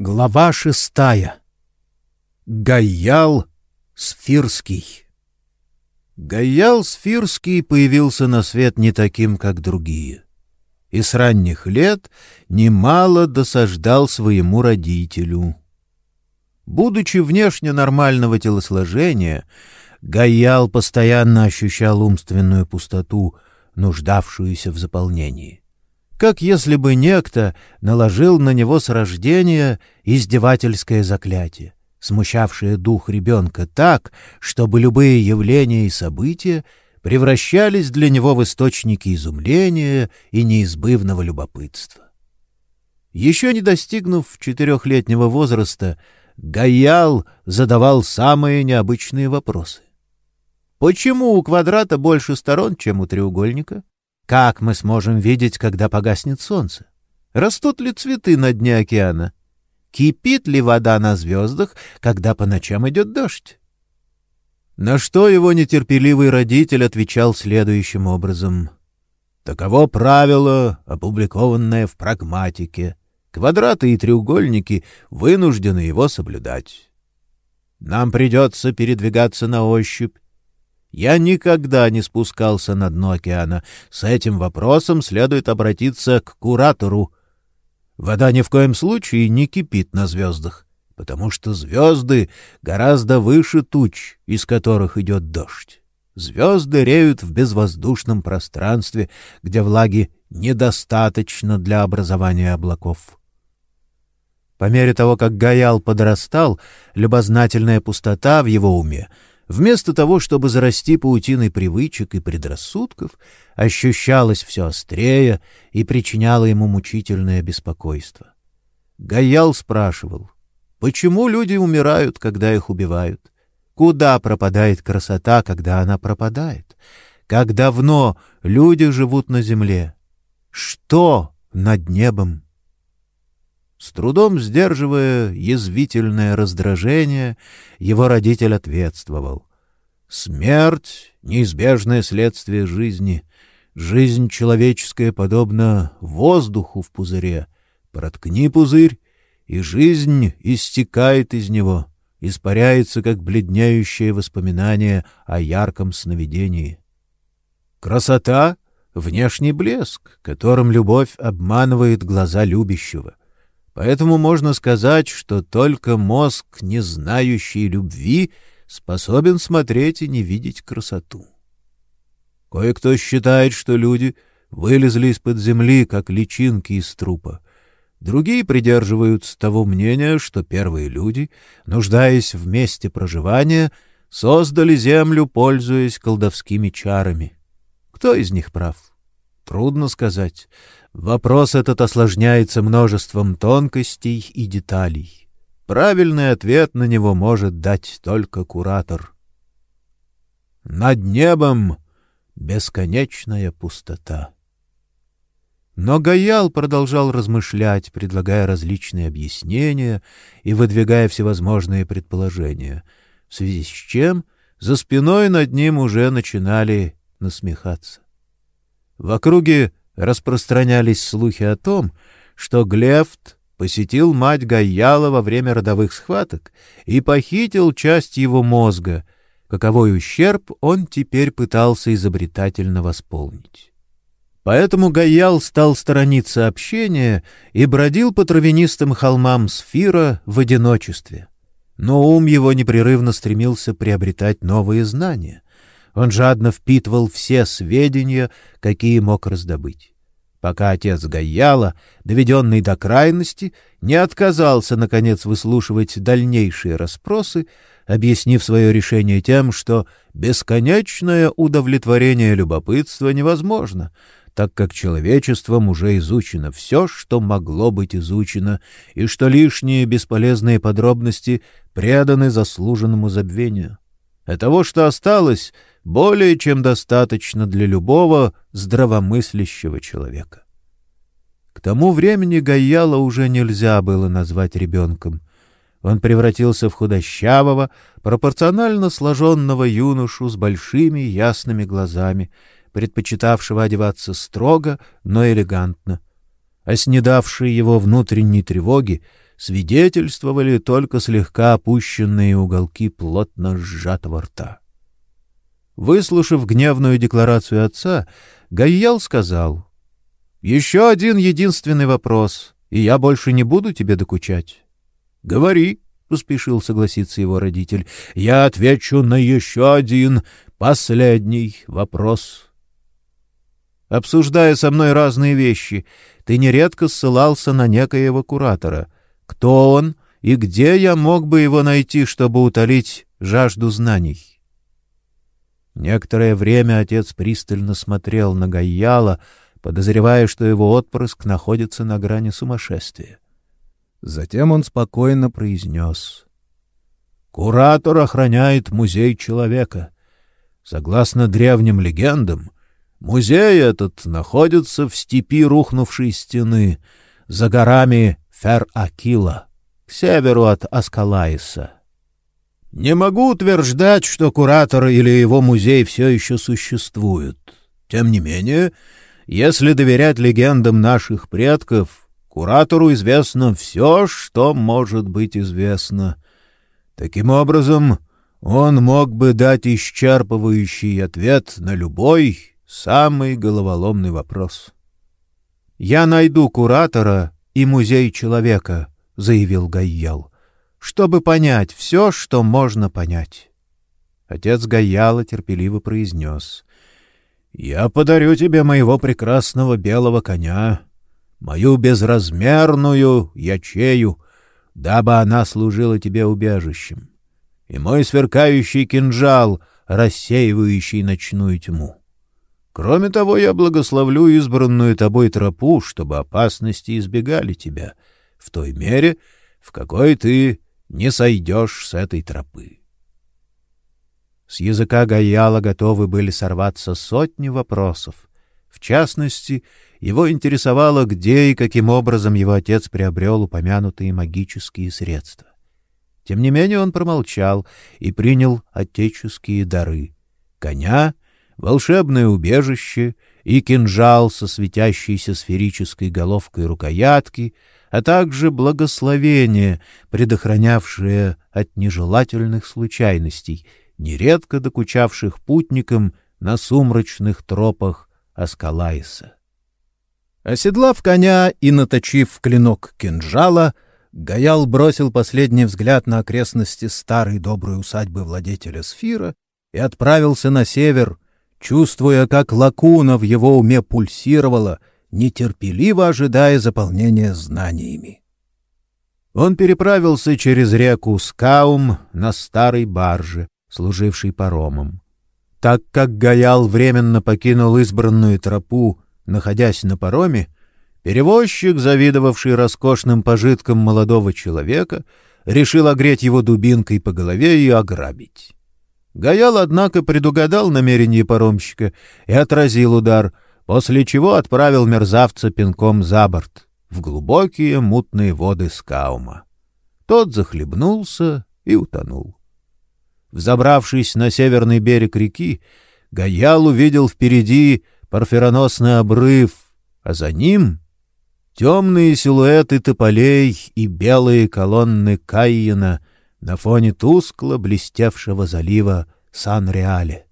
Глава шестая. Гаял Сфирский. Гаял Сфирский появился на свет не таким, как другие. И с ранних лет немало досаждал своему родителю. Будучи внешне нормального телосложения, Гаял постоянно ощущал умственную пустоту, нуждавшуюся в заполнении как если бы некто наложил на него с рождения издевательское заклятие, смущавшее дух ребенка так, чтобы любые явления и события превращались для него в источники изумления и неизбывного любопытства. Еще не достигнув четырехлетнего возраста, Гаял задавал самые необычные вопросы. Почему у квадрата больше сторон, чем у треугольника? Как мы сможем видеть, когда погаснет солнце? Растут ли цветы на дне океана? Кипит ли вода на звездах, когда по ночам идет дождь? На что его нетерпеливый родитель отвечал следующим образом. Таково правило, опубликованное в прагматике. Квадраты и треугольники вынуждены его соблюдать. Нам придется передвигаться на ощупь, я никогда не спускался на дно океана. С этим вопросом следует обратиться к куратору. Вода ни в коем случае не кипит на звездах, потому что звезды гораздо выше туч, из которых идет дождь. Звезды реют в безвоздушном пространстве, где влаги недостаточно для образования облаков. По мере того, как Гаял подрастал, любознательная пустота в его уме — Вместо того, чтобы зарасти паутиной привычек и предрассудков, ощущалось все острее и причиняло ему мучительное беспокойство. Гаял спрашивал, почему люди умирают, когда их убивают? Куда пропадает красота, когда она пропадает? Как давно люди живут на земле? Что над небом? С трудом сдерживая язвительное раздражение, его родитель ответствовал. «Смерть — неизбежное следствие жизни. Жизнь человеческая подобна воздуху в пузыре. Проткни пузырь, и жизнь истекает из него, испаряется, как бледнеющее воспоминание о ярком сновидении. Красота — внешний блеск, которым любовь обманывает глаза любящего. Поэтому можно сказать, что только мозг, не знающий любви, способен смотреть и не видеть красоту. Кое-кто считает, что люди вылезли из-под земли, как личинки из трупа. Другие придерживаются того мнения, что первые люди, нуждаясь в месте проживания, создали землю, пользуясь колдовскими чарами. Кто из них прав? Трудно сказать. Вопрос этот осложняется множеством тонкостей и деталей. Правильный ответ на него может дать только куратор. Над небом бесконечная пустота. Но Гаял продолжал размышлять, предлагая различные объяснения и выдвигая всевозможные предположения, в связи с чем за спиной над ним уже начинали насмехаться. В округе распространялись слухи о том, что Глефт посетил мать Гаяла во время родовых схваток и похитил часть его мозга, каковой ущерб он теперь пытался изобретательно восполнить. Поэтому Гаял стал сторониться общения и бродил по травянистым холмам Сфира в одиночестве. Но ум его непрерывно стремился приобретать новые знания, он жадно впитывал все сведения, какие мог раздобыть. Пока отец Гаяла, доведенный до крайности, не отказался, наконец, выслушивать дальнейшие расспросы, объяснив свое решение тем, что бесконечное удовлетворение любопытства невозможно, так как человечеством уже изучено все, что могло быть изучено, и что лишние бесполезные подробности преданы заслуженному забвению. А того, что осталось, более чем достаточно для любого здравомыслящего человека. К тому времени Гаяла уже нельзя было назвать ребенком. Он превратился в худощавого, пропорционально сложенного юношу с большими ясными глазами, предпочитавшего одеваться строго, но элегантно. А снедавшие его внутренней тревоги свидетельствовали только слегка опущенные уголки плотно сжатого рта. Выслушав гневную декларацию отца, Гайял сказал, «Еще один единственный вопрос, и я больше не буду тебе докучать». «Говори», — поспешил согласиться его родитель, — «я отвечу на еще один, последний вопрос». Обсуждая со мной разные вещи, ты нередко ссылался на некоего куратора. Кто он и где я мог бы его найти, чтобы утолить жажду знаний?» Некоторое время отец пристально смотрел на Гайяла, подозревая, что его отпрыск находится на грани сумасшествия. Затем он спокойно произнес. «Куратор охраняет музей человека. Согласно древним легендам, музей этот находится в степи рухнувшей стены, за горами Фер-Акила, к северу от Аскалаиса. Не могу утверждать, что куратор или его музей все еще существуют. Тем не менее, если доверять легендам наших предков, куратору известно все, что может быть известно. Таким образом, он мог бы дать исчерпывающий ответ на любой самый головоломный вопрос. «Я найду куратора и музей человека», — заявил Гайял чтобы понять все, что можно понять. Отец Гаяла терпеливо произнес. — Я подарю тебе моего прекрасного белого коня, мою безразмерную ячею, дабы она служила тебе убежищем, и мой сверкающий кинжал, рассеивающий ночную тьму. Кроме того, я благословлю избранную тобой тропу, чтобы опасности избегали тебя, в той мере, в какой ты не сойдешь с этой тропы. С языка Гаяла готовы были сорваться сотни вопросов. В частности, его интересовало, где и каким образом его отец приобрел упомянутые магические средства. Тем не менее он промолчал и принял отеческие дары — коня, волшебное убежище и кинжал со светящейся сферической головкой рукоятки — а также благословение, предохранявшее от нежелательных случайностей, нередко докучавших путникам на сумрачных тропах Аскалайса. Оседлав коня и наточив клинок кинжала, Гаял бросил последний взгляд на окрестности старой доброй усадьбы владетеля Сфира и отправился на север, чувствуя, как лакуна в его уме пульсировала — нетерпеливо ожидая заполнения знаниями. Он переправился через реку Скаум на старой барже, служившей паромом. Так как Гаял временно покинул избранную тропу, находясь на пароме, перевозчик, завидовавший роскошным пожиткам молодого человека, решил огреть его дубинкой по голове и ограбить. Гаял, однако, предугадал намерение паромщика и отразил удар — после чего отправил мерзавца пинком за борт в глубокие мутные воды Скаума. Тот захлебнулся и утонул. Взобравшись на северный берег реки, Гаял увидел впереди парфироносный обрыв, а за ним темные силуэты тополей и белые колонны Кайена на фоне тускло блестевшего залива Сан-Реале.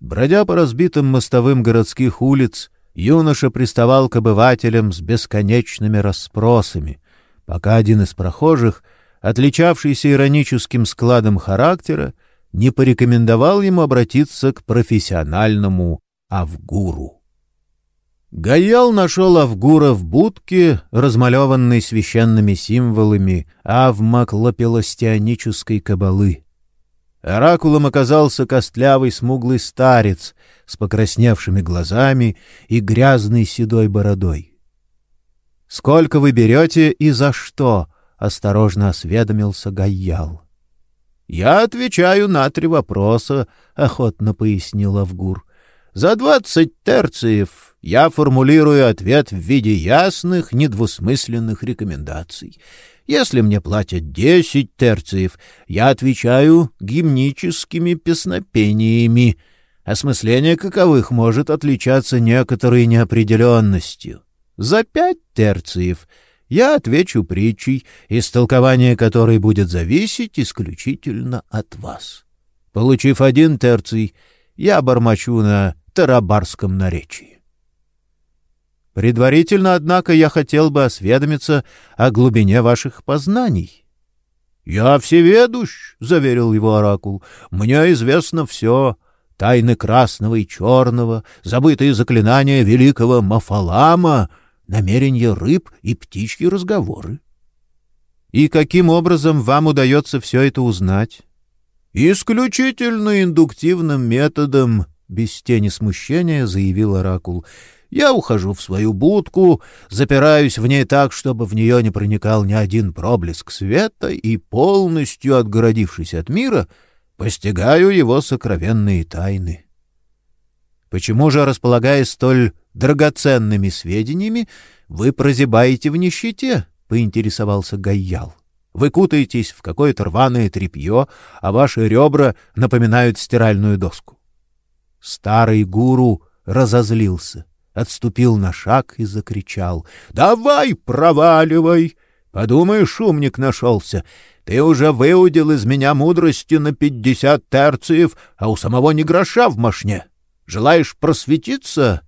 Бродя по разбитым мостовым городских улиц, юноша приставал к обывателям с бесконечными расспросами, пока один из прохожих, отличавшийся ироническим складом характера, не порекомендовал ему обратиться к профессиональному Авгуру. Гаял нашел Авгура в будке, размалеванной священными символами авмаклопелостионической кабалы. Оракулом оказался костлявый смуглый старец с покрасневшими глазами и грязной седой бородой. — Сколько вы берете и за что? — осторожно осведомился Гайял. — Я отвечаю на три вопроса, — охотно пояснил Авгур. — За двадцать терциев я формулирую ответ в виде ясных, недвусмысленных рекомендаций. Если мне платят десять терциев, я отвечаю гимническими песнопениями, осмысление каковых может отличаться некоторой неопределенностью. За пять терциев я отвечу притчей, истолкование которой будет зависеть исключительно от вас. Получив один терций, я бормочу на тарабарском наречии. Предварительно, однако, я хотел бы осведомиться о глубине ваших познаний. — Я всеведущ, — заверил его оракул. — Мне известно все. Тайны красного и черного, забытые заклинания великого Мафалама, намерения рыб и птичьи разговоры. — И каким образом вам удается все это узнать? — Исключительно индуктивным методом, — без тени смущения заявил оракул. Я ухожу в свою будку, запираюсь в ней так, чтобы в нее не проникал ни один проблеск света, и, полностью отгородившись от мира, постигаю его сокровенные тайны. Почему же, располагая столь драгоценными сведениями, вы прозябаете в нищете? — поинтересовался Гайял. Вы кутаетесь в какое-то рваное тряпье, а ваши ребра напоминают стиральную доску. Старый гуру разозлился отступил на шаг и закричал. — Давай, проваливай! Подумаешь, умник нашелся. Ты уже выудил из меня мудрости на пятьдесят терциев, а у самого не гроша в мошне. Желаешь просветиться?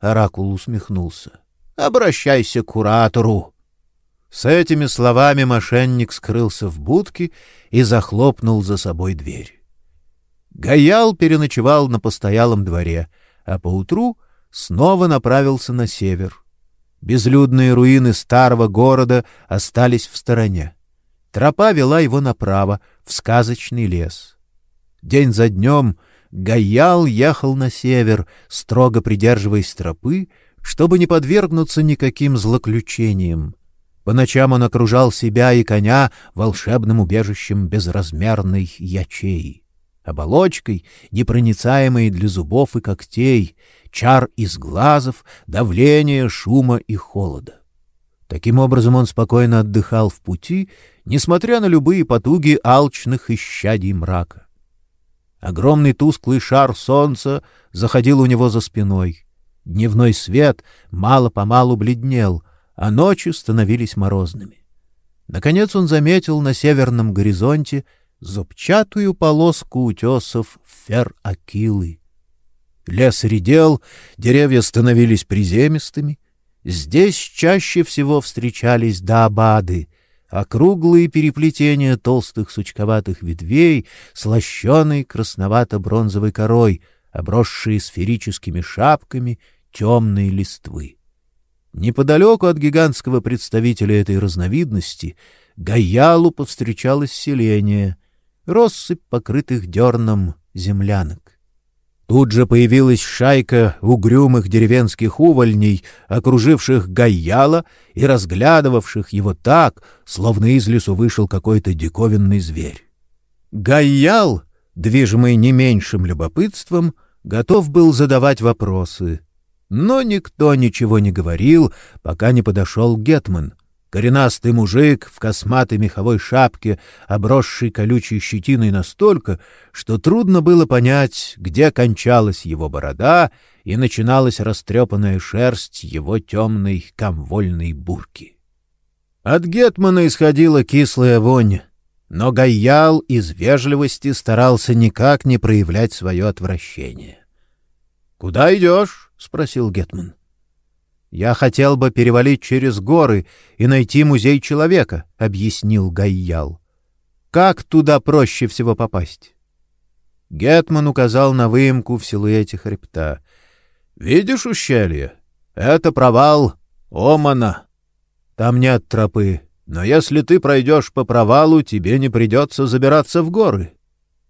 Оракул усмехнулся. — Обращайся к куратору. С этими словами мошенник скрылся в будке и захлопнул за собой дверь. Гаял переночевал на постоялом дворе, а поутру — снова направился на север. Безлюдные руины старого города остались в стороне. Тропа вела его направо, в сказочный лес. День за днем Гаял ехал на север, строго придерживаясь тропы, чтобы не подвергнуться никаким злоключениям. По ночам он окружал себя и коня волшебным убежищем безразмерной ячеи, оболочкой, непроницаемой для зубов и когтей, чар из глазов, давления, шума и холода. Таким образом он спокойно отдыхал в пути, несмотря на любые потуги алчных исчадий мрака. Огромный тусклый шар солнца заходил у него за спиной. Дневной свет мало-помалу бледнел, а ночи становились морозными. Наконец он заметил на северном горизонте зубчатую полоску утесов Фер-Акилы. Лес редел, деревья становились приземистыми. Здесь чаще всего встречались даабады, округлые переплетения толстых сучковатых ветвей с лощеной красновато-бронзовой корой, обросшие сферическими шапками темной листвы. Неподалеку от гигантского представителя этой разновидности Гаялу повстречалось селение, россыпь покрытых дерном землянок. Тут же появилась шайка угрюмых деревенских увольней, окруживших Гайяла и разглядывавших его так, словно из лесу вышел какой-то диковинный зверь. Гайял, движимый не меньшим любопытством, готов был задавать вопросы, но никто ничего не говорил, пока не подошел Гетман, Коренастый мужик в косматой меховой шапке, обросший колючей щетиной настолько, что трудно было понять, где кончалась его борода и начиналась растрепанная шерсть его темной комвольной бурки. От Гетмана исходила кислая вонь, но Гайял из вежливости старался никак не проявлять свое отвращение. — Куда идешь? — спросил Гетман. «Я хотел бы перевалить через горы и найти музей человека», — объяснил Гайял. «Как туда проще всего попасть?» Гетман указал на выемку в силуэте хребта. «Видишь ущелье? Это провал Омана. Там нет тропы, но если ты пройдешь по провалу, тебе не придется забираться в горы.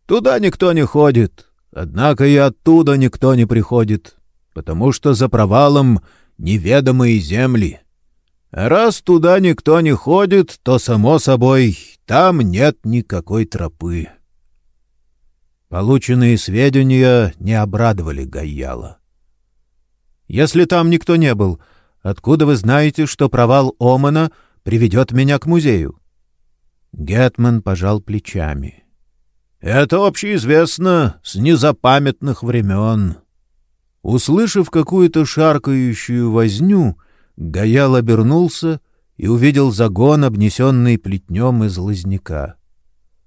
Туда никто не ходит, однако и оттуда никто не приходит, потому что за провалом неведомые земли. раз туда никто не ходит, то, само собой, там нет никакой тропы. Полученные сведения не обрадовали Гайяла. «Если там никто не был, откуда вы знаете, что провал Омана приведет меня к музею?» Гетман пожал плечами. «Это общеизвестно с незапамятных времен». Услышав какую-то шаркающую возню, Гаял обернулся и увидел загон, обнесенный плетнем из лозняка.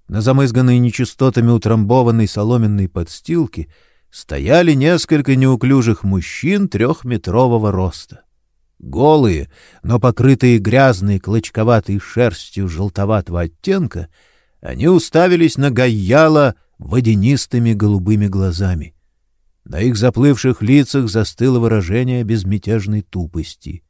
На замызганной нечистотами утрамбованной соломенной подстилке стояли несколько неуклюжих мужчин трехметрового роста. Голые, но покрытые грязной клочковатой шерстью желтоватого оттенка, они уставились на Гайяла водянистыми голубыми глазами. На их заплывших лицах застыло выражение безмятежной тупости.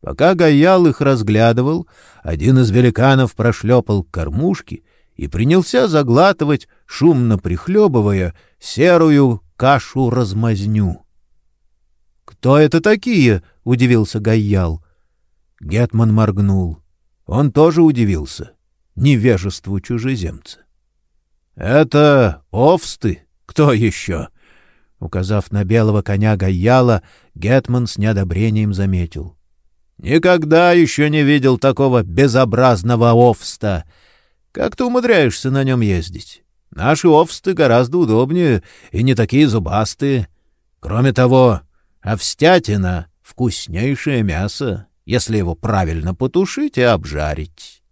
Пока Гаял их разглядывал, один из великанов прошлепал к кормушке и принялся заглатывать, шумно прихлебывая, серую кашу-размазню. — Кто это такие? — удивился Гаял. Гетман моргнул. Он тоже удивился невежеству чужеземца. — Это овсты. Кто еще? Указав на белого коня Гаяла, Гетман с неодобрением заметил. — Никогда еще не видел такого безобразного овста. Как ты умудряешься на нем ездить? Наши овсты гораздо удобнее и не такие зубастые. Кроме того, овстятина — вкуснейшее мясо, если его правильно потушить и обжарить.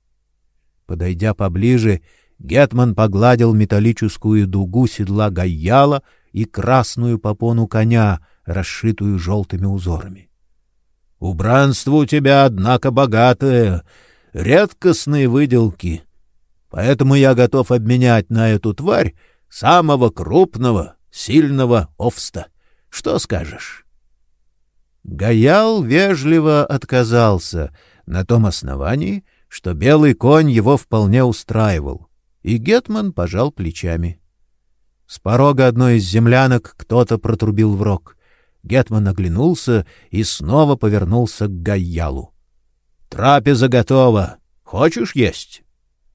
Подойдя поближе, Гетман погладил металлическую дугу седла Гаяла — и красную попону коня, расшитую желтыми узорами. Убранство у тебя, однако, богатое, редкостные выделки. Поэтому я готов обменять на эту тварь самого крупного, сильного овста. Что скажешь? Гаял вежливо отказался на том основании, что белый конь его вполне устраивал, и Гетман пожал плечами. С порога одной из землянок кто-то протрубил в рог. Гетман оглянулся и снова повернулся к Гайялу. — Трапеза готова. Хочешь есть?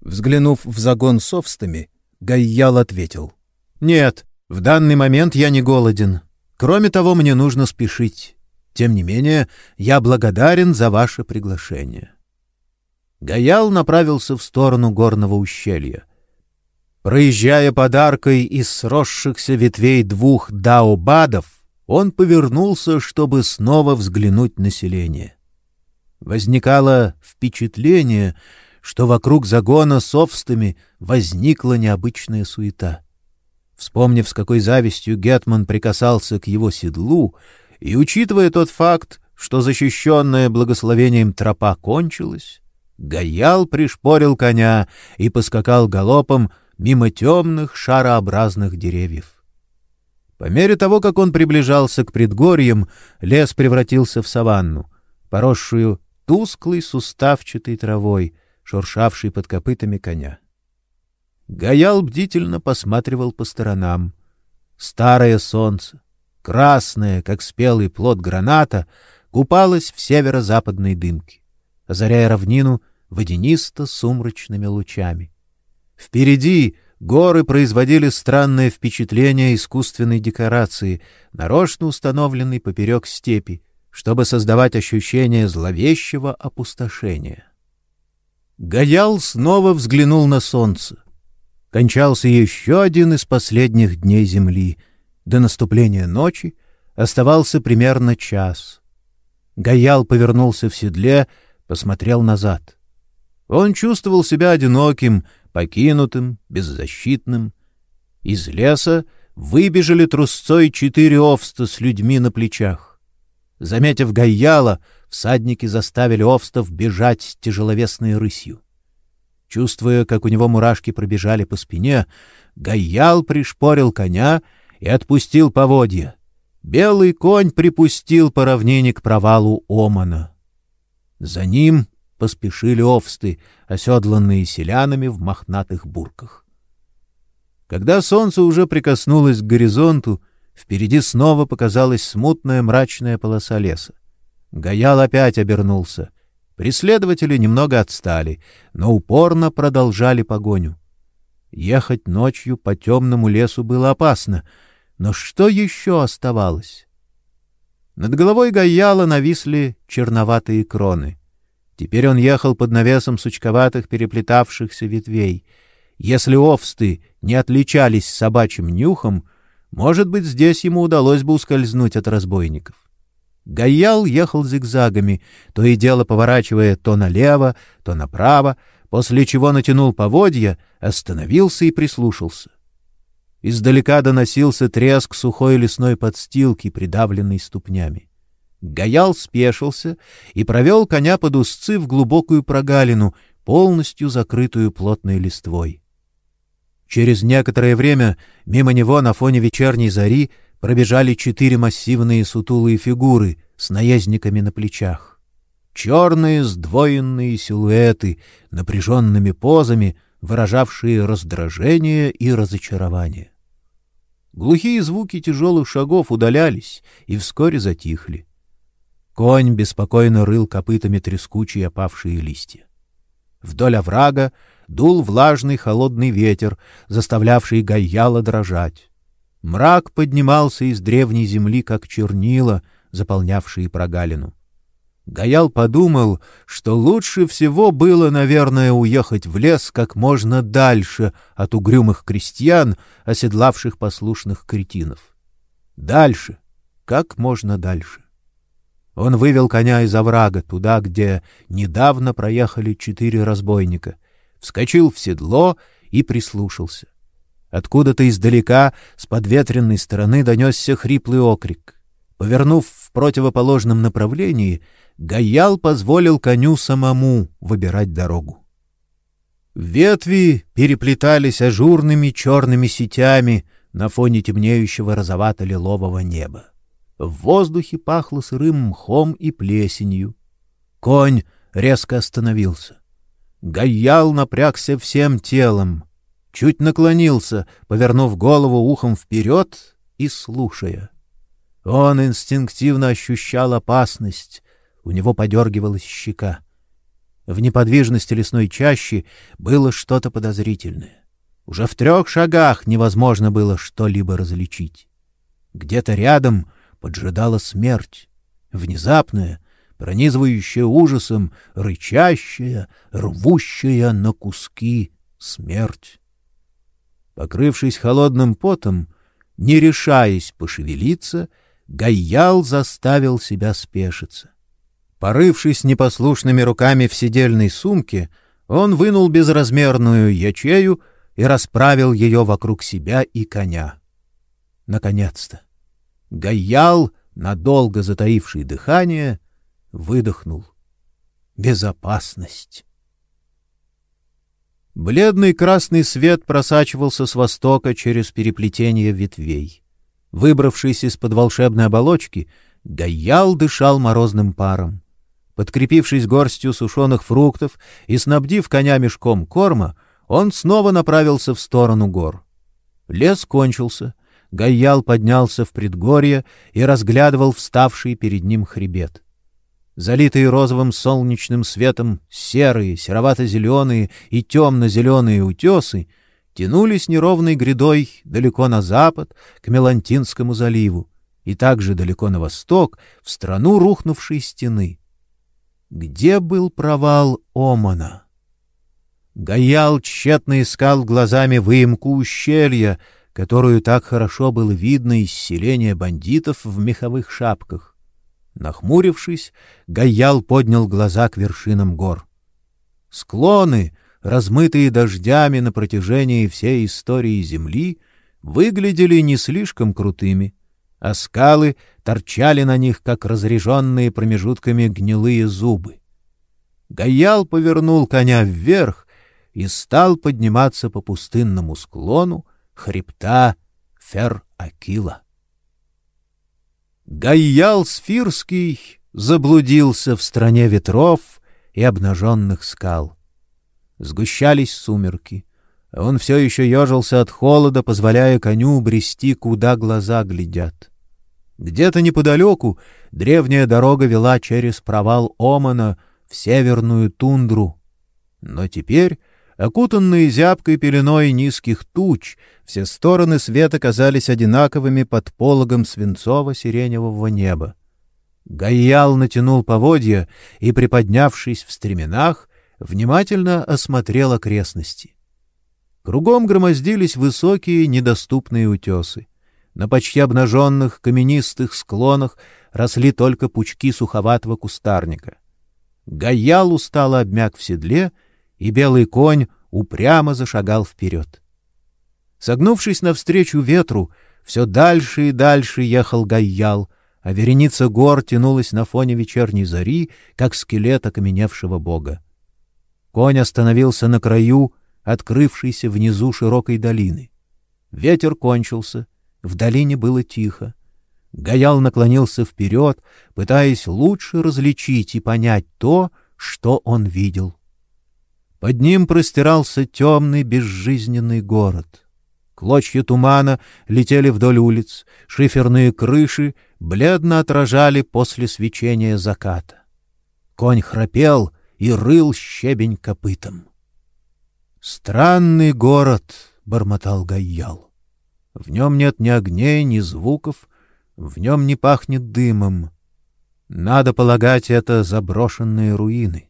Взглянув в загон с овстами, Гайял ответил. — Нет, в данный момент я не голоден. Кроме того, мне нужно спешить. Тем не менее, я благодарен за ваше приглашение. Гаял направился в сторону горного ущелья. Проезжая подаркой из сросшихся ветвей двух даобадов, он повернулся, чтобы снова взглянуть на селение. Возникало впечатление, что вокруг загона с овстами возникла необычная суета. Вспомнив, с какой завистью Гетман прикасался к его седлу, и учитывая тот факт, что защищенная благословением тропа кончилась, Гаял пришпорил коня и поскакал галопом мимо темных шарообразных деревьев. По мере того, как он приближался к предгорьям, лес превратился в саванну, поросшую тусклой суставчатой травой, шуршавшей под копытами коня. Гаял бдительно посматривал по сторонам. Старое солнце, красное, как спелый плод граната, купалось в северо-западной дымке, озаряя равнину водянисто-сумрачными лучами. Впереди горы производили странное впечатление искусственной декорации, нарочно установленной поперек степи, чтобы создавать ощущение зловещего опустошения. Гаял снова взглянул на солнце. Кончался еще один из последних дней земли. До наступления ночи оставался примерно час. Гаял повернулся в седле, посмотрел назад. Он чувствовал себя одиноким, покинутым, беззащитным. Из леса выбежали трусцой четыре овста с людьми на плечах. Заметив Гайяла, всадники заставили овстов бежать тяжеловесной рысью. Чувствуя, как у него мурашки пробежали по спине, Гайял пришпорил коня и отпустил поводья. Белый конь припустил по равнине к провалу Омана. За ним поспешили овсты, оседланные селянами в мохнатых бурках. Когда солнце уже прикоснулось к горизонту, впереди снова показалась смутная мрачная полоса леса. Гаял опять обернулся. Преследователи немного отстали, но упорно продолжали погоню. Ехать ночью по темному лесу было опасно, но что еще оставалось? Над головой Гаяла нависли черноватые кроны. Теперь он ехал под навесом сучковатых переплетавшихся ветвей. Если овсты не отличались собачьим нюхом, может быть, здесь ему удалось бы ускользнуть от разбойников. Гаял ехал зигзагами, то и дело поворачивая то налево, то направо, после чего натянул поводья, остановился и прислушался. Издалека доносился треск сухой лесной подстилки, придавленной ступнями. Гаял спешился и провел коня под узцы в глубокую прогалину, полностью закрытую плотной листвой. Через некоторое время мимо него на фоне вечерней зари пробежали четыре массивные сутулые фигуры с наездниками на плечах. Черные сдвоенные силуэты, напряженными позами, выражавшие раздражение и разочарование. Глухие звуки тяжелых шагов удалялись и вскоре затихли. Конь беспокойно рыл копытами трескучие опавшие листья. Вдоль оврага дул влажный холодный ветер, заставлявший Гайяла дрожать. Мрак поднимался из древней земли, как чернила, заполнявшие прогалину. Гаял подумал, что лучше всего было, наверное, уехать в лес как можно дальше от угрюмых крестьян, оседлавших послушных кретинов. Дальше, как можно дальше. Он вывел коня из оврага туда, где недавно проехали четыре разбойника, вскочил в седло и прислушался. Откуда-то издалека, с подветренной стороны, донесся хриплый окрик. Повернув в противоположном направлении, Гаял позволил коню самому выбирать дорогу. Ветви переплетались ажурными черными сетями на фоне темнеющего розовато-лилового неба. В воздухе пахло сырым мхом и плесенью. Конь резко остановился. Гаял напрягся всем телом, чуть наклонился, повернув голову ухом вперед и слушая. Он инстинктивно ощущал опасность, у него подергивалась щека. В неподвижности лесной чащи было что-то подозрительное. Уже в трех шагах невозможно было что-либо различить. Где-то рядом поджидала смерть, внезапная, пронизывающая ужасом, рычащая, рвущая на куски смерть. Покрывшись холодным потом, не решаясь пошевелиться, Гайял заставил себя спешиться. Порывшись непослушными руками в сидельной сумке, он вынул безразмерную ячею и расправил ее вокруг себя и коня. Наконец-то! Гаял, надолго затаивший дыхание, выдохнул. Безопасность. Бледный красный свет просачивался с востока через переплетение ветвей. Выбравшись из-под волшебной оболочки, Гаял дышал морозным паром. Подкрепившись горстью сушеных фруктов и снабдив коня мешком корма, он снова направился в сторону гор. Лес кончился, Гаял поднялся в предгорье и разглядывал вставший перед ним хребет. Залитые розовым солнечным светом серые, серовато-зеленые и темно-зеленые утесы тянулись неровной грядой далеко на запад, к Мелантинскому заливу, и также далеко на восток, в страну рухнувшей стены. Где был провал Омана? Гаял тщетно искал глазами выемку ущелья, которую так хорошо было видно из селения бандитов в меховых шапках. Нахмурившись, Гаял поднял глаза к вершинам гор. Склоны, размытые дождями на протяжении всей истории Земли, выглядели не слишком крутыми а скалы торчали на них, как разреженные промежутками гнилые зубы. Гаял повернул коня вверх и стал подниматься по пустынному склону хребта Фер-Акила. Гаял Сфирский заблудился в стране ветров и обнаженных скал. Сгущались сумерки. Он все еще ежился от холода, позволяя коню брести, куда глаза глядят. Где-то неподалеку древняя дорога вела через провал Омана в северную тундру. Но теперь, окутанные зябкой пеленой низких туч, все стороны света казались одинаковыми под пологом свинцово-сиреневого неба. Гаял натянул поводья и, приподнявшись в стременах, внимательно осмотрел окрестности. Кругом громоздились высокие недоступные утесы. На почти обнаженных каменистых склонах росли только пучки суховатого кустарника. Гаял устало обмяк в седле, и белый конь упрямо зашагал вперед. Согнувшись навстречу ветру, все дальше и дальше ехал Гаял, а вереница гор тянулась на фоне вечерней зари, как скелет окаменевшего бога. Конь остановился на краю открывшейся внизу широкой долины. Ветер кончился, в долине было тихо. Гаял наклонился вперед, пытаясь лучше различить и понять то, что он видел. Под ним простирался темный безжизненный город. Клочья тумана летели вдоль улиц, шиферные крыши бледно отражали после свечения заката. Конь храпел и рыл щебень копытом. «Странный город», — бормотал Гайял. «В нем нет ни огней, ни звуков, в нем не пахнет дымом. Надо полагать, это заброшенные руины.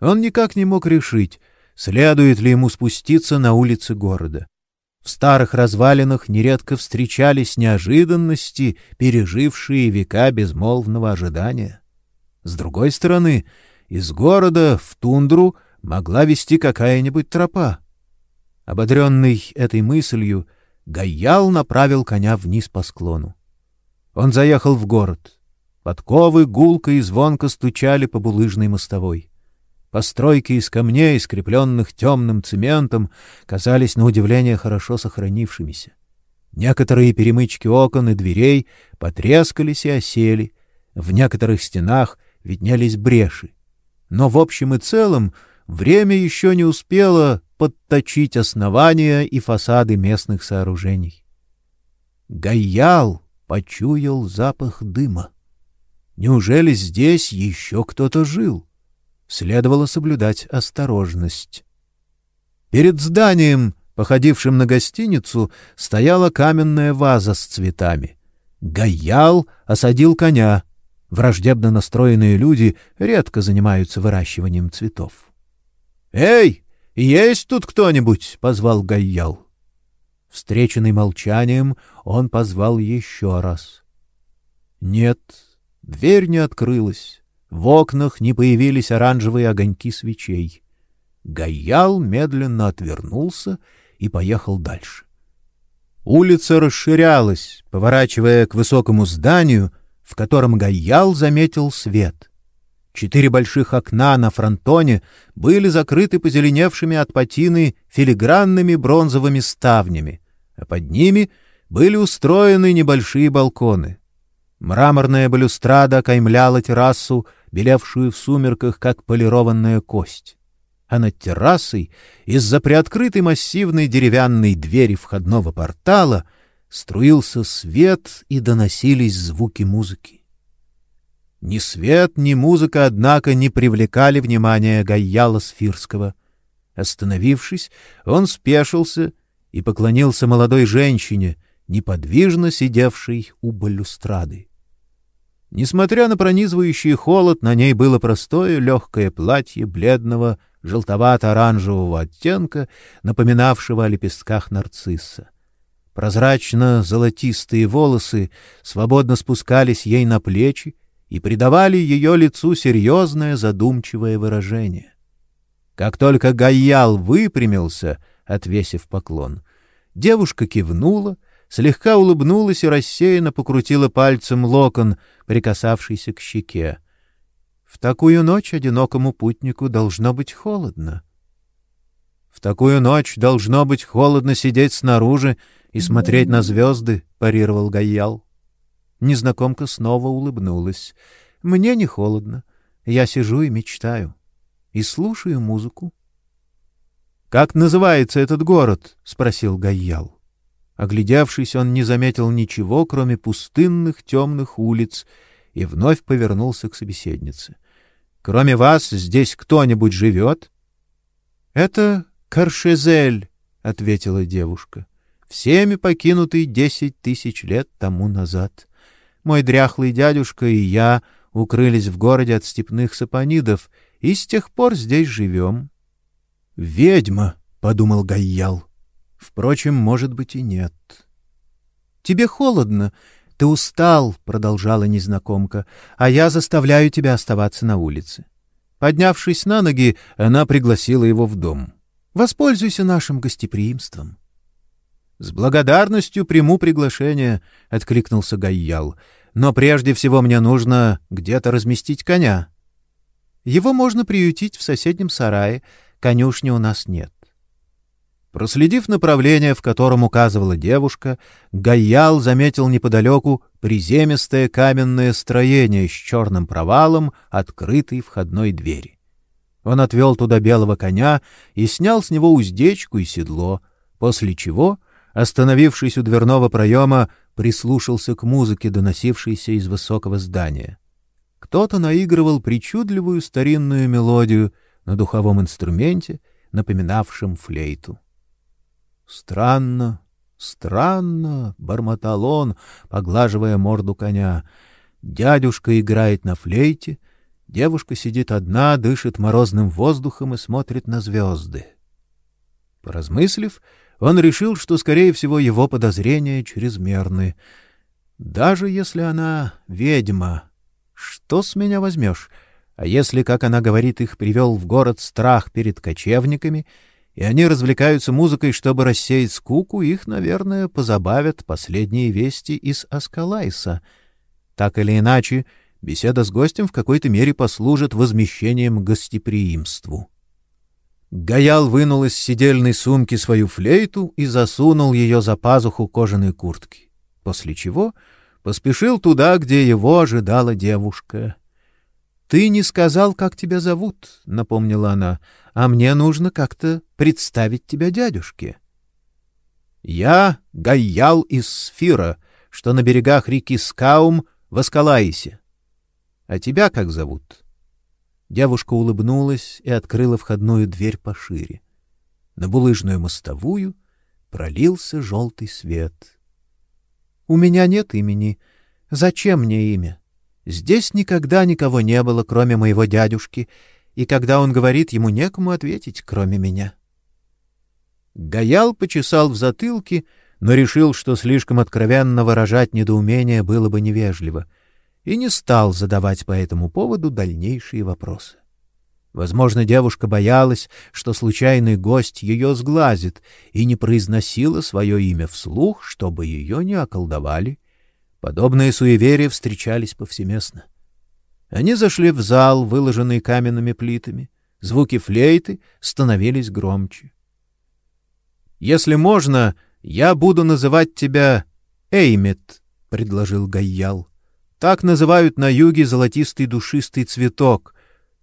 Он никак не мог решить, следует ли ему спуститься на улицы города. В старых развалинах нередко встречались неожиданности, пережившие века безмолвного ожидания. С другой стороны, из города в тундру могла вести какая-нибудь тропа. Ободренный этой мыслью, Гаял направил коня вниз по склону. Он заехал в город. Подковы гулко и звонко стучали по булыжной мостовой. Постройки из камней, скрепленных темным цементом, казались на удивление хорошо сохранившимися. Некоторые перемычки окон и дверей потрескались и осели, в некоторых стенах виднелись бреши. Но в общем и целом время еще не успело подточить основания и фасады местных сооружений. Гаял почуял запах дыма. Неужели здесь еще кто-то жил? Следовало соблюдать осторожность. Перед зданием, походившим на гостиницу, стояла каменная ваза с цветами. Гаял осадил коня. Враждебно настроенные люди редко занимаются выращиванием цветов. «Эй, есть тут кто-нибудь?» — позвал Гайял. Встреченный молчанием, он позвал еще раз. Нет, дверь не открылась. В окнах не появились оранжевые огоньки свечей. Гаял медленно отвернулся и поехал дальше. Улица расширялась, поворачивая к высокому зданию, в котором Гаял заметил свет. Четыре больших окна на фронтоне были закрыты позеленевшими от патины филигранными бронзовыми ставнями, а под ними были устроены небольшие балконы. Мраморная балюстрада окаймляла террасу, белевшую в сумерках, как полированная кость. А над террасой, из-за приоткрытой массивной деревянной двери входного портала, струился свет и доносились звуки музыки. Ни свет, ни музыка, однако, не привлекали внимания Гайяла Сфирского. Остановившись, он спешился и поклонился молодой женщине, неподвижно сидевшей у балюстрады. Несмотря на пронизывающий холод, на ней было простое легкое платье бледного желтовато-оранжевого оттенка, напоминавшего о лепестках нарцисса. Прозрачно-золотистые волосы свободно спускались ей на плечи, и придавали ее лицу серьезное задумчивое выражение. Как только Гаял выпрямился, отвесив поклон, девушка кивнула, слегка улыбнулась и рассеянно покрутила пальцем локон, прикасавшийся к щеке. В такую ночь одинокому путнику должно быть холодно. В такую ночь должно быть холодно сидеть снаружи и смотреть на звезды, парировал Гаял. Незнакомка снова улыбнулась. Мне не холодно. Я сижу и мечтаю. И слушаю музыку. Как называется этот город? спросил Гайял. Оглядевшись, он не заметил ничего, кроме пустынных темных улиц, и вновь повернулся к собеседнице. Кроме вас здесь кто-нибудь живет? — Это Каршезель, — ответила девушка, — всеми покинутый десять тысяч лет тому назад. Мой дряхлый дядюшка и я укрылись в городе от степных сапонидов, и с тех пор здесь живем. — Ведьма, — подумал Гайял. Впрочем, может быть и нет. — Тебе холодно. Ты устал, — продолжала незнакомка, — а я заставляю тебя оставаться на улице. Поднявшись на ноги, она пригласила его в дом. Воспользуйся нашим гостеприимством. — С благодарностью приму приглашение, — откликнулся Гайял. — Но прежде всего мне нужно где-то разместить коня. Его можно приютить в соседнем сарае, конюшни у нас нет. Проследив направление, в котором указывала девушка, Гаял заметил неподалеку приземистое каменное строение с черным провалом открытой входной двери. Он отвел туда белого коня и снял с него уздечку и седло, после чего, остановившись у дверного проема, прислушался к музыке, доносившейся из высокого здания. Кто-то наигрывал причудливую старинную мелодию на духовом инструменте, напоминавшем флейту. Странно, странно, бормотал он, поглаживая морду коня. Дядюшка играет на флейте, девушка сидит одна, дышит морозным воздухом и смотрит на звезды. Поразмыслив, он решил, что скорее всего его подозрения чрезмерны. Даже если она ведьма, что с меня возьмешь? А если, как она говорит, их привел в город страх перед кочевниками, и они развлекаются музыкой, чтобы рассеять скуку, их, наверное, позабавят последние вести из Аскалайса. Так или иначе, беседа с гостем в какой-то мере послужит возмещением гостеприимству. Гаял вынул из сидельной сумки свою флейту и засунул ее за пазуху кожаной куртки, после чего поспешил туда, где его ожидала девушка. Ты не сказал, как тебя зовут, напомнила она. А мне нужно как-то представить тебя дядюшке. Я Гайял из Сфира, что на берегах реки Скаум в Аскалаисе. А тебя как зовут? Девушка улыбнулась и открыла входную дверь пошире. На булыжную мостовую пролился желтый свет. У меня нет имени. Зачем мне имя? Здесь никогда никого не было, кроме моего дядюшки, и когда он говорит, ему некому ответить, кроме меня. Гаял почесал в затылке, но решил, что слишком откровенно выражать недоумение было бы невежливо, и не стал задавать по этому поводу дальнейшие вопросы. Возможно, девушка боялась, что случайный гость ее сглазит, и не произносила свое имя вслух, чтобы ее не околдовали Подобные суеверия встречались повсеместно. Они зашли в зал, выложенный каменными плитами. Звуки флейты становились громче. Если можно, я буду называть тебя Эймет, предложил Гайял. Так называют на юге золотистый душистый цветок.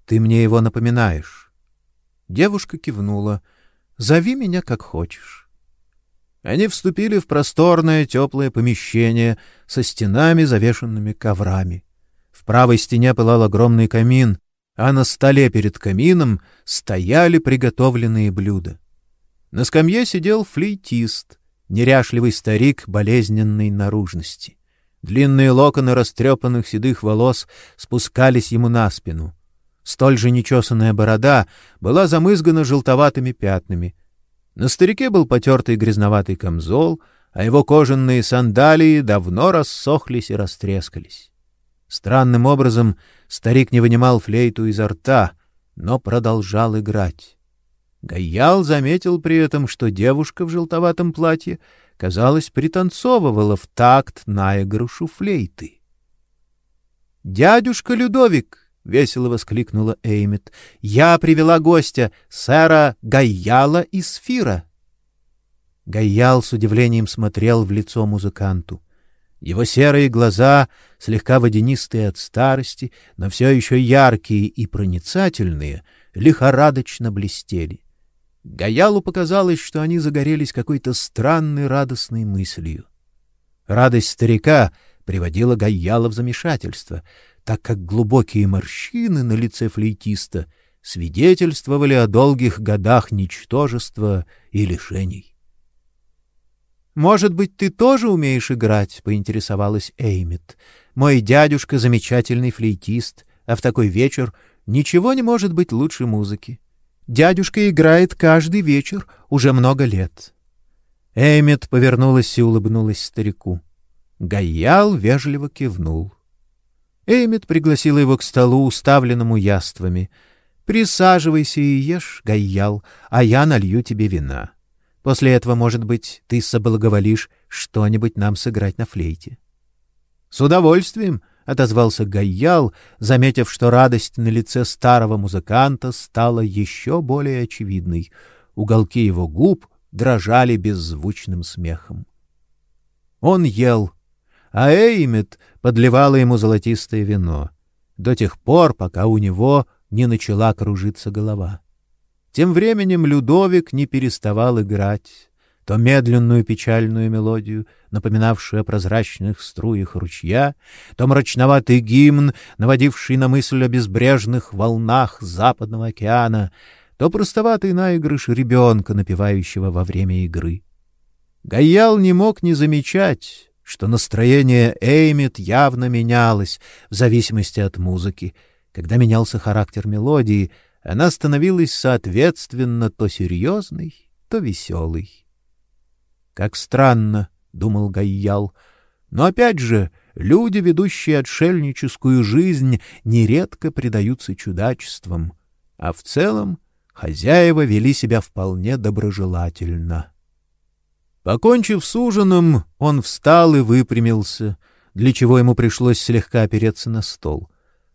Ты мне его напоминаешь. Девушка кивнула. Зови меня как хочешь. Они вступили в просторное теплое помещение со стенами, завешенными коврами. В правой стене пылал огромный камин, а на столе перед камином стояли приготовленные блюда. На скамье сидел флейтист, неряшливый старик болезненной наружности. Длинные локоны растрепанных седых волос спускались ему на спину. Столь же нечесанная борода была замызгана желтоватыми пятнами — на старике был потертый грязноватый камзол, а его кожаные сандалии давно рассохлись и растрескались. Странным образом старик не вынимал флейту изо рта, но продолжал играть. Гаял заметил при этом, что девушка в желтоватом платье, казалось, пританцовывала в такт наигрышу флейты. «Дядюшка Людовик!» — весело воскликнула Эймит. — Я привела гостя, сэра Гайяла из Фира. Гайял с удивлением смотрел в лицо музыканту. Его серые глаза, слегка водянистые от старости, но все еще яркие и проницательные, лихорадочно блестели. Гаялу показалось, что они загорелись какой-то странной радостной мыслью. Радость старика приводила Гаяла в замешательство — так как глубокие морщины на лице флейтиста свидетельствовали о долгих годах ничтожества и лишений. Может быть, ты тоже умеешь играть, поинтересовалась Эймит. Мой дядюшка замечательный флейтист, а в такой вечер ничего не может быть лучше музыки. Дядюшка играет каждый вечер уже много лет. Эймит повернулась и улыбнулась старику. Гаял вежливо кивнул. Эймит пригласила его к столу, уставленному яствами. «Присаживайся и ешь, Гаял, а я налью тебе вина. После этого, может быть, ты соблаговолишь что-нибудь нам сыграть на флейте». «С удовольствием!» — отозвался Гаял, заметив, что радость на лице старого музыканта стала еще более очевидной. Уголки его губ дрожали беззвучным смехом. Он ел, а Эймет подливала ему золотистое вино до тех пор, пока у него не начала кружиться голова. Тем временем Людовик не переставал играть то медленную печальную мелодию, напоминавшую о прозрачных струях ручья, то мрачноватый гимн, наводивший на мысль о безбрежных волнах Западного океана, то простоватый наигрыш ребенка, напевающего во время игры. Гаял не мог не замечать, что настроение Эймит явно менялось в зависимости от музыки. Когда менялся характер мелодии, она становилась соответственно то серьезной, то веселой. Как странно, думал Гайял. Но опять же, люди, ведущие отшельническую жизнь, нередко предаются чудачествам, а в целом хозяева вели себя вполне доброжелательно. Покончив с ужином, он встал и выпрямился, для чего ему пришлось слегка опереться на стол.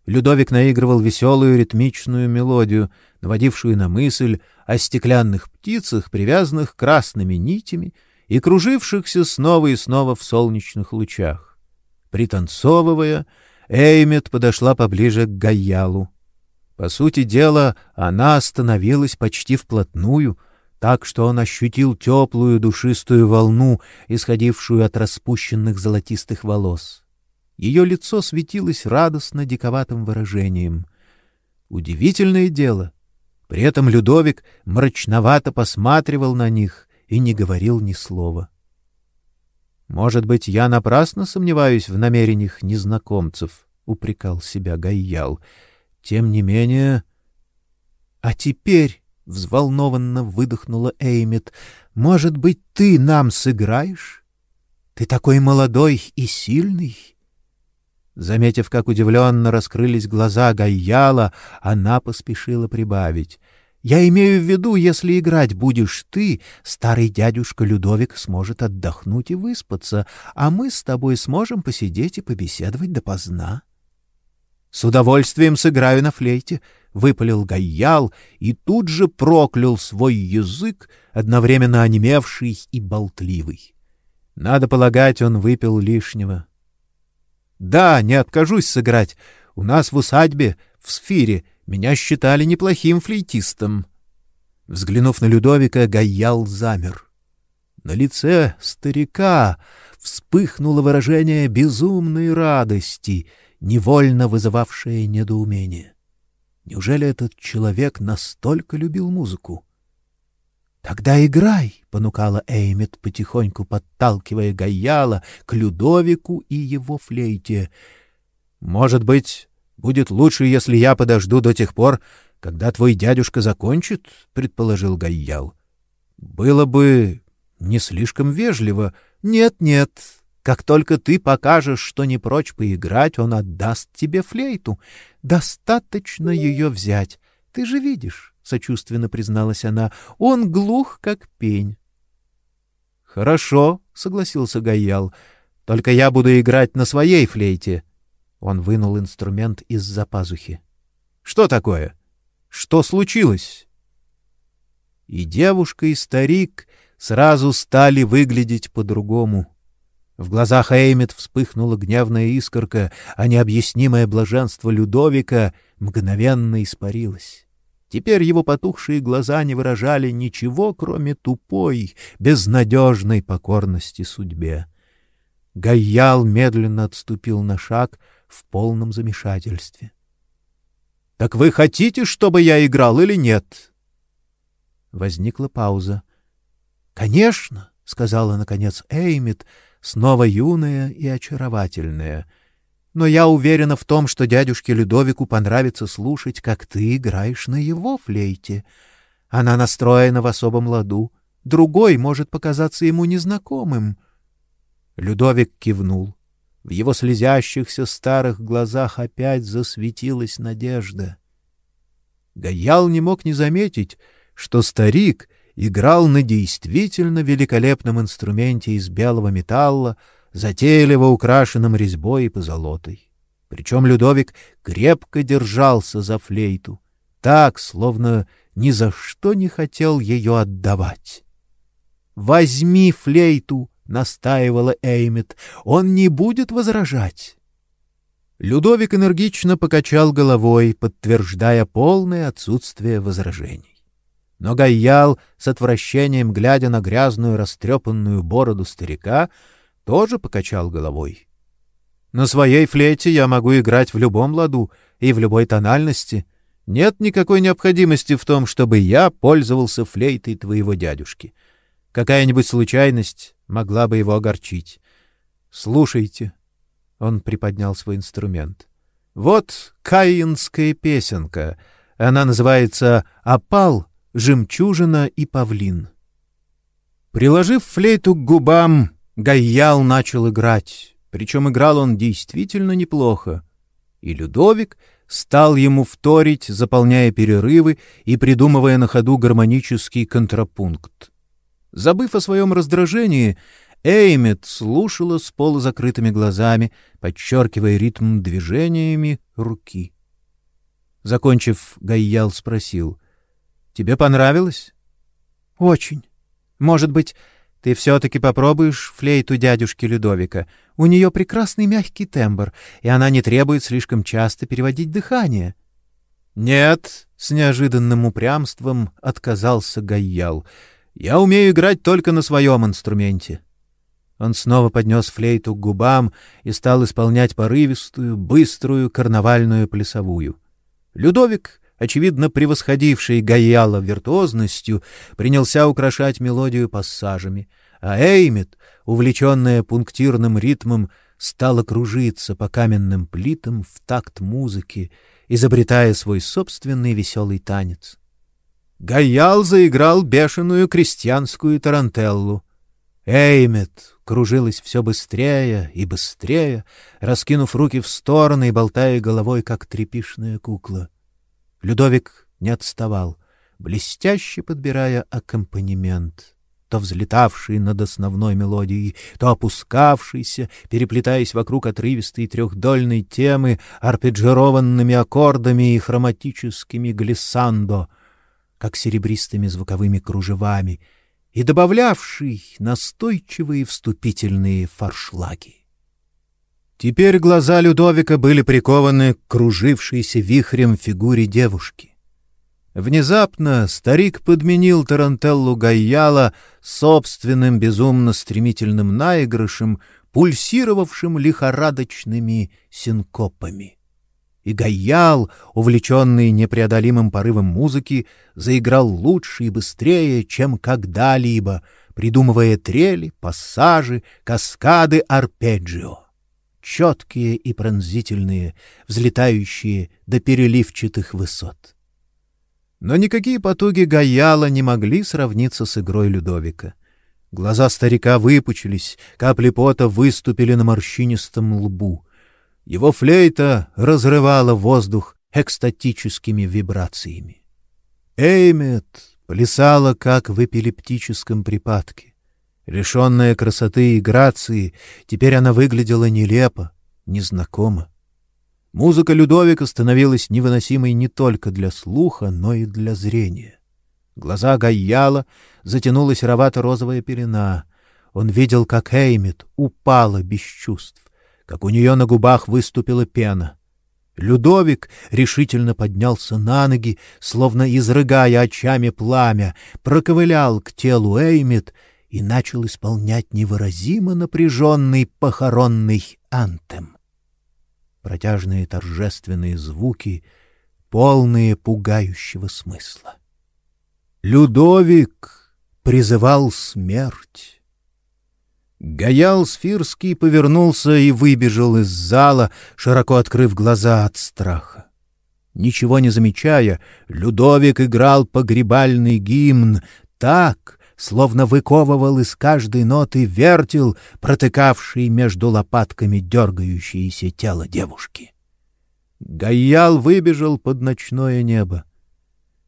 Людовик наигрывал веселую ритмичную мелодию, наводившую на мысль о стеклянных птицах, привязанных красными нитями и кружившихся снова и снова в солнечных лучах. Пританцовывая, Эймет подошла поближе к Гаялу. По сути дела, она остановилась почти вплотную, так что он ощутил теплую душистую волну, исходившую от распущенных золотистых волос. Ее лицо светилось радостно диковатым выражением. Удивительное дело. При этом Людовик мрачновато посматривал на них, и не говорил ни слова. Может быть, я напрасно сомневаюсь в намерениях незнакомцев, упрекал себя Гайял. Тем не менее, а теперь взволнованно выдохнула Эймит. Может быть, ты нам сыграешь? Ты такой молодой и сильный. Заметив, как удивленно раскрылись глаза Гайяла, она поспешила прибавить: я имею в виду, если играть будешь ты, старый дядюшка Людовик сможет отдохнуть и выспаться, а мы с тобой сможем посидеть и побеседовать допоздна. — С удовольствием сыграю на флейте, — выпалил Гайял и тут же проклял свой язык, одновременно онемевший и болтливый. Надо полагать, он выпил лишнего. — Да, не откажусь сыграть. У нас в усадьбе, в сфере, меня считали неплохим флейтистом. Взглянув на Людовика, Гаял замер. На лице старика вспыхнуло выражение безумной радости, невольно вызывавшее недоумение. Неужели этот человек настолько любил музыку? Тогда играй, понукала Эймет, потихоньку подталкивая Гаяла к Людовику и его флейте. Может быть, Будет лучше, если я подожду до тех пор, когда твой дядюшка закончит, предположил Гайял. Было бы не слишком вежливо. Нет, нет. Как только ты покажешь, что не прочь поиграть, он отдаст тебе флейту. Достаточно ее взять. Ты же видишь, сочувственно призналась она. Он глух как пень. Хорошо, согласился Гайял. Только я буду играть на своей флейте. Он вынул инструмент из-за пазухи. Что такое? Что случилось? И девушка, и старик сразу стали выглядеть по-другому. В глазах Эймит вспыхнула гневная искорка, а необъяснимое блаженство Людовика мгновенно испарилось. Теперь его потухшие глаза не выражали ничего, кроме тупой, безнадежной покорности судьбе. Гайял медленно отступил на шаг, в полном замешательстве. Так вы хотите, чтобы я играл или нет? Возникла пауза. Конечно, сказала наконец Эймит, снова юная и очаровательная. Но я уверена в том, что дядюшке Людовику понравится слушать, как ты играешь на его флейте. Она настроена в особом ладу. Другой может показаться ему незнакомым. Людовик кивнул В его слезящихся старых глазах опять засветилась надежда. Гаял не мог не заметить, что старик играл на действительно великолепном инструменте из белого металла, затейливо украшенном резьбой и позолотой. Причем Людовик крепко держался за флейту, так, словно ни за что не хотел ее отдавать. «Возьми флейту!» — настаивала Эймит. «Он не будет возражать!» Людовик энергично покачал головой, подтверждая полное отсутствие возражений. Но Гайял, с отвращением глядя на грязную растрепанную бороду старика, тоже покачал головой. На своей флейте я могу играть в любом ладу и в любой тональности. Нет никакой необходимости в том, чтобы я пользовался флейтой твоего дядюшки. Какая-нибудь случайность могла бы его огорчить. Слушайте. Он приподнял свой инструмент. Вот каинская песенка. Она называется «Опал жемчужина и павлин. Приложив флейту к губам, Гайял начал играть, причем играл он действительно неплохо. И Людовик стал ему вторить, заполняя перерывы и придумывая на ходу гармонический контрапункт. Забыв о своем раздражении, Эймет слушала с полузакрытыми глазами, подчеркивая ритм движениями руки. Закончив, Гайял спросил — Тебе понравилось? Очень. Может быть, ты все-таки попробуешь флейту дядюшки Людовика. У нее прекрасный мягкий тембр, и она не требует слишком часто переводить дыхание. Нет, с неожиданным упрямством отказался Гайял. Я умею играть только на своем инструменте. Он снова поднес флейту к губам и стал исполнять порывистую, быструю карнавальную плясовую. Людовик очевидно превосходивший Гайяла виртуозностью, принялся украшать мелодию пассажами, а Эймит, увлеченная пунктирным ритмом, стала кружиться по каменным плитам в такт музыки, изобретая свой собственный веселый танец. Гайял заиграл бешеную крестьянскую тарантеллу. Эймет кружилась все быстрее и быстрее, раскинув руки в стороны и болтая головой, как трепишная кукла. Людовик не отставал, блестяще подбирая аккомпанемент, то взлетавший над основной мелодией, то опускавшийся, переплетаясь вокруг отрывистой трехдольной темы арпеджированными аккордами и хроматическими глиссандо, как серебристыми звуковыми кружевами, и добавлявший настойчивые вступительные фаршлаги. Теперь глаза Людовика были прикованы к кружившейся вихрем фигуре девушки. Внезапно старик подменил Тарантеллу Гайяла собственным безумно стремительным наигрышем, пульсировавшим лихорадочными синкопами. И Гайял, увлеченный непреодолимым порывом музыки, заиграл лучше и быстрее, чем когда-либо, придумывая трели, пассажи, каскады арпеджио четкие и пронзительные, взлетающие до переливчатых высот. Но никакие потуги Гаяла не могли сравниться с игрой Людовика. Глаза старика выпучились, капли пота выступили на морщинистом лбу. Его флейта разрывала воздух экстатическими вибрациями. Эймет плясала, как в эпилептическом припадке. Лишенная красоты и грации, теперь она выглядела нелепо, незнакомо. Музыка Людовика становилась невыносимой не только для слуха, но и для зрения. Глаза Гайяла затянулась ровато-розовая пелена. Он видел, как Эймит упала без чувств, как у нее на губах выступила пена. Людовик решительно поднялся на ноги, словно изрыгая очами пламя, проковылял к телу Эймит и начал исполнять невыразимо напряженный похоронный антем. Протяжные торжественные звуки, полные пугающего смысла. Людовик призывал смерть. Гаял Сфирский повернулся и выбежал из зала, широко открыв глаза от страха. Ничего не замечая, Людовик играл погребальный гимн так, словно выковывал из каждой ноты вертел, протыкавший между лопатками дергающееся тело девушки. Гаял выбежал под ночное небо.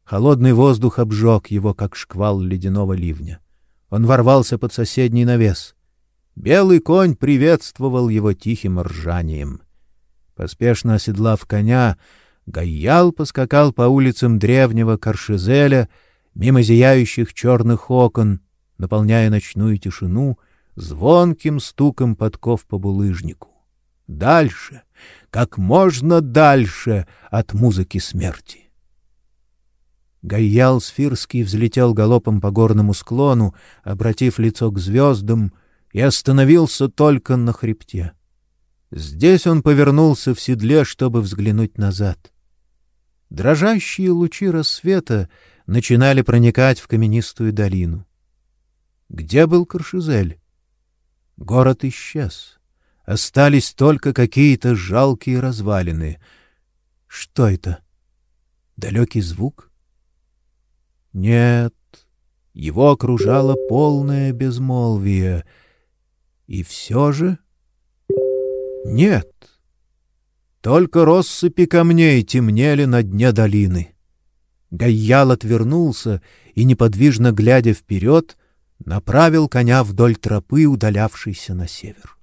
Холодный воздух обжег его, как шквал ледяного ливня. Он ворвался под соседний навес. Белый конь приветствовал его тихим ржанием. Поспешно оседлав коня, Гаял поскакал по улицам древнего Каршизеля, мимо зияющих черных окон, наполняя ночную тишину звонким стуком подков по булыжнику. Дальше, как можно дальше от музыки смерти. Гайял Сфирский взлетел галопом по горному склону, обратив лицо к звездам, и остановился только на хребте. Здесь он повернулся в седле, чтобы взглянуть назад. Дрожащие лучи рассвета начинали проникать в каменистую долину. Где был Каршизель? Город исчез. Остались только какие-то жалкие развалины. Что это? Далекий звук? Нет, его окружало полное безмолвие. И все же... Нет. Только россыпи камней темнели на дне долины. Гайял отвернулся и, неподвижно глядя вперед, направил коня вдоль тропы, удалявшейся на север.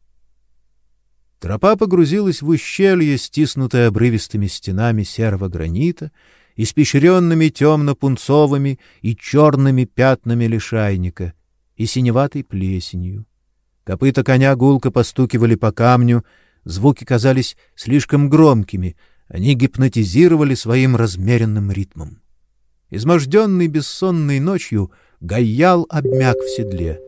Тропа погрузилась в ущелье, стиснутое обрывистыми стенами серого гранита, испещренными темно-пунцовыми и черными пятнами лишайника и синеватой плесенью. Копыта коня гулко постукивали по камню, звуки казались слишком громкими, они гипнотизировали своим размеренным ритмом. Изможденный бессонной ночью, Гаял обмяк в седле.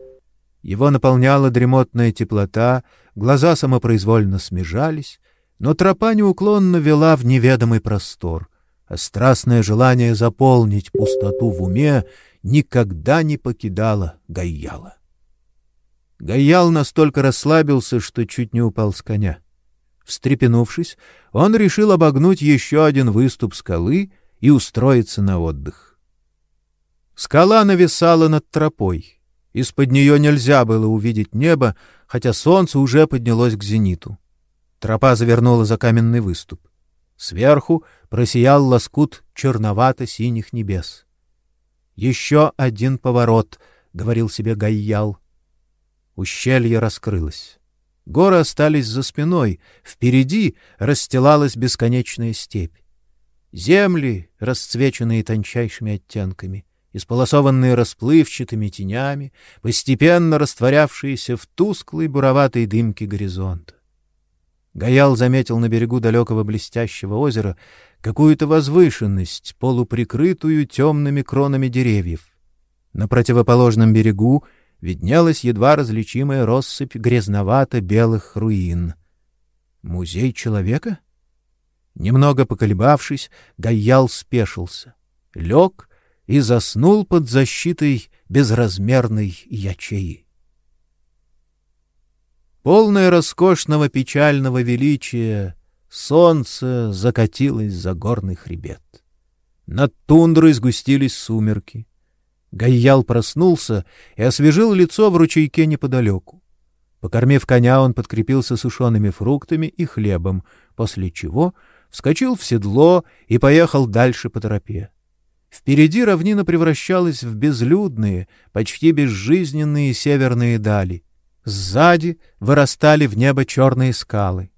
Его наполняла дремотная теплота, глаза самопроизвольно смежались, но тропа неуклонно вела в неведомый простор а страстное желание заполнить пустоту в уме никогда не покидало Гайяла. Гайял настолько расслабился, что чуть не упал с коня. Встрепенувшись, он решил обогнуть еще один выступ скалы и устроиться на отдых. Скала нависала над тропой. Из-под нее нельзя было увидеть небо, хотя солнце уже поднялось к зениту. Тропа завернула за каменный выступ. Сверху просиял лоскут черновато-синих небес. «Еще один поворот», — говорил себе Гайял. Ущелье раскрылось. Горы остались за спиной, впереди расстилалась бесконечная степь. Земли, расцвеченные тончайшими оттенками, исполосованные расплывчатыми тенями, постепенно растворявшиеся в тусклой буроватой дымке горизонта. Гаял заметил на берегу далекого блестящего озера какую-то возвышенность, полуприкрытую темными кронами деревьев. На противоположном берегу виднелась едва различимая россыпь грязновато-белых руин. Музей человека? Немного поколебавшись, Гаял спешился, лег и заснул под защитой безразмерной ячеи. Полное роскошного печального величия, солнце закатилось за горный хребет. Над тундрой сгустились сумерки. Гайял проснулся и освежил лицо в ручейке неподалеку. Покормив коня, он подкрепился сушеными фруктами и хлебом, после чего вскочил в седло и поехал дальше по тропе. Впереди равнина превращалась в безлюдные, почти безжизненные северные дали — Сзади вырастали в небо черные скалы.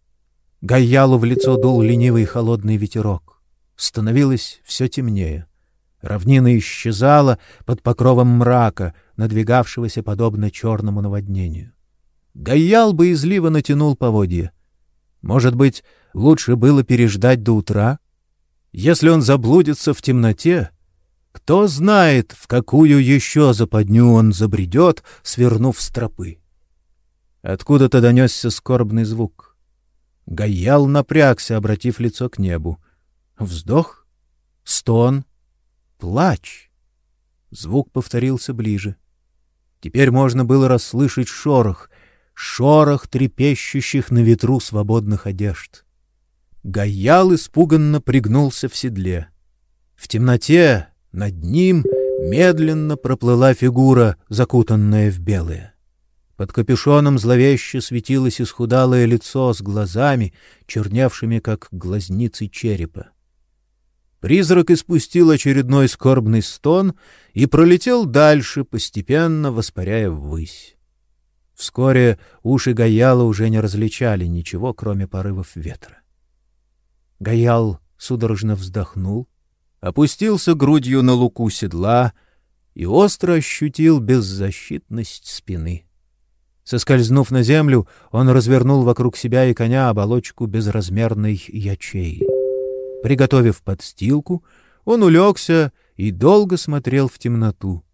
Гаялу в лицо дул ленивый холодный ветерок. Становилось все темнее. Равнина исчезала под покровом мрака, надвигавшегося подобно черному наводнению. Гаял боязливо натянул поводья. Может быть, лучше было переждать до утра? Если он заблудится в темноте, кто знает, в какую еще западню он забредет, свернув с тропы. Откуда-то донесся скорбный звук. Гаял напрягся, обратив лицо к небу. Вздох, стон, плач. Звук повторился ближе. Теперь можно было расслышать шорох, шорох трепещущих на ветру свободных одежд. Гаял испуганно пригнулся в седле. В темноте над ним медленно проплыла фигура, закутанная в белое. Под капюшоном зловеще светилось исхудалое лицо с глазами, черневшими, как глазницы черепа. Призрак испустил очередной скорбный стон и пролетел дальше, постепенно воспаряя ввысь. Вскоре уши Гаяла уже не различали ничего, кроме порывов ветра. Гаял судорожно вздохнул, опустился грудью на луку седла и остро ощутил беззащитность спины. Соскользнув на землю, он развернул вокруг себя и коня оболочку безразмерной ячеи. Приготовив подстилку, он улегся и долго смотрел в темноту.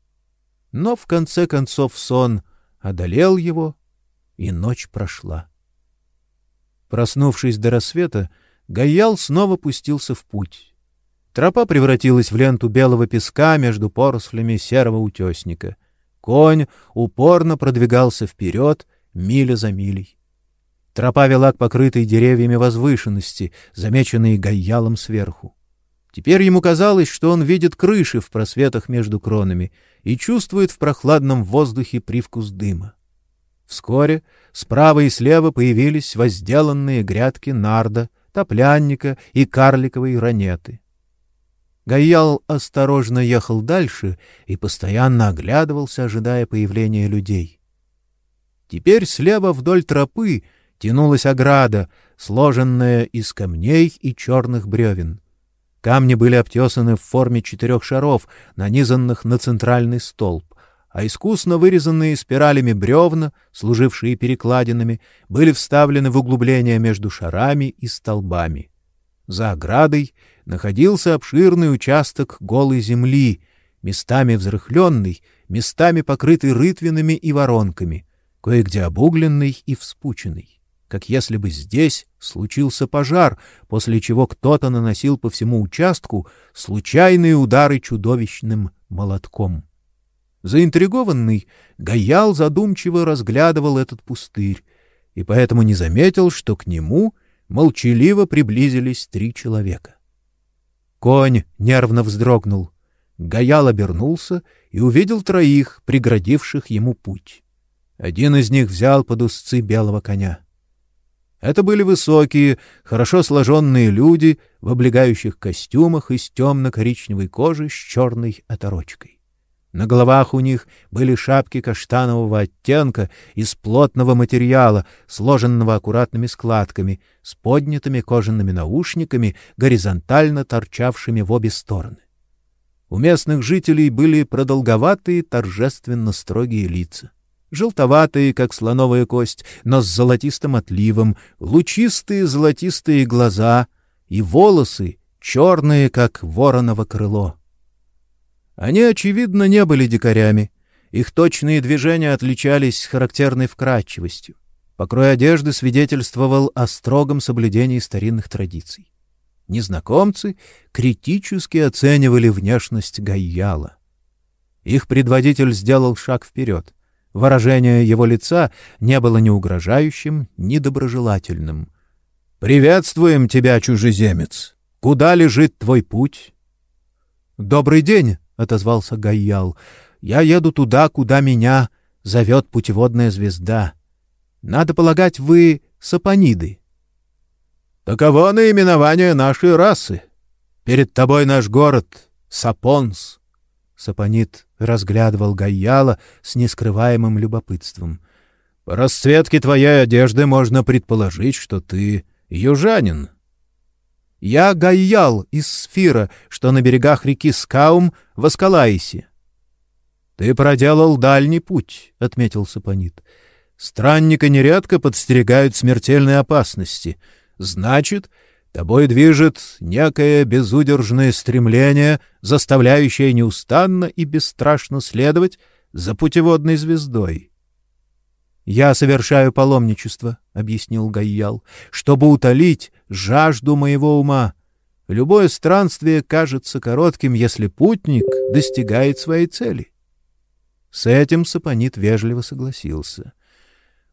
Но в конце концов сон одолел его, и ночь прошла. Проснувшись до рассвета, Гаял снова пустился в путь. Тропа превратилась в ленту белого песка между порослями серого утесника. Конь упорно продвигался вперед, миля за милей. Тропа вела к покрытой деревьями возвышенности, замеченной Гайялом сверху. Теперь ему казалось, что он видит крыши в просветах между кронами и чувствует в прохладном воздухе привкус дыма. Вскоре справа и слева появились возделанные грядки нарда, топлянника и карликовой ранеты. Гаял осторожно ехал дальше и постоянно оглядывался, ожидая появления людей. Теперь слева вдоль тропы тянулась ограда, сложенная из камней и черных бревен. Камни были обтесаны в форме четырех шаров, нанизанных на центральный столб, а искусно вырезанные спиралями бревна, служившие перекладинами, были вставлены в углубления между шарами и столбами. За оградой находился обширный участок голой земли, местами взрыхленный, местами покрытый рытвинами и воронками, кое-где обугленный и вспученный, как если бы здесь случился пожар, после чего кто-то наносил по всему участку случайные удары чудовищным молотком. Заинтригованный, Гаял задумчиво разглядывал этот пустырь и поэтому не заметил, что к нему молчаливо приблизились три человека. Конь нервно вздрогнул. Гаял обернулся и увидел троих, преградивших ему путь. Один из них взял под узцы белого коня. Это были высокие, хорошо сложенные люди в облегающих костюмах из темно-коричневой кожи с черной оторочкой. На головах у них были шапки каштанового оттенка из плотного материала, сложенного аккуратными складками, с поднятыми кожаными наушниками, горизонтально торчавшими в обе стороны. У местных жителей были продолговатые, торжественно строгие лица. Желтоватые, как слоновая кость, но с золотистым отливом, лучистые золотистые глаза и волосы, черные, как вороново крыло. Они, очевидно, не были дикарями. Их точные движения отличались характерной вкрадчивостью. Покрой одежды свидетельствовал о строгом соблюдении старинных традиций. Незнакомцы критически оценивали внешность Гайяла. Их предводитель сделал шаг вперед. Выражение его лица не было ни угрожающим, ни доброжелательным. «Приветствуем тебя, чужеземец! Куда лежит твой путь?» «Добрый день!» Отозвался Гайял. Я еду туда, куда меня зовет путеводная звезда. Надо полагать, вы сапониды. Таково наименование нашей расы. Перед тобой наш город Сапонс. Сапонит разглядывал Гайяла с нескрываемым любопытством. По расцветке твоей одежды можно предположить, что ты южанин. Я Гайял из Сфира, что на берегах реки Скаум в Аскалаисе. — Ты проделал дальний путь, — отметил Сапонит. — Странника нередко подстерегают смертельные опасности. Значит, тобой движет некое безудержное стремление, заставляющее неустанно и бесстрашно следовать за путеводной звездой. «Я совершаю паломничество», — объяснил Гайял, — «чтобы утолить жажду моего ума. Любое странствие кажется коротким, если путник достигает своей цели». С этим Сапонит вежливо согласился.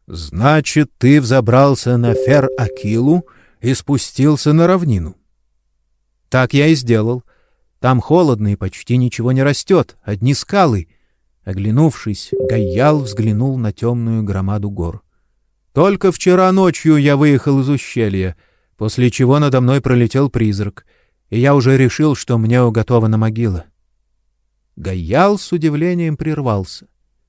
«Значит, ты взобрался на Фер-Акилу и спустился на равнину?» «Так я и сделал. Там холодно и почти ничего не растет, одни скалы. Оглянувшись, Гайял взглянул на темную громаду гор. Только вчера ночью я выехал из ущелья, после чего надо мной пролетел призрак, и я уже решил, что мне уготована могила. Гайял с удивлением прервался.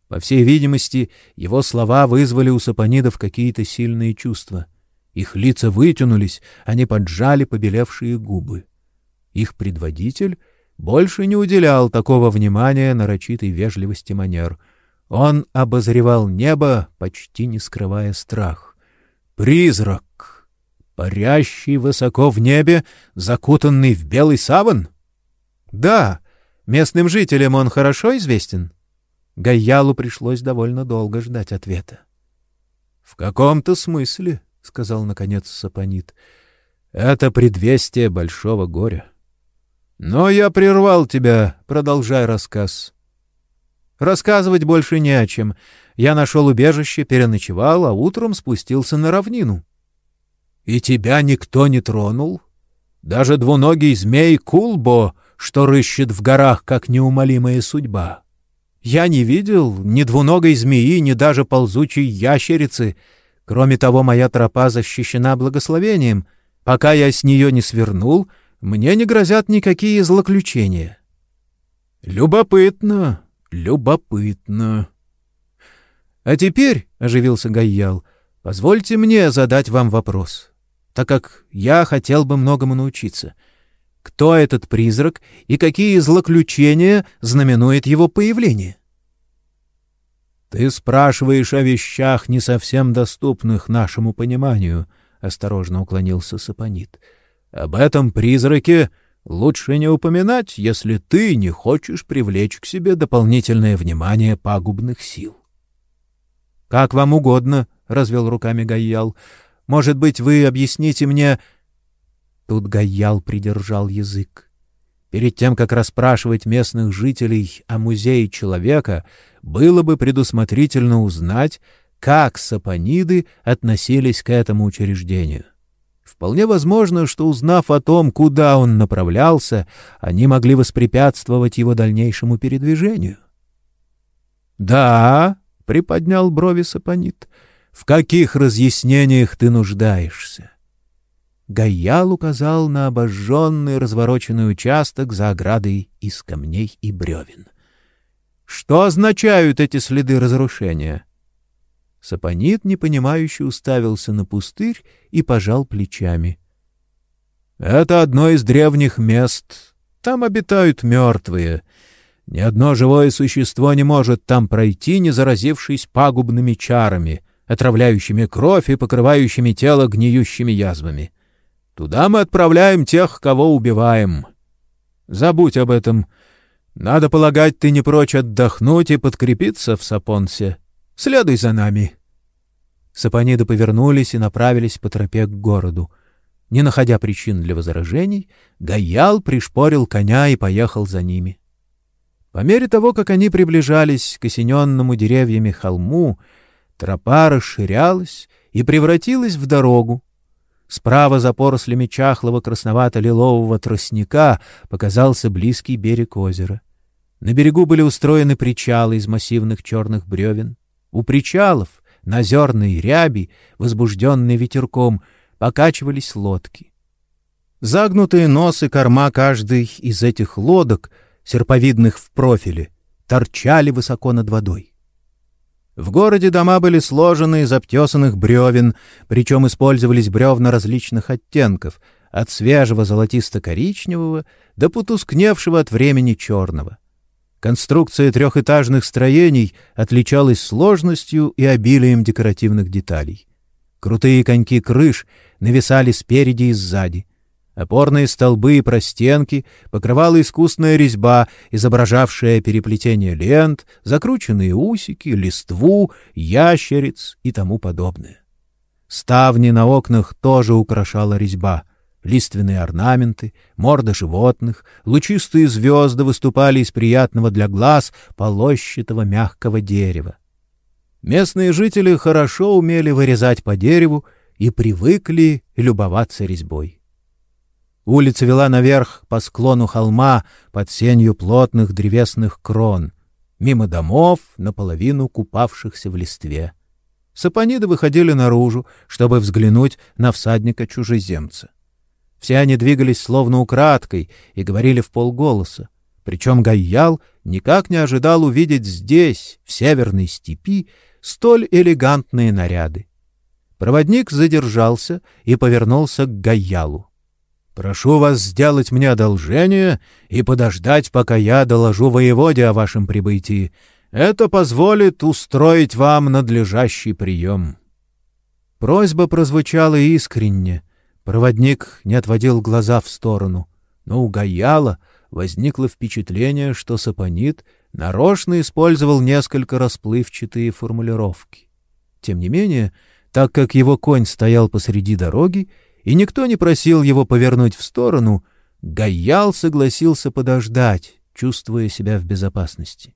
По всей видимости, его слова вызвали у сапонидов какие-то сильные чувства. Их лица вытянулись, они поджали побелевшие губы. Их предводитель больше не уделял такого внимания нарочитой вежливости манер. Он обозревал небо, почти не скрывая страх. «Призрак! Парящий высоко в небе, закутанный в белый саван?» «Да, местным жителям он хорошо известен?» Гайялу пришлось довольно долго ждать ответа. — В каком-то смысле, — сказал наконец Сапонит, — это предвестие большого горя. Но я прервал тебя, продолжай рассказ. Рассказывать больше не о чем. Я нашел убежище, переночевал, а утром спустился на равнину. И тебя никто не тронул? Даже двуногий змей Кулбо, что рыщет в горах, как неумолимая судьба. Я не видел ни двуногой змеи, ни даже ползучей ящерицы. Кроме того, моя тропа защищена благословением. Пока я с нее не свернул, мне не грозят никакие злоключения. Любопытно, любопытно. А теперь, — оживился Гайял, — позвольте мне задать вам вопрос, так как я хотел бы многому научиться — кто этот призрак и какие злоключения знаменует его появление. «Ты спрашиваешь о вещах, не совсем доступных нашему пониманию», — осторожно уклонился Сапонит. «Об этом призраке лучше не упоминать, если ты не хочешь привлечь к себе дополнительное внимание пагубных сил». «Как вам угодно», — развел руками Гайял. «Может быть, вы объясните мне...» Тут Гаял придержал язык. Перед тем, как расспрашивать местных жителей о музее человека, было бы предусмотрительно узнать, как сапониды относились к этому учреждению. Вполне возможно, что, узнав о том, куда он направлялся, они могли воспрепятствовать его дальнейшему передвижению. «Да», — приподнял брови сапонит, — «в каких разъяснениях ты нуждаешься?» Гаял указал на обожженный развороченный участок за оградой из камней и бревен. «Что означают эти следы разрушения?» Сапонит, непонимающе, уставился на пустырь и пожал плечами. «Это одно из древних мест. Там обитают мертвые. Ни одно живое существо не может там пройти, не заразившись пагубными чарами, отравляющими кровь и покрывающими тело гниющими язвами. Туда мы отправляем тех, кого убиваем. Забудь об этом. Надо полагать, ты не прочь отдохнуть и подкрепиться в Сапонсе. Следуй за нами. Сапониды повернулись и направились по тропе к городу. Не находя причин для возражений, Гаял пришпорил коня и поехал за ними. По мере того, как они приближались к осененному деревьями холму, тропа расширялась и превратилась в дорогу, Справа за порослями чахлого красновато-лилового тростника показался близкий берег озера. На берегу были устроены причалы из массивных черных бревен. У причалов, на зерной ряби, возбужденные ветерком, покачивались лодки. Загнутые носы корма каждой из этих лодок, серповидных в профиле, торчали высоко над водой. В городе дома были сложены из обтесанных бревен, причем использовались бревна различных оттенков, от свежего золотисто-коричневого до потускневшего от времени черного. Конструкция трехэтажных строений отличалась сложностью и обилием декоративных деталей. Крутые коньки крыш нависали спереди и сзади. Опорные столбы и простенки покрывала искусная резьба, изображавшая переплетение лент, закрученные усики, листву, ящериц и тому подобное. Ставни на окнах тоже украшала резьба. Лиственные орнаменты, морды животных, лучистые звезды выступали из приятного для глаз полощатого мягкого дерева. Местные жители хорошо умели вырезать по дереву и привыкли любоваться резьбой. Улица вела наверх по склону холма под сенью плотных древесных крон, мимо домов, наполовину купавшихся в листве. Сапониды выходили наружу, чтобы взглянуть на всадника-чужеземца. Все они двигались словно украдкой и говорили в полголоса. Причем Гайял никак не ожидал увидеть здесь, в северной степи, столь элегантные наряды. Проводник задержался и повернулся к Гайялу. Прошу вас сделать мне одолжение и подождать, пока я доложу воеводе о вашем прибытии. Это позволит устроить вам надлежащий прием». Просьба прозвучала искренне. Проводник не отводил глаза в сторону, но у Гаяла возникло впечатление, что Сапонит нарочно использовал несколько расплывчатые формулировки. Тем не менее, так как его конь стоял посреди дороги, и никто не просил его повернуть в сторону, Гаял согласился подождать, чувствуя себя в безопасности.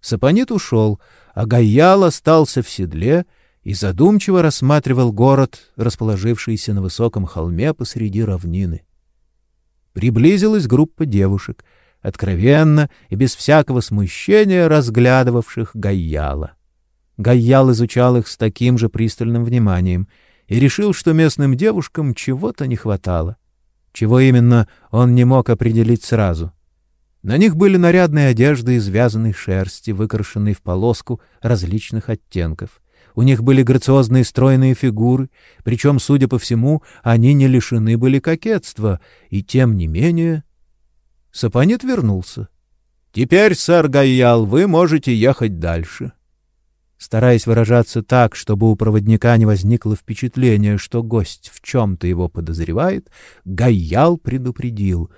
Сапонит ушел, а Гаял остался в седле и задумчиво рассматривал город, расположившийся на высоком холме посреди равнины. Приблизилась группа девушек, откровенно и без всякого смущения разглядывавших Гаяла. Гаял изучал их с таким же пристальным вниманием — и решил, что местным девушкам чего-то не хватало. Чего именно, он не мог определить сразу. На них были нарядные одежды из вязаной шерсти, выкрашенные в полоску различных оттенков. У них были грациозные стройные фигуры, причем, судя по всему, они не лишены были кокетства, и тем не менее... Сапонит вернулся. — Теперь, сэр Гайял, вы можете ехать дальше. — Стараясь выражаться так, чтобы у проводника не возникло впечатления, что гость в чем-то его подозревает, Гайял предупредил.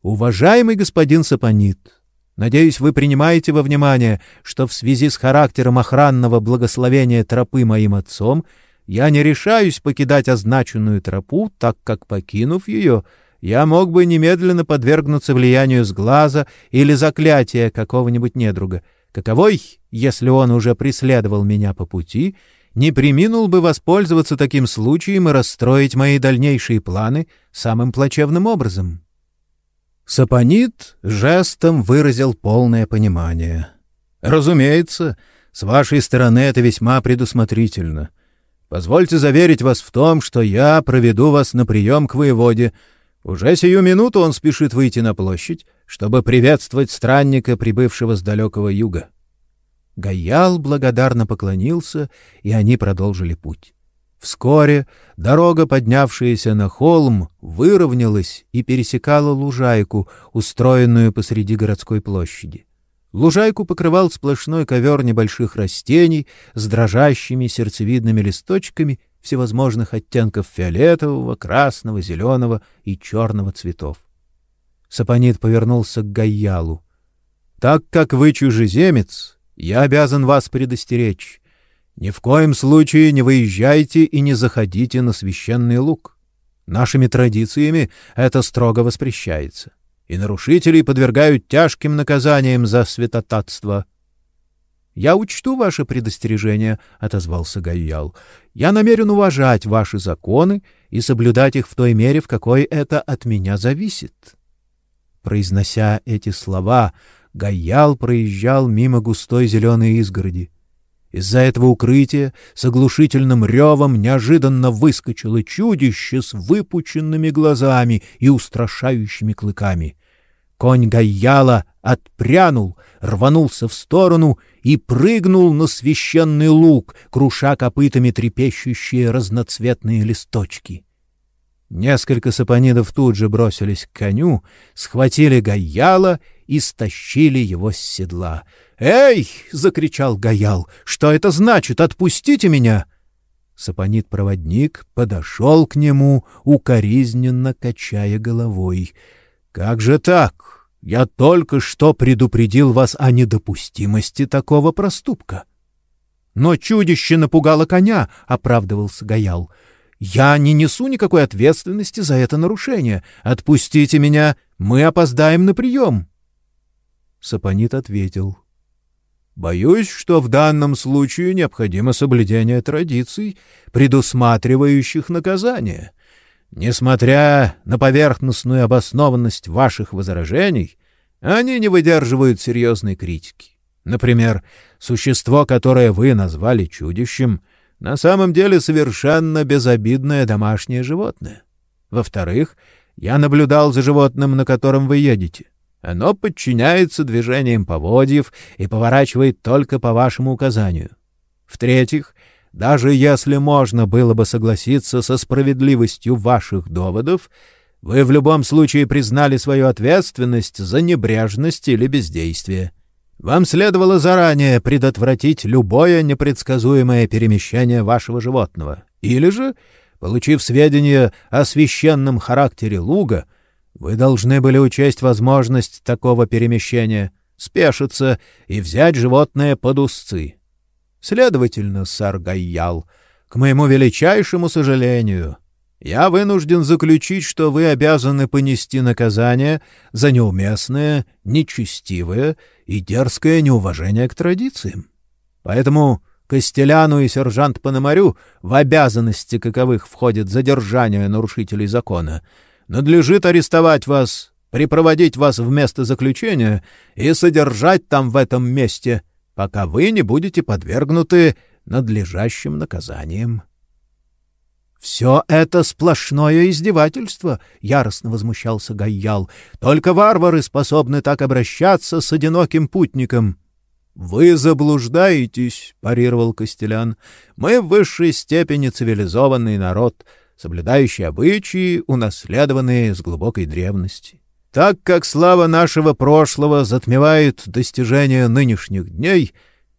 «Уважаемый господин Сапонит, надеюсь, вы принимаете во внимание, что в связи с характером охранного благословения тропы моим отцом я не решаюсь покидать означенную тропу, так как, покинув ее, я мог бы немедленно подвергнуться влиянию сглаза или заклятия какого-нибудь недруга» каковой, если он уже преследовал меня по пути, не приминул бы воспользоваться таким случаем и расстроить мои дальнейшие планы самым плачевным образом. Сапонит жестом выразил полное понимание. «Разумеется, с вашей стороны это весьма предусмотрительно. Позвольте заверить вас в том, что я проведу вас на прием к воеводе. Уже сию минуту он спешит выйти на площадь, чтобы приветствовать странника, прибывшего с далекого юга. Гаял благодарно поклонился, и они продолжили путь. Вскоре дорога, поднявшаяся на холм, выровнялась и пересекала лужайку, устроенную посреди городской площади. Лужайку покрывал сплошной ковер небольших растений с дрожащими сердцевидными листочками всевозможных оттенков фиолетового, красного, зеленого и черного цветов. Сапонит повернулся к Гайялу. «Так как вы чужеземец, я обязан вас предостеречь. Ни в коем случае не выезжайте и не заходите на священный луг. Нашими традициями это строго воспрещается, и нарушителей подвергают тяжким наказаниям за святотатство». «Я учту ваше предостережение», — отозвался Гайял. «Я намерен уважать ваши законы и соблюдать их в той мере, в какой это от меня зависит». Произнося эти слова, Гаял проезжал мимо густой зеленой изгороди. Из-за этого укрытия с оглушительным ревом неожиданно выскочило чудище с выпученными глазами и устрашающими клыками. Конь Гаяла отпрянул, рванулся в сторону и прыгнул на священный луг, круша копытами трепещущие разноцветные листочки. Несколько сапонидов тут же бросились к коню, схватили Гаяла и стащили его с седла. «Эй!» — закричал Гаял. «Что это значит? Отпустите меня!» Сапонит-проводник подошел к нему, укоризненно качая головой. «Как же так? Я только что предупредил вас о недопустимости такого проступка». «Но чудище напугало коня», — оправдывался Гаял. Я не несу никакой ответственности за это нарушение. Отпустите меня, мы опоздаем на прием. Сапонит ответил. Боюсь, что в данном случае необходимо соблюдение традиций, предусматривающих наказание. Несмотря на поверхностную обоснованность ваших возражений, они не выдерживают серьезной критики. Например, существо, которое вы назвали чудищем, на самом деле совершенно безобидное домашнее животное. Во-вторых, я наблюдал за животным, на котором вы едете. Оно подчиняется движениям поводьев и поворачивает только по вашему указанию. В-третьих, даже если можно было бы согласиться со справедливостью ваших доводов, вы в любом случае признали свою ответственность за небрежность или бездействие. Вам следовало заранее предотвратить любое непредсказуемое перемещение вашего животного. Или же, получив сведения о священном характере луга, вы должны были учесть возможность такого перемещения, спешиться и взять животное под узцы. Следовательно, сэр Гайял, к моему величайшему сожалению, я вынужден заключить, что вы обязаны понести наказание за неуместное, нечестивое и дерзкое неуважение к традициям. Поэтому Костеляну и сержант Пономарю, в обязанности каковых входит задержание нарушителей закона, надлежит арестовать вас, припроводить вас в место заключения и содержать там в этом месте, пока вы не будете подвергнуты надлежащим наказаниям. «Все это сплошное издевательство!» — яростно возмущался Гайял. «Только варвары способны так обращаться с одиноким путником». «Вы заблуждаетесь», — парировал Костелян. «Мы в высшей степени цивилизованный народ, соблюдающий обычаи, унаследованные с глубокой древности. Так как слава нашего прошлого затмевает достижения нынешних дней,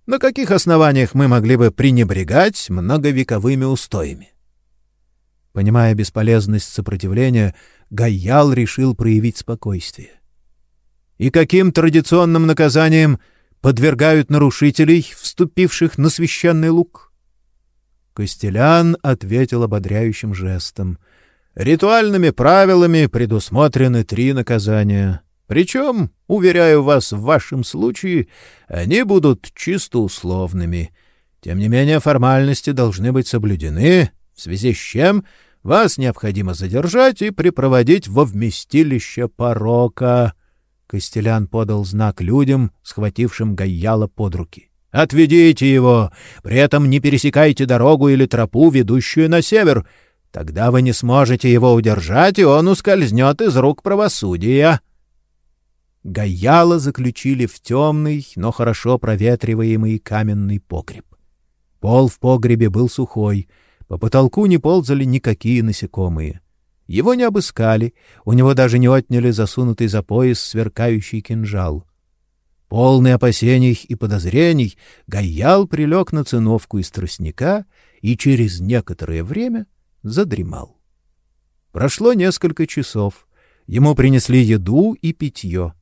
на каких основаниях мы могли бы пренебрегать многовековыми устоями?» Понимая бесполезность сопротивления, Гайял решил проявить спокойствие. И каким традиционным наказанием подвергают нарушителей, вступивших на священный луг? Костелян ответил ободряющим жестом. Ритуальными правилами предусмотрены три наказания. Причем, уверяю вас, в вашем случае они будут чисто условными. Тем не менее, формальности должны быть соблюдены, в связи с чем вас необходимо задержать и припроводить во вместилище порока. Костелян подал знак людям, схватившим Гайяла под руки. «Отведите его! При этом не пересекайте дорогу или тропу, ведущую на север. Тогда вы не сможете его удержать, и он ускользнет из рук правосудия». Гайяла заключили в темный, но хорошо проветриваемый каменный погреб. Пол в погребе был сухой — по потолку не ползали никакие насекомые. Его не обыскали, у него даже не отняли засунутый за пояс сверкающий кинжал. Полный опасений и подозрений, Гаял прилег на циновку из тростника и через некоторое время задремал. Прошло несколько часов. Ему принесли еду и питье.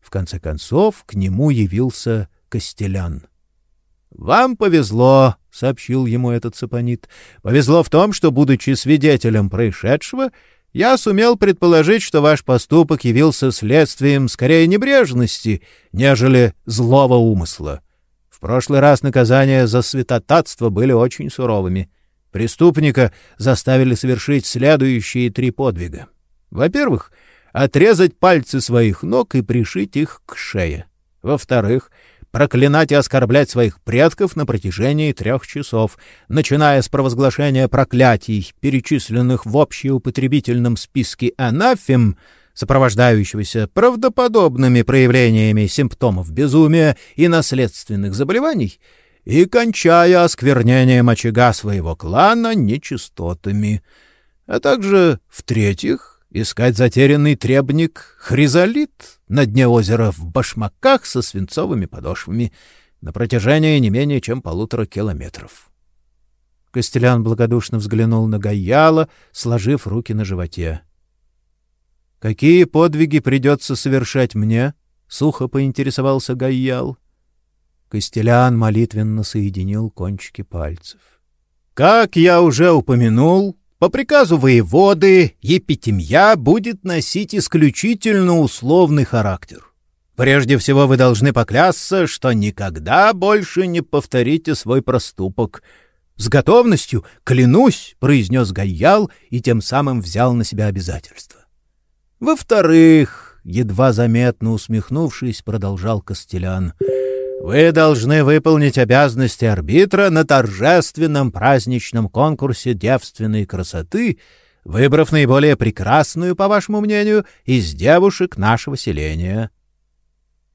В конце концов к нему явился Костелян. «Вам повезло», — сообщил ему этот сапонит. «Повезло в том, что, будучи свидетелем происшедшего, я сумел предположить, что ваш поступок явился следствием скорее небрежности, нежели злого умысла. В прошлый раз наказания за святотатство были очень суровыми. Преступника заставили совершить следующие три подвига. Во-первых, отрезать пальцы своих ног и пришить их к шее. Во-вторых, — проклинать и оскорблять своих предков на протяжении трех часов, начиная с провозглашения проклятий, перечисленных в общеупотребительном списке анафем, сопровождающегося правдоподобными проявлениями симптомов безумия и наследственных заболеваний, и кончая осквернением очага своего клана нечистотами, а также, в-третьих, искать затерянный требник хризолит на дне озера в башмаках со свинцовыми подошвами на протяжении не менее чем полутора километров. Костелян благодушно взглянул на Гаяла, сложив руки на животе. — Какие подвиги придется совершать мне? — сухо поинтересовался Гаял. Костелян молитвенно соединил кончики пальцев. — Как я уже упомянул, по приказу воеводы епитемья будет носить исключительно условный характер. Прежде всего вы должны поклясться, что никогда больше не повторите свой проступок. С готовностью, клянусь, произнес Гайял и тем самым взял на себя обязательство. Во-вторых, едва заметно усмехнувшись, продолжал Костелян, вы должны выполнить обязанности арбитра на торжественном праздничном конкурсе девственной красоты, выбрав наиболее прекрасную, по вашему мнению, из девушек нашего селения.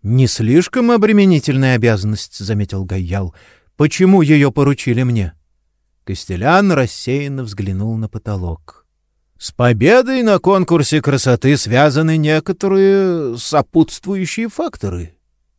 Не слишком обременительная обязанность, заметил Гайял. Почему ее поручили мне? Костелян рассеянно взглянул на потолок. С победой на конкурсе красоты связаны некоторые сопутствующие факторы.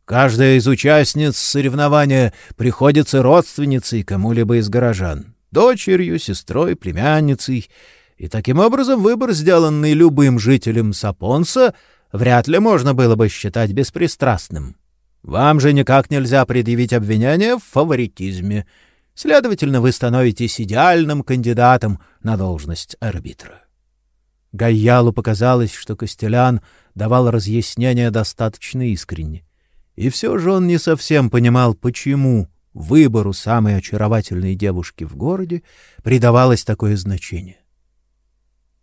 Каждая из участниц соревнования приходится родственницей кому-либо из горожан, дочерью, сестрой, племянницей, и таким образом выбор, сделанный любым жителем Сапонса, вряд ли можно было бы считать беспристрастным. Вам же никак нельзя предъявить обвинение в фаворитизме — Следовательно, вы становитесь идеальным кандидатом на должность арбитра. Гайялу показалось, что Костелян давал разъяснения достаточно искренне. И все же он не совсем понимал, почему выбору самой очаровательной девушки в городе придавалось такое значение.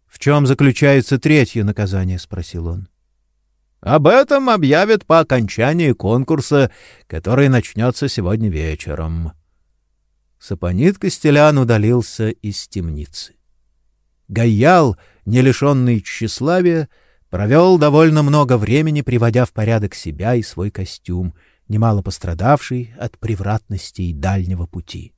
«В чем заключается третье наказание?» — спросил он. «Об этом объявят по окончании конкурса, который начнется сегодня вечером», Сапонит Костелян удалился из темницы. Гайял, не лишенный тщеславия, провел довольно много времени, приводя в порядок себя и свой костюм, немало пострадавший от превратностей дальнего пути.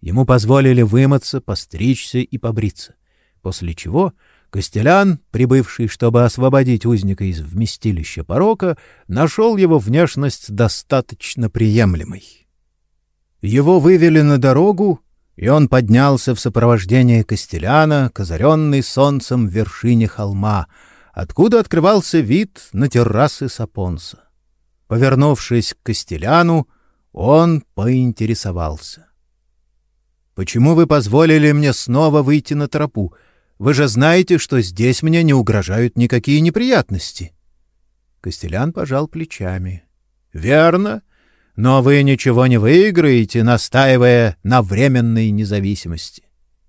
Ему позволили вымыться, постричься и побриться, после чего Костелян, прибывший, чтобы освободить узника из вместилища порока, нашел его внешность достаточно приемлемой. Его вывели на дорогу, и он поднялся в сопровождении Костеляна, козыренный солнцем в вершине холма, откуда открывался вид на террасы Сапонса. Повернувшись к Костеляну, он поинтересовался. «Почему вы позволили мне снова выйти на тропу? Вы же знаете, что здесь мне не угрожают никакие неприятности». Костелян пожал плечами. «Верно. Но вы ничего не выиграете, настаивая на временной независимости.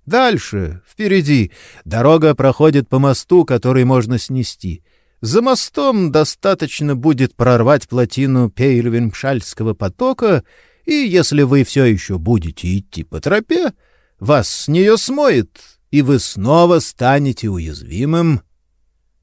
Дальше, впереди, дорога проходит по мосту, который можно снести. За мостом достаточно будет прорвать плотину Пейрвиншальского потока, и если вы все еще будете идти по тропе, вас с нее смоет, и вы снова станете уязвимым.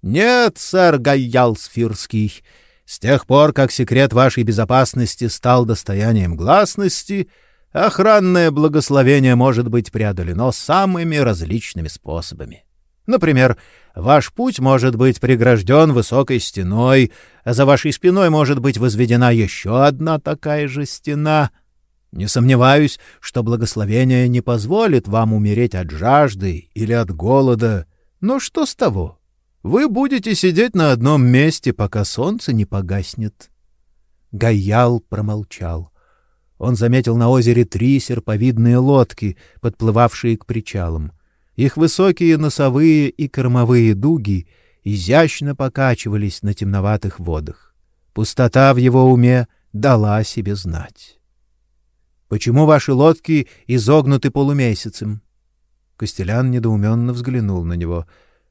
Нет, сэр Гайялсфирский, с тех пор, как секрет вашей безопасности стал достоянием гласности, охранное благословение может быть преодолено самыми различными способами. Например, ваш путь может быть прегражден высокой стеной, а за вашей спиной может быть возведена еще одна такая же стена. Не сомневаюсь, что благословение не позволит вам умереть от жажды или от голода, но что с того? Вы будете сидеть на одном месте, пока солнце не погаснет. Гаял промолчал. Он заметил на озере три серповидные лодки, подплывавшие к причалам. Их высокие носовые и кормовые дуги изящно покачивались на темноватых водах. Пустота в его уме дала себе знать. Почему ваши лодки изогнуты полумесяцем? Костелян недоуменно взглянул на него.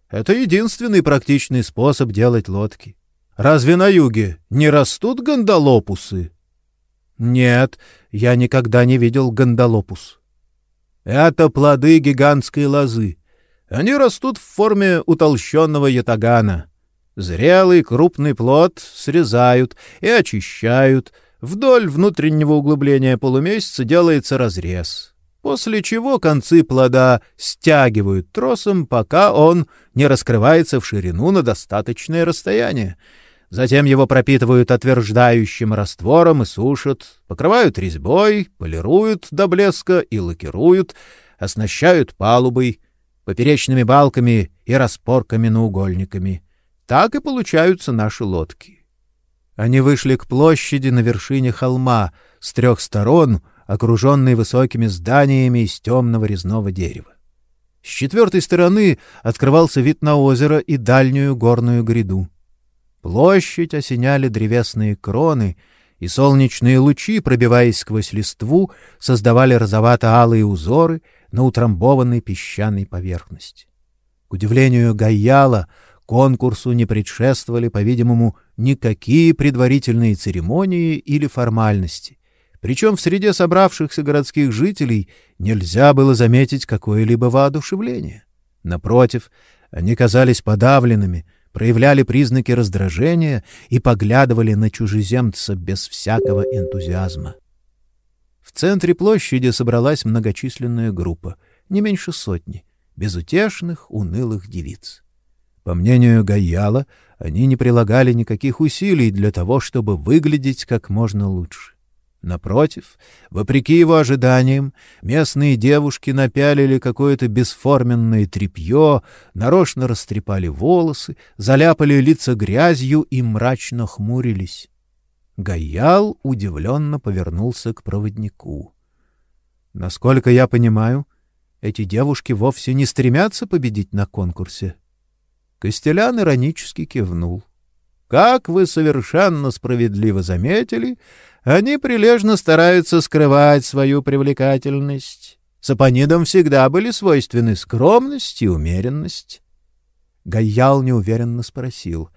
Это единственный практичный способ делать лодки. Разве на юге не растут гондолопусы? Нет, я никогда не видел гондолопус. Это плоды гигантской лозы. Они растут в форме утолщенного ятагана. Зрелый крупный плод срезают и очищают. Вдоль внутреннего углубления полумесяца делается разрез после чего концы плода стягивают тросом, пока он не раскрывается в ширину на достаточное расстояние. Затем его пропитывают отверждающим раствором и сушат, покрывают резьбой, полируют до блеска и лакируют, оснащают палубой, поперечными балками и распорками-наугольниками. Так и получаются наши лодки. Они вышли к площади на вершине холма с трех сторон — окруженный высокими зданиями из темного резного дерева. С четвертой стороны открывался вид на озеро и дальнюю горную гряду. Площадь осеняли древесные кроны, и солнечные лучи, пробиваясь сквозь листву, создавали розовато-алые узоры на утрамбованной песчаной поверхности. К удивлению Гайяла, конкурсу не предшествовали, по-видимому, никакие предварительные церемонии или формальности. Причем в среде собравшихся городских жителей нельзя было заметить какое-либо воодушевление. Напротив, они казались подавленными, проявляли признаки раздражения и поглядывали на чужеземца без всякого энтузиазма. В центре площади собралась многочисленная группа, не меньше сотни, безутешных, унылых девиц. По мнению Гаяла, они не прилагали никаких усилий для того, чтобы выглядеть как можно лучше. Напротив, вопреки его ожиданиям, местные девушки напялили какое-то бесформенное тряпье, нарочно растрепали волосы, заляпали лица грязью и мрачно хмурились. Гаял удивленно повернулся к проводнику. Насколько я понимаю, эти девушки вовсе не стремятся победить на конкурсе. Костелян иронически кивнул. Как вы совершенно справедливо заметили, они прилежно стараются скрывать свою привлекательность. Сапонидам всегда были свойственны скромность и умеренность. Гайял неуверенно спросил,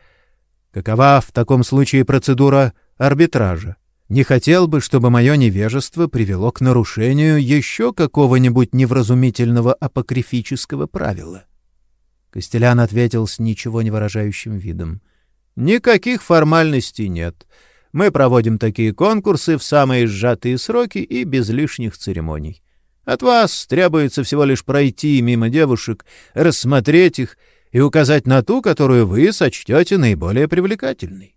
какова в таком случае процедура арбитража? Не хотел бы, чтобы мое невежество привело к нарушению еще какого-нибудь невразумительного апокрифического правила. Костелян ответил с ничего не выражающим видом. Никаких формальностей нет. Мы проводим такие конкурсы в самые сжатые сроки и без лишних церемоний. От вас требуется всего лишь пройти мимо девушек, рассмотреть их и указать на ту, которую вы сочтете наиболее привлекательной.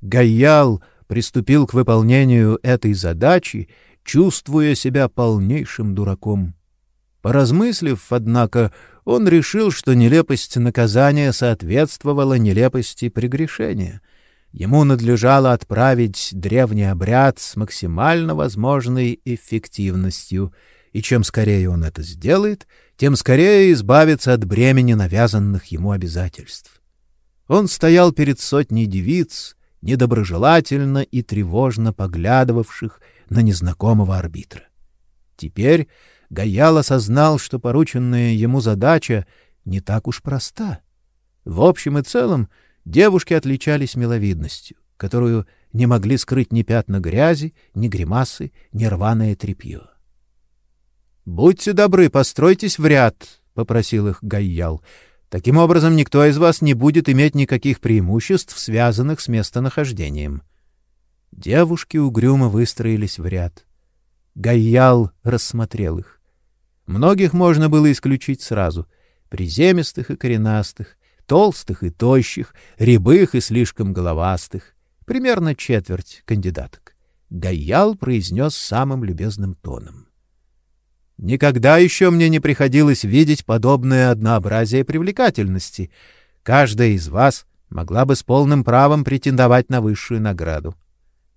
Гаял приступил к выполнению этой задачи, чувствуя себя полнейшим дураком. Поразмыслив, однако, он решил, что нелепость наказания соответствовала нелепости прегрешения — Ему надлежало отправить древний обряд с максимально возможной эффективностью, и чем скорее он это сделает, тем скорее избавится от бремени навязанных ему обязательств. Он стоял перед сотней девиц, недоброжелательно и тревожно поглядывавших на незнакомого арбитра. Теперь Гаял осознал, что порученная ему задача не так уж проста. В общем и целом, Девушки отличались миловидностью, которую не могли скрыть ни пятна грязи, ни гримасы, ни рваное тряпье. — Будьте добры, постройтесь в ряд, — попросил их Гайял. — Таким образом, никто из вас не будет иметь никаких преимуществ, связанных с местонахождением. Девушки угрюмо выстроились в ряд. Гайял рассмотрел их. Многих можно было исключить сразу — приземистых и коренастых, толстых и тощих, рябых и слишком головастых, примерно четверть кандидаток. Гаял произнес самым любезным тоном. «Никогда еще мне не приходилось видеть подобное однообразие привлекательности. Каждая из вас могла бы с полным правом претендовать на высшую награду.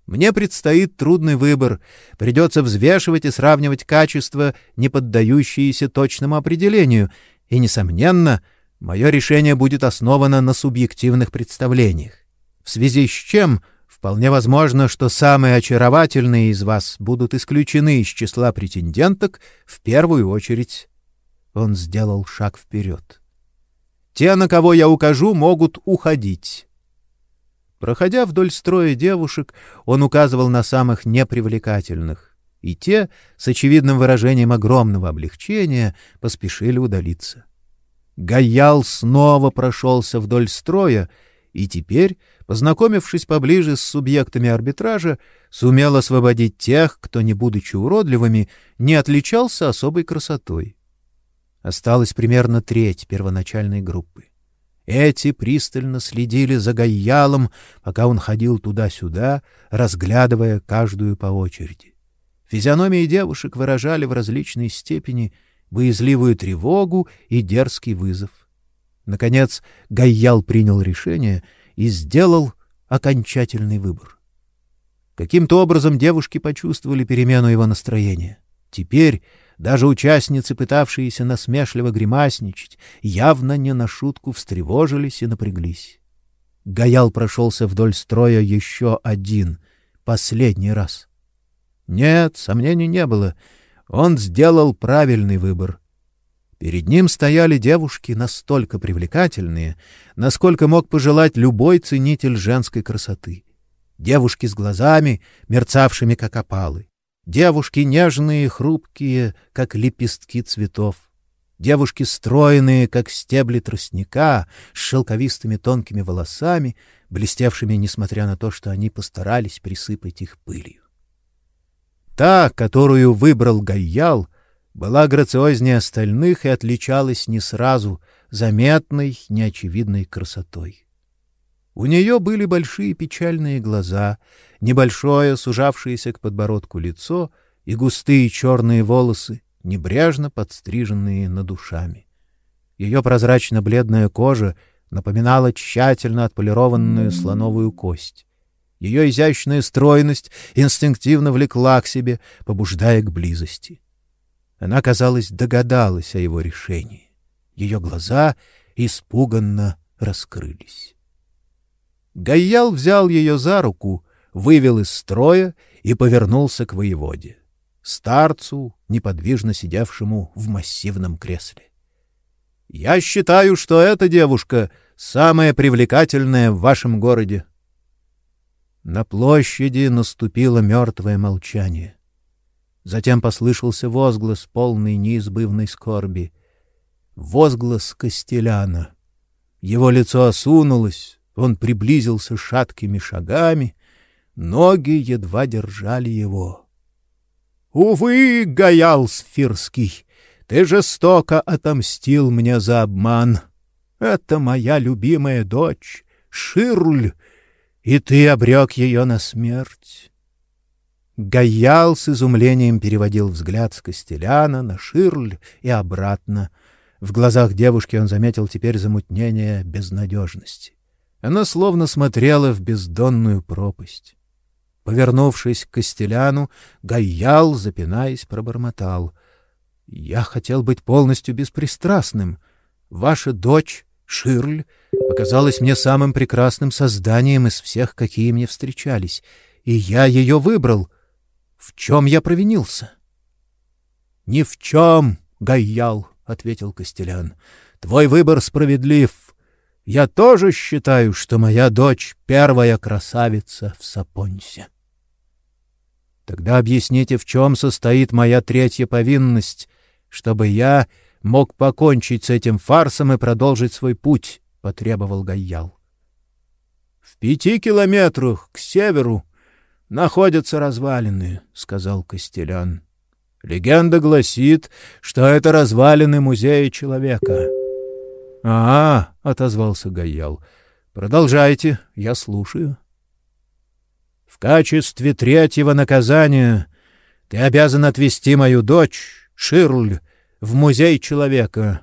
Мне предстоит трудный выбор, придется взвешивать и сравнивать качества, не поддающиеся точному определению, и, несомненно, Мое решение будет основано на субъективных представлениях, в связи с чем вполне возможно, что самые очаровательные из вас будут исключены из числа претенденток в первую очередь. Он сделал шаг вперед. Те, на кого я укажу, могут уходить. Проходя вдоль строя девушек, он указывал на самых непривлекательных, и те, с очевидным выражением огромного облегчения, поспешили удалиться. Гаял снова прошелся вдоль строя и теперь, познакомившись поближе с субъектами арбитража, сумел освободить тех, кто, не будучи уродливыми, не отличался особой красотой. Осталась примерно треть первоначальной группы. Эти пристально следили за Гайялом, пока он ходил туда-сюда, разглядывая каждую по очереди. Физиономии девушек выражали в различной степени — боязливую тревогу и дерзкий вызов. Наконец Гайял принял решение и сделал окончательный выбор. Каким-то образом девушки почувствовали перемену его настроения. Теперь даже участницы, пытавшиеся насмешливо гримасничать, явно не на шутку встревожились и напряглись. Гаял прошелся вдоль строя еще один, последний раз. Нет, сомнений не было. Он сделал правильный выбор. Перед ним стояли девушки настолько привлекательные, насколько мог пожелать любой ценитель женской красоты. Девушки с глазами, мерцавшими как опалы. Девушки нежные хрупкие, как лепестки цветов. Девушки стройные, как стебли тростника, с шелковистыми тонкими волосами, блестевшими, несмотря на то, что они постарались присыпать их пылью. Та, которую выбрал Гайял, была грациознее остальных и отличалась не сразу заметной, неочевидной красотой. У нее были большие печальные глаза, небольшое, сужавшееся к подбородку лицо и густые черные волосы, небрежно подстриженные над ушами. Ее прозрачно-бледная кожа напоминала тщательно отполированную слоновую кость. Ее изящная стройность инстинктивно влекла к себе, побуждая к близости. Она, казалось, догадалась о его решении. Ее глаза испуганно раскрылись. Гайял взял ее за руку, вывел из строя и повернулся к воеводе, старцу, неподвижно сидевшему в массивном кресле. «Я считаю, что эта девушка самая привлекательная в вашем городе. На площади наступило мертвое молчание. Затем послышался возглас полный неизбывной скорби. Возглас Костеляна. Его лицо осунулось, он приблизился шаткими шагами, ноги едва держали его. «Увы, Гаял Сфирский, ты жестоко отомстил мне за обман. Это моя любимая дочь, Ширль, и ты обрек ее на смерть. Гаял с изумлением переводил взгляд с Костеляна на Ширль и обратно. В глазах девушки он заметил теперь замутнение безнадежности. Она словно смотрела в бездонную пропасть. Повернувшись к Костеляну, Гаял, запинаясь, пробормотал. — Я хотел быть полностью беспристрастным. Ваша дочь, Ширль, показалась мне самым прекрасным созданием из всех, какие мне встречались, и я ее выбрал. В чем я провинился? — Ни в чем, Гайял, — ответил Костелян. — Твой выбор справедлив. Я тоже считаю, что моя дочь — первая красавица в Сапонсе. Тогда объясните, в чем состоит моя третья повинность, чтобы я мог покончить с этим фарсом и продолжить свой путь потребовал Гайял. В пяти километрах к северу находятся развалины, сказал Костелян. Легенда гласит, что это развалины музея человека. А, -а отозвался Гайял. Продолжайте, я слушаю. В качестве третьего наказания ты обязан отвезти мою дочь, Ширль, в музей человека.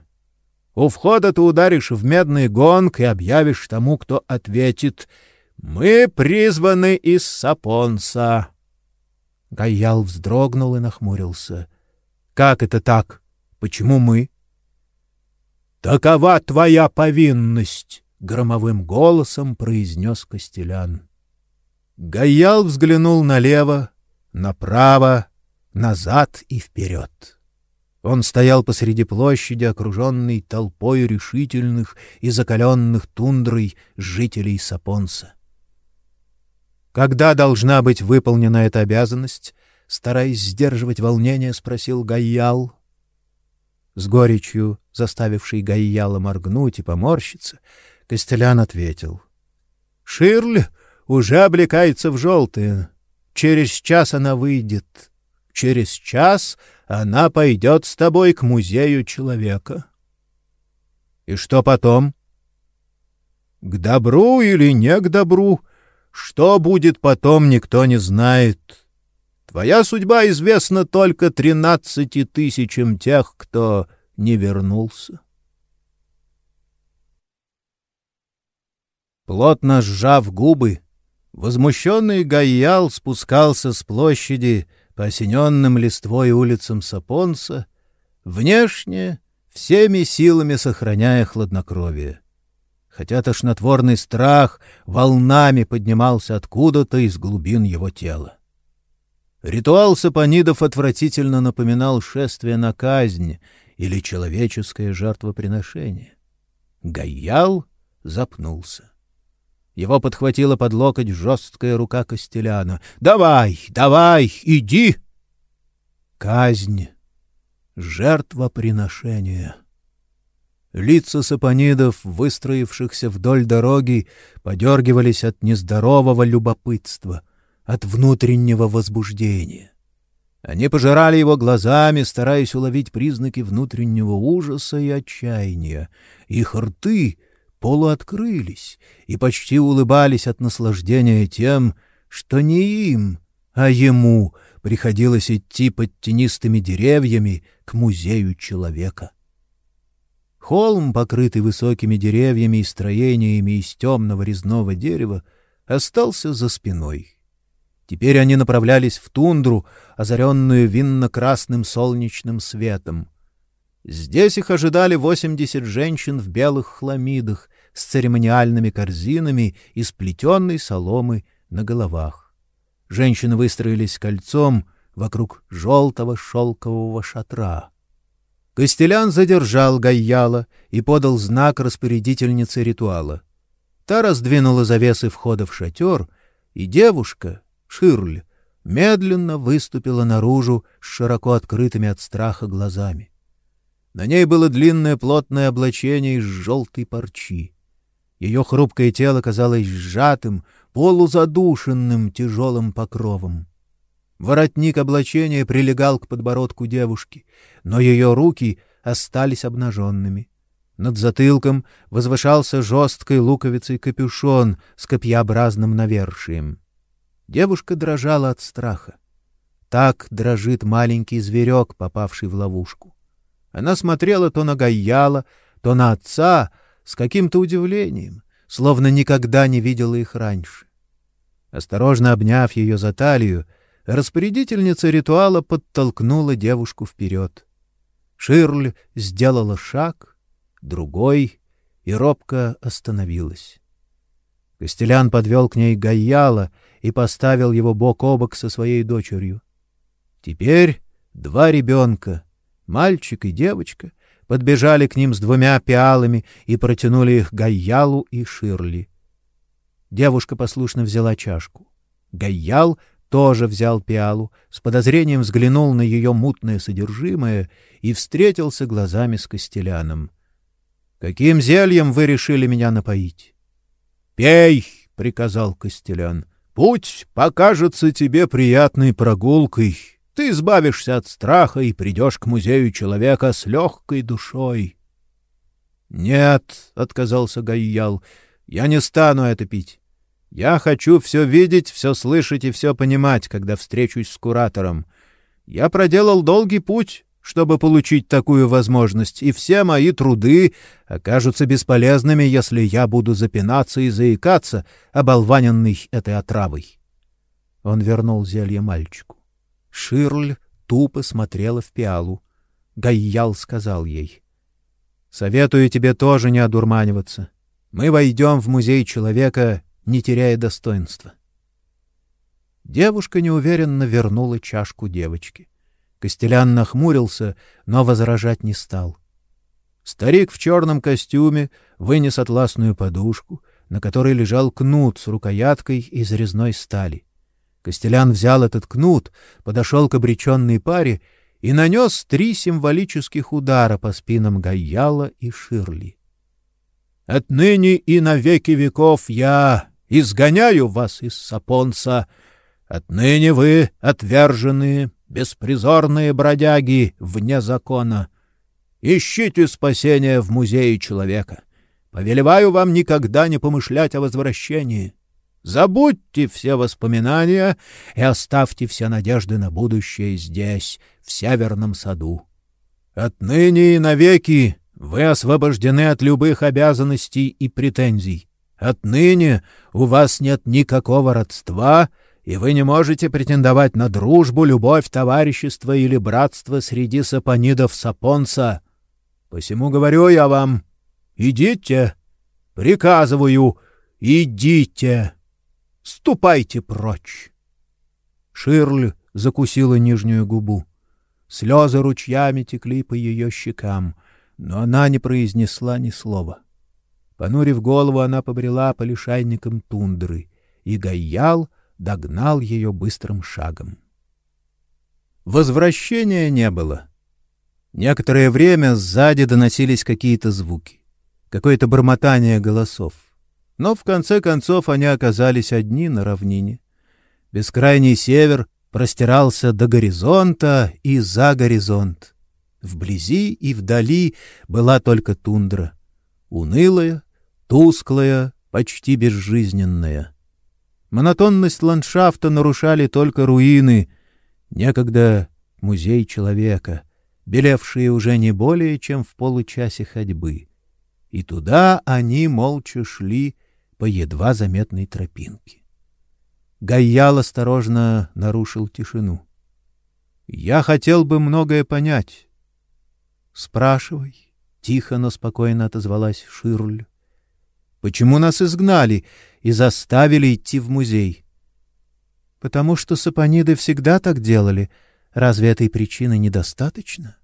У входа ты ударишь в медный гонг и объявишь тому, кто ответит «Мы призваны из Сапонса». Гаял вздрогнул и нахмурился. «Как это так? Почему мы?» «Такова твоя повинность!» — громовым голосом произнес Костелян. Гаял взглянул налево, направо, назад и вперед. Он стоял посреди площади, окруженный толпой решительных и закаленных тундрой жителей Сапонса. «Когда должна быть выполнена эта обязанность?» Стараясь сдерживать волнение, спросил Гайял. С горечью, заставивший Гайяла моргнуть и поморщиться, Костелян ответил. «Ширль уже облекается в желтое. Через час она выйдет. Через час она пойдет с тобой к музею человека. И что потом? К добру или не к добру, что будет потом, никто не знает. Твоя судьба известна только тринадцати тысячам тех, кто не вернулся. Плотно сжав губы, возмущенный Гайял спускался с площади, по осененным листвой улицам Сапонса, внешне всеми силами сохраняя хладнокровие. хотя тошнотворный страх волнами поднимался откуда-то из глубин его тела. Ритуал сапонидов отвратительно напоминал шествие на казнь или человеческое жертвоприношение. Гаял запнулся. Его подхватила под локоть жесткая рука Костеляна. «Давай, давай, иди!» Казнь, жертвоприношение. Лица сапонидов, выстроившихся вдоль дороги, подергивались от нездорового любопытства, от внутреннего возбуждения. Они пожирали его глазами, стараясь уловить признаки внутреннего ужаса и отчаяния. Их рты полуоткрылись и почти улыбались от наслаждения тем, что не им, а ему приходилось идти под тенистыми деревьями к музею человека. Холм, покрытый высокими деревьями и строениями из темного резного дерева, остался за спиной. Теперь они направлялись в тундру, озаренную винно-красным солнечным светом. Здесь их ожидали восемьдесят женщин в белых хламидах с церемониальными корзинами из плетенной соломы на головах. Женщины выстроились кольцом вокруг желтого шелкового шатра. Костелян задержал Гайяла и подал знак распорядительнице ритуала. Та раздвинула завесы входа в шатер, и девушка, Ширль, медленно выступила наружу с широко открытыми от страха глазами. На ней было длинное плотное облачение из желтой парчи. Ее хрупкое тело казалось сжатым, полузадушенным тяжелым покровом. Воротник облачения прилегал к подбородку девушки, но ее руки остались обнаженными. Над затылком возвышался жесткой луковицей капюшон с копьеобразным навершием. Девушка дрожала от страха. Так дрожит маленький зверек, попавший в ловушку. Она смотрела то на Гайяла, то на отца с каким-то удивлением, словно никогда не видела их раньше. Осторожно обняв ее за талию, Распорядительница ритуала подтолкнула девушку вперед. Ширль сделала шаг, другой, и робко остановилась. Костелян подвел к ней Гаяла и поставил его бок о бок со своей дочерью. Теперь два ребенка, мальчик и девочка, подбежали к ним с двумя пиалами и протянули их Гаялу и Ширли. Девушка послушно взяла чашку. Гаял тоже взял пиалу, с подозрением взглянул на ее мутное содержимое и встретился глазами с Костеляном. — Каким зельем вы решили меня напоить? — Пей! — приказал Костелян. — Путь покажется тебе приятной прогулкой. Ты избавишься от страха и придешь к музею человека с легкой душой. — Нет, — отказался Гайял, — я не стану это пить. Я хочу все видеть, все слышать и все понимать, когда встречусь с куратором. Я проделал долгий путь, чтобы получить такую возможность, и все мои труды окажутся бесполезными, если я буду запинаться и заикаться, оболваненный этой отравой. Он вернул зелье мальчику. Ширль тупо смотрела в пиалу. Гайял сказал ей. — Советую тебе тоже не одурманиваться. Мы войдем в музей человека не теряя достоинства. Девушка неуверенно вернула чашку девочке. Костелян нахмурился, но возражать не стал. Старик в черном костюме вынес атласную подушку, на которой лежал кнут с рукояткой из резной стали. Костелян взял этот кнут, подошел к обреченной паре и нанес три символических удара по спинам Гайяла и Ширли. «Отныне и на веки веков я, изгоняю вас из Сапонца. Отныне вы отверженные, беспризорные бродяги вне закона. Ищите спасения в музее человека. Повелеваю вам никогда не помышлять о возвращении. Забудьте все воспоминания и оставьте все надежды на будущее здесь, в северном саду. Отныне и навеки вы освобождены от любых обязанностей и претензий. Отныне у вас нет никакого родства, и вы не можете претендовать на дружбу, любовь, товарищество или братство среди сапонидов Сапонца. Посему говорю я вам, идите, приказываю, идите, ступайте прочь. Ширль закусила нижнюю губу. Слезы ручьями текли по ее щекам, но она не произнесла ни слова. Понурив голову, она побрела по лишайникам тундры, и Гайял догнал ее быстрым шагом. Возвращения не было. Некоторое время сзади доносились какие-то звуки, какое-то бормотание голосов. Но в конце концов они оказались одни на равнине. Бескрайний север простирался до горизонта и за горизонт. Вблизи и вдали была только тундра, унылая, тусклая, почти безжизненная. Монотонность ландшафта нарушали только руины, некогда музей человека, белевшие уже не более чем в получасе ходьбы. И туда они молча шли по едва заметной тропинке. Гайял осторожно нарушил тишину. «Я хотел бы многое понять». «Спрашивай», — тихо, но спокойно отозвалась Ширль. Почему нас изгнали и заставили идти в музей? Потому что сапониды всегда так делали. Разве этой причины недостаточно?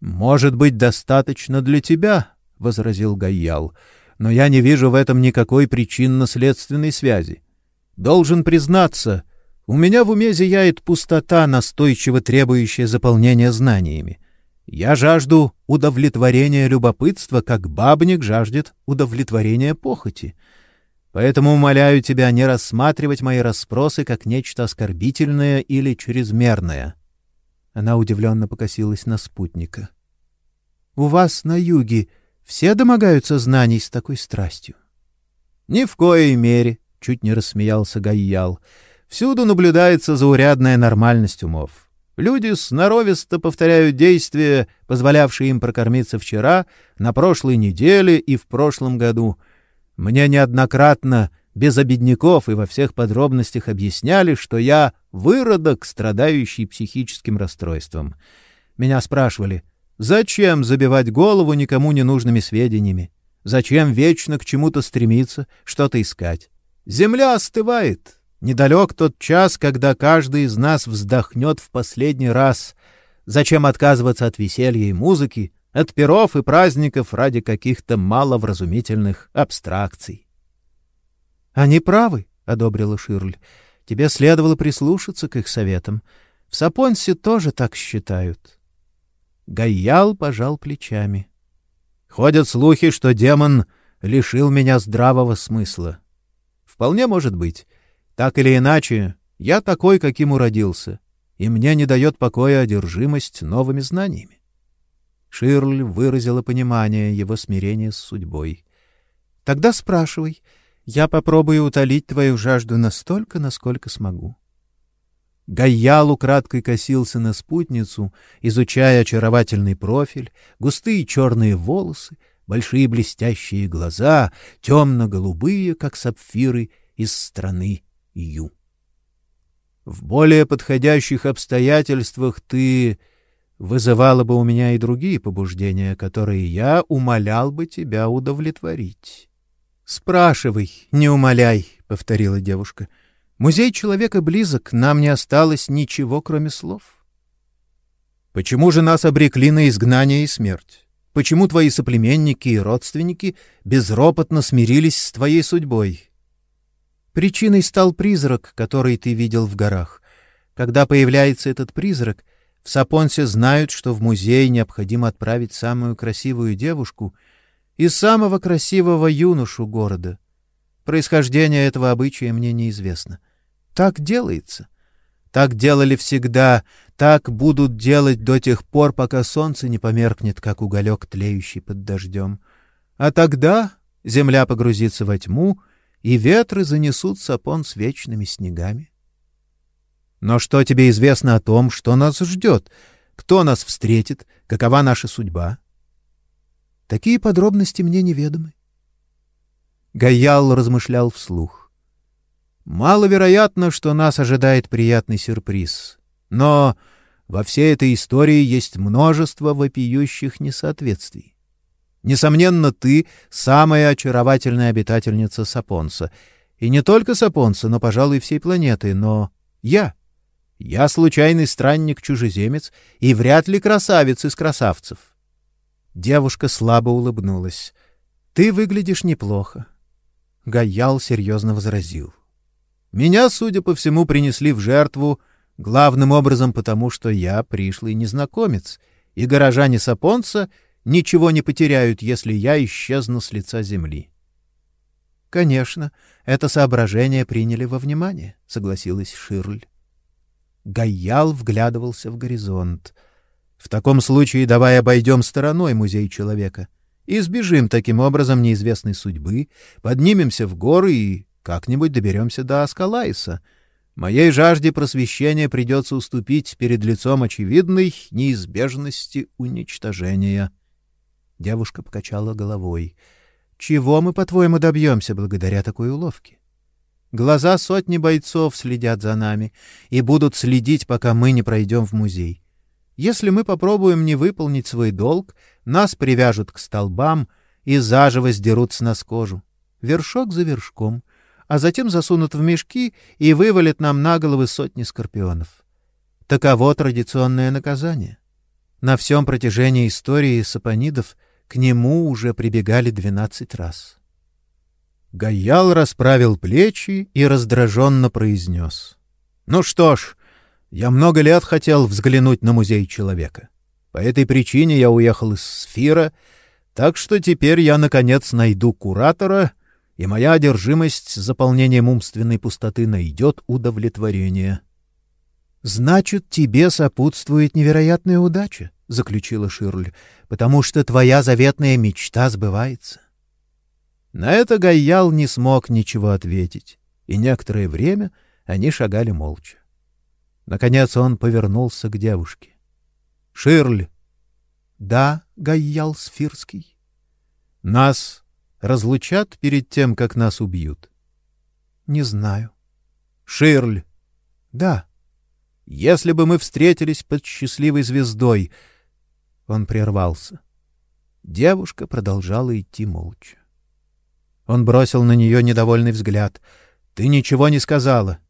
Может быть, достаточно для тебя, возразил Гайял, но я не вижу в этом никакой причинно-следственной связи. Должен признаться, у меня в уме зияет пустота, настойчиво требующая заполнения знаниями. Я жажду удовлетворения любопытства, как бабник жаждет удовлетворения похоти. Поэтому умоляю тебя не рассматривать мои расспросы как нечто оскорбительное или чрезмерное. Она удивленно покосилась на спутника. — У вас на юге все домогаются знаний с такой страстью? — Ни в коей мере, — чуть не рассмеялся Гайял. — Всюду наблюдается заурядная нормальность умов. Люди сноровисто повторяют действия, позволявшие им прокормиться вчера, на прошлой неделе и в прошлом году. Мне неоднократно, без обедняков и во всех подробностях объясняли, что я выродок, страдающий психическим расстройством. Меня спрашивали, зачем забивать голову никому ненужными сведениями? Зачем вечно к чему-то стремиться, что-то искать? Земля остывает, Недалек тот час, когда каждый из нас вздохнет в последний раз. Зачем отказываться от веселья и музыки, от перов и праздников ради каких-то маловразумительных абстракций? — Они правы, — одобрила Ширль. — Тебе следовало прислушаться к их советам. В Сапонсе тоже так считают. Гайял пожал плечами. — Ходят слухи, что демон лишил меня здравого смысла. — Вполне может быть. Так или иначе, я такой, каким уродился, и мне не дает покоя одержимость новыми знаниями. Ширль выразила понимание его смирения с судьбой. — Тогда спрашивай. Я попробую утолить твою жажду настолько, насколько смогу. Гайял украдкой косился на спутницу, изучая очаровательный профиль, густые черные волосы, большие блестящие глаза, темно-голубые, как сапфиры из страны Ю. В более подходящих обстоятельствах ты вызывала бы у меня и другие побуждения, которые я умолял бы тебя удовлетворить. — Спрашивай, не умоляй, — повторила девушка. — Музей человека близок, нам не осталось ничего, кроме слов. — Почему же нас обрекли на изгнание и смерть? Почему твои соплеменники и родственники безропотно смирились с твоей судьбой? Причиной стал призрак, который ты видел в горах. Когда появляется этот призрак, в Сапонсе знают, что в музей необходимо отправить самую красивую девушку и самого красивого юношу города. Происхождение этого обычая мне неизвестно. Так делается. Так делали всегда, так будут делать до тех пор, пока солнце не померкнет, как уголек, тлеющий под дождем. А тогда земля погрузится во тьму — и ветры занесут сапон с вечными снегами. Но что тебе известно о том, что нас ждет? Кто нас встретит? Какова наша судьба? Такие подробности мне неведомы. Гаял размышлял вслух. Маловероятно, что нас ожидает приятный сюрприз. Но во всей этой истории есть множество вопиющих несоответствий. Несомненно, ты — самая очаровательная обитательница Сапонса. И не только Сапонса, но, пожалуй, всей планеты. Но я... Я случайный странник-чужеземец и вряд ли красавец из красавцев. Девушка слабо улыбнулась. — Ты выглядишь неплохо. Гаял серьезно возразил. — Меня, судя по всему, принесли в жертву главным образом потому, что я пришлый незнакомец, и горожане Сапонца ничего не потеряют, если я исчезну с лица земли. — Конечно, это соображение приняли во внимание, — согласилась Ширль. Гаял вглядывался в горизонт. В таком случае давай обойдем стороной музей человека. Избежим таким образом неизвестной судьбы, поднимемся в горы и как-нибудь доберемся до Аскалайса. Моей жажде просвещения придется уступить перед лицом очевидной неизбежности уничтожения. Девушка покачала головой. Чего мы, по-твоему, добьемся благодаря такой уловке? Глаза сотни бойцов следят за нами и будут следить, пока мы не пройдем в музей. Если мы попробуем не выполнить свой долг, нас привяжут к столбам и заживо сдерут с нас кожу, вершок за вершком, а затем засунут в мешки и вывалят нам на головы сотни скорпионов. Таково традиционное наказание. На всем протяжении истории сапонидов к нему уже прибегали двенадцать раз. Гаял расправил плечи и раздраженно произнес. — Ну что ж, я много лет хотел взглянуть на музей человека. По этой причине я уехал из Сфира, так что теперь я, наконец, найду куратора, и моя одержимость заполнением умственной пустоты найдет удовлетворение. — Значит, тебе сопутствует невероятная удача, — заключила Ширль, — потому что твоя заветная мечта сбывается. На это Гайял не смог ничего ответить, и некоторое время они шагали молча. Наконец он повернулся к девушке. — Ширль! — Да, Гайял Сфирский. — Нас разлучат перед тем, как нас убьют? — Не знаю. — Ширль! — Да. — Если бы мы встретились под счастливой звездой... Он прервался. Девушка продолжала идти молча. Он бросил на нее недовольный взгляд. «Ты ничего не сказала».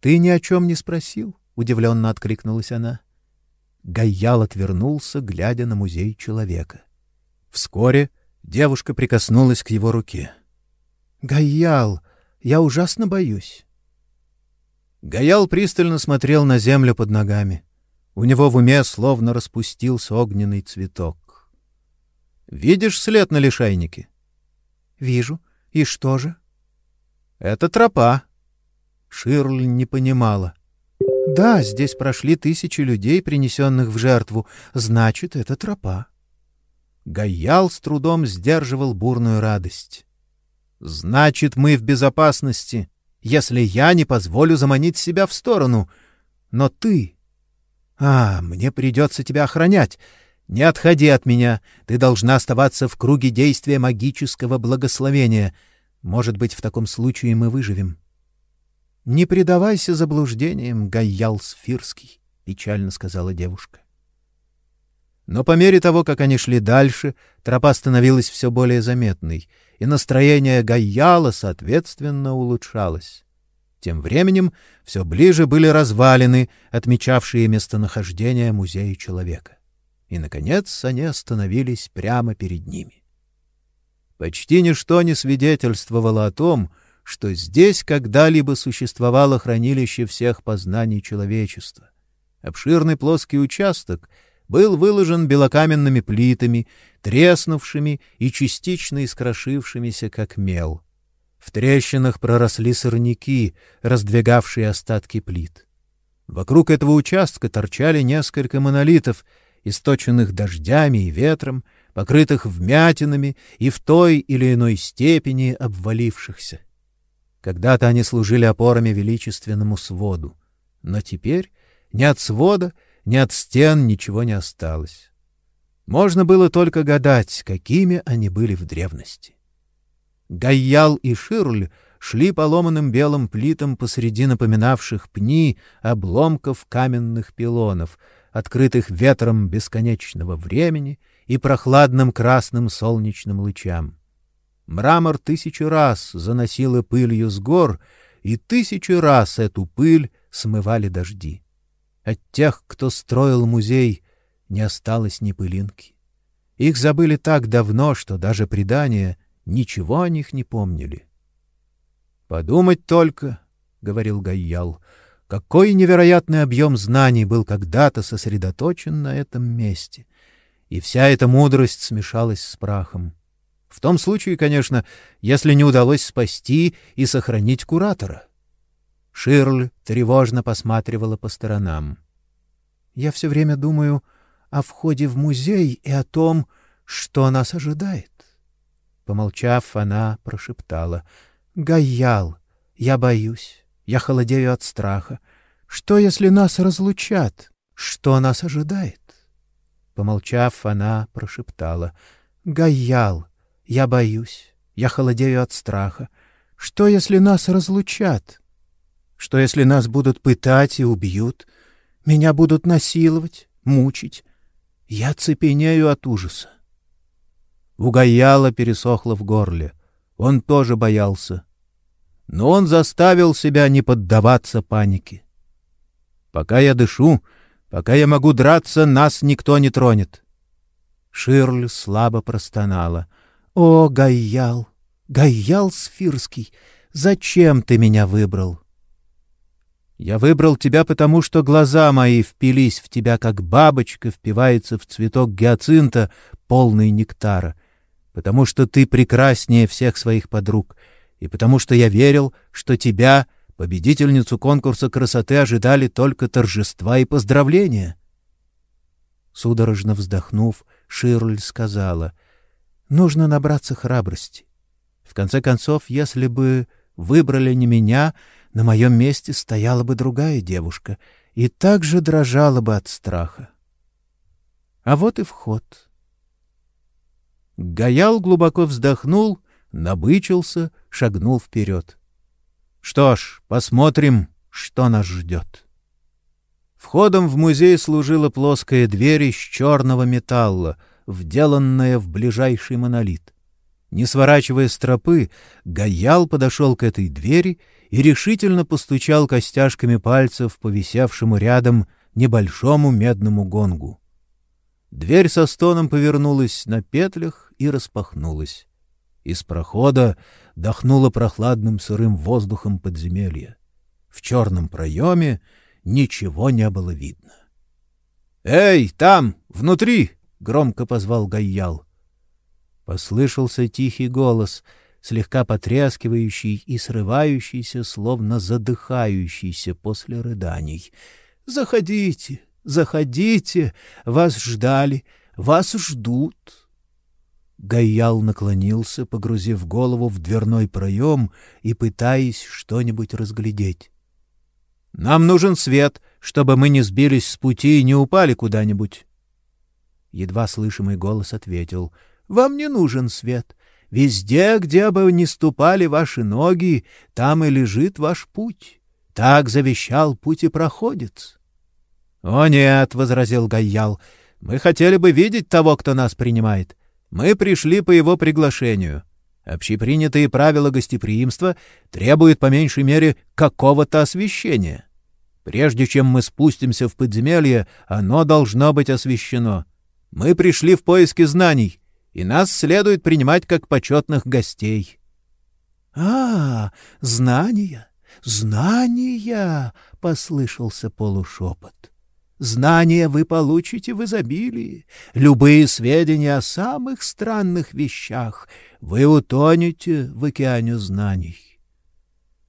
«Ты ни о чем не спросил?» — удивленно откликнулась она. Гайял отвернулся, глядя на музей человека. Вскоре девушка прикоснулась к его руке. «Гайял, я ужасно боюсь». Гаял пристально смотрел на землю под ногами. У него в уме словно распустился огненный цветок. «Видишь след на лишайнике?» Вижу. И что же? Это тропа. Ширль не понимала. Да, здесь прошли тысячи людей, принесенных в жертву. Значит, это тропа. Гаял с трудом сдерживал бурную радость. Значит, мы в безопасности, если я не позволю заманить себя в сторону. Но ты... А, мне придется тебя охранять. Не отходи от меня. Ты должна оставаться в круге действия магического благословения. Может быть, в таком случае мы выживем. Не предавайся заблуждениям, Гайял Сфирский, печально сказала девушка. Но по мере того, как они шли дальше, тропа становилась все более заметной, и настроение Гайяла, соответственно, улучшалось. Тем временем все ближе были развалины, отмечавшие местонахождение музея человека и, наконец, они остановились прямо перед ними. Почти ничто не свидетельствовало о том, что здесь когда-либо существовало хранилище всех познаний человечества. Обширный плоский участок был выложен белокаменными плитами, треснувшими и частично искрошившимися, как мел. В трещинах проросли сорняки, раздвигавшие остатки плит. Вокруг этого участка торчали несколько монолитов — источенных дождями и ветром, покрытых вмятинами и в той или иной степени обвалившихся. Когда-то они служили опорами величественному своду, но теперь ни от свода, ни от стен ничего не осталось. Можно было только гадать, какими они были в древности. Гайял и Ширль шли по ломаным белым плитам посреди напоминавших пни обломков каменных пилонов, открытых ветром бесконечного времени и прохладным красным солнечным лучам. Мрамор тысячу раз заносило пылью с гор, и тысячу раз эту пыль смывали дожди. От тех, кто строил музей, не осталось ни пылинки. Их забыли так давно, что даже предания ничего о них не помнили. Подумать только, говорил Гайял, какой невероятный объем знаний был когда-то сосредоточен на этом месте. И вся эта мудрость смешалась с прахом. В том случае, конечно, если не удалось спасти и сохранить куратора. Ширль тревожно посматривала по сторонам. Я все время думаю о входе в музей и о том, что нас ожидает. Помолчав, она прошептала: "Гаял, я боюсь, я холодею от страха. Что если нас разлучат? Что нас ожидает?" Помолчав, она прошептала: "Гаял, я боюсь, я холодею от страха. Что если нас разлучат?" Что, если нас будут пытать и убьют? Меня будут насиловать, мучить. Я цепенею от ужаса. У Гаяла пересохло в горле. Он тоже боялся. Но он заставил себя не поддаваться панике. Пока я дышу, пока я могу драться, нас никто не тронет. Ширль слабо простонала. О, Гаял, Гаял Сфирский, зачем ты меня выбрал? Я выбрал тебя потому, что глаза мои впились в тебя, как бабочка впивается в цветок гиацинта, полный нектара, потому что ты прекраснее всех своих подруг, и потому что я верил, что тебя, победительницу конкурса красоты, ожидали только торжества и поздравления. Судорожно вздохнув, Ширль сказала: "Нужно набраться храбрости. В конце концов, если бы выбрали не меня, на моем месте стояла бы другая девушка и также дрожала бы от страха. А вот и вход. Гаял глубоко вздохнул, набычился, шагнул вперед. Что ж, посмотрим, что нас ждет. Входом в музей служила плоская дверь из черного металла, вделанная в ближайший монолит. Не сворачивая с тропы, Гаял подошел к этой двери и решительно постучал костяшками пальцев по висевшему рядом небольшому медному гонгу. Дверь со стоном повернулась на петлях и распахнулась. Из прохода дохнуло прохладным сырым воздухом подземелья. В черном проеме ничего не было видно. «Эй, там, внутри!» — громко позвал Гайял. Послышался тихий голос — слегка потрескивающий и срывающийся, словно задыхающийся после рыданий. «Заходите, заходите! Вас ждали, вас ждут!» Гаял наклонился, погрузив голову в дверной проем и пытаясь что-нибудь разглядеть. «Нам нужен свет, чтобы мы не сбились с пути и не упали куда-нибудь». Едва слышимый голос ответил. «Вам не нужен свет. Везде, где бы ни ступали ваши ноги, там и лежит ваш путь. Так завещал путь и проходец. — О нет, — возразил Гайял, — мы хотели бы видеть того, кто нас принимает. Мы пришли по его приглашению. Общепринятые правила гостеприимства требуют по меньшей мере какого-то освещения. Прежде чем мы спустимся в подземелье, оно должно быть освещено. Мы пришли в поиски знаний — и нас следует принимать как почетных гостей. — А, знания, знания! — послышался полушепот. — Знания вы получите в изобилии, любые сведения о самых странных вещах. Вы утонете в океане знаний.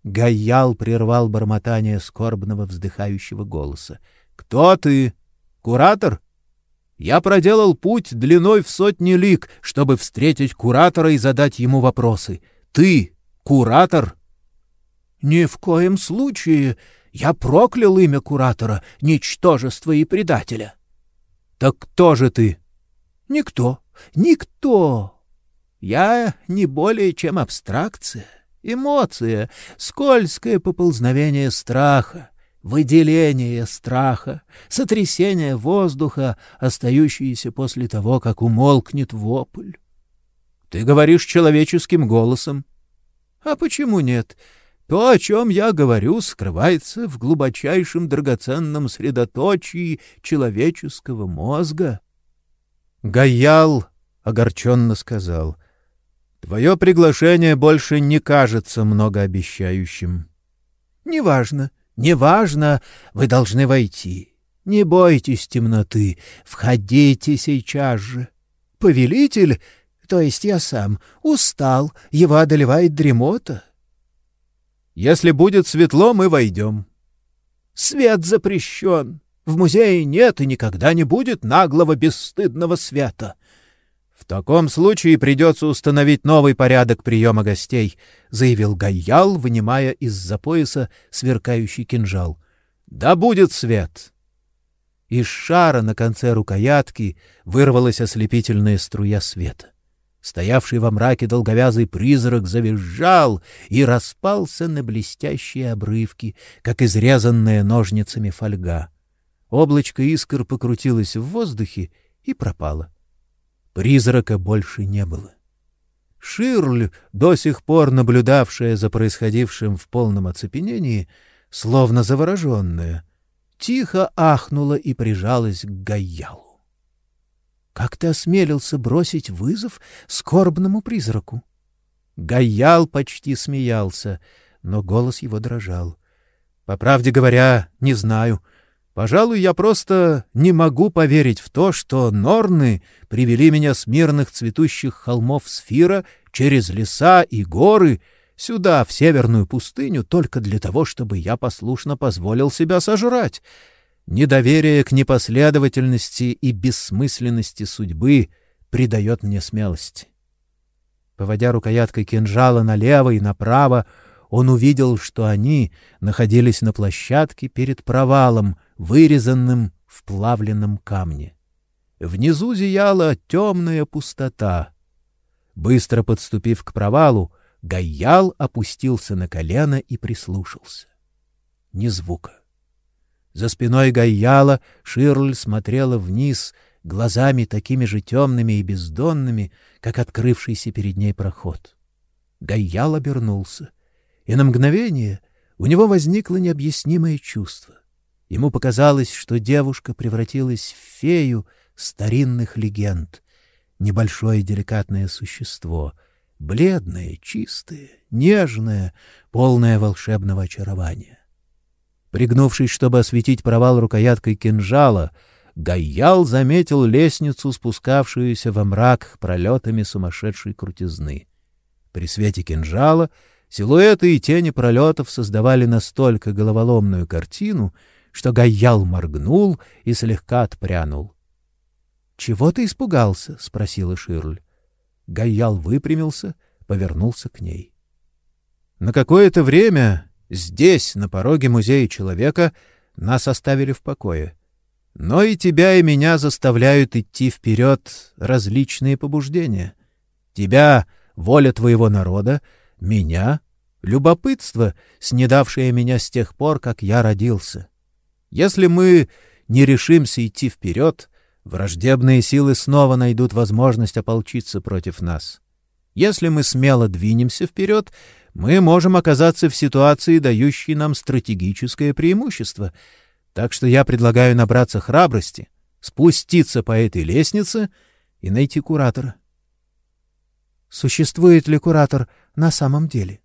Гаял прервал бормотание скорбного вздыхающего голоса. — Кто ты? Куратор? Я проделал путь длиной в сотни лиг, чтобы встретить куратора и задать ему вопросы. Ты куратор? Ни в коем случае. Я проклял имя куратора, ничтожество и предателя. Так кто же ты? Никто. Никто. Я не более чем абстракция. Эмоция, скользкое поползновение страха, выделение страха, сотрясение воздуха, остающееся после того, как умолкнет вопль. Ты говоришь человеческим голосом. А почему нет? То, о чем я говорю, скрывается в глубочайшем драгоценном средоточии человеческого мозга. Гаял огорченно сказал, «Твое приглашение больше не кажется многообещающим». «Неважно, неважно, вы должны войти. Не бойтесь темноты, входите сейчас же. Повелитель, то есть я сам, устал, его одолевает дремота». «Если будет светло, мы войдем». «Свет запрещен. В музее нет и никогда не будет наглого бесстыдного света. В таком случае придется установить новый порядок приема гостей, заявил Гайял, вынимая из-за пояса сверкающий кинжал. Да будет свет. Из шара на конце рукоятки вырвалась ослепительная струя света. Стоявший во мраке долговязый призрак завизжал и распался на блестящие обрывки, как изрезанная ножницами фольга. Облачко искр покрутилось в воздухе и пропало. Призрака больше не было. Ширль, до сих пор наблюдавшая за происходившим в полном оцепенении, словно завороженная, тихо ахнула и прижалась к Гайялу. «Как ты осмелился бросить вызов скорбному призраку?» Гайял почти смеялся, но голос его дрожал. «По правде говоря, не знаю». Пожалуй, я просто не могу поверить в то, что норны привели меня с мирных цветущих холмов Сфира через леса и горы сюда, в северную пустыню, только для того, чтобы я послушно позволил себя сожрать. Недоверие к непоследовательности и бессмысленности судьбы придает мне смелости. Поводя рукояткой кинжала налево и направо, он увидел, что они находились на площадке перед провалом — вырезанным в плавленном камне. Внизу зияла темная пустота. Быстро подступив к провалу, Гайял опустился на колено и прислушался. Ни звука. За спиной Гайяла Ширль смотрела вниз глазами такими же темными и бездонными, как открывшийся перед ней проход. Гайял обернулся, и на мгновение у него возникло необъяснимое чувство. Ему показалось, что девушка превратилась в фею старинных легенд, небольшое деликатное существо, бледное, чистое, нежное, полное волшебного очарования. Пригнувшись, чтобы осветить провал рукояткой кинжала, Гайял заметил лестницу, спускавшуюся во мрак пролетами сумасшедшей крутизны. При свете кинжала силуэты и тени пролетов создавали настолько головоломную картину — что Гаял моргнул и слегка отпрянул. — Чего ты испугался? — спросила Ширль. Гаял выпрямился, повернулся к ней. На какое-то время здесь, на пороге музея человека, нас оставили в покое. Но и тебя, и меня заставляют идти вперед различные побуждения. Тебя — воля твоего народа, меня — любопытство, снедавшее меня с тех пор, как я родился. Если мы не решимся идти вперед, враждебные силы снова найдут возможность ополчиться против нас. Если мы смело двинемся вперед, мы можем оказаться в ситуации, дающей нам стратегическое преимущество. Так что я предлагаю набраться храбрости, спуститься по этой лестнице и найти куратора. Существует ли куратор на самом деле?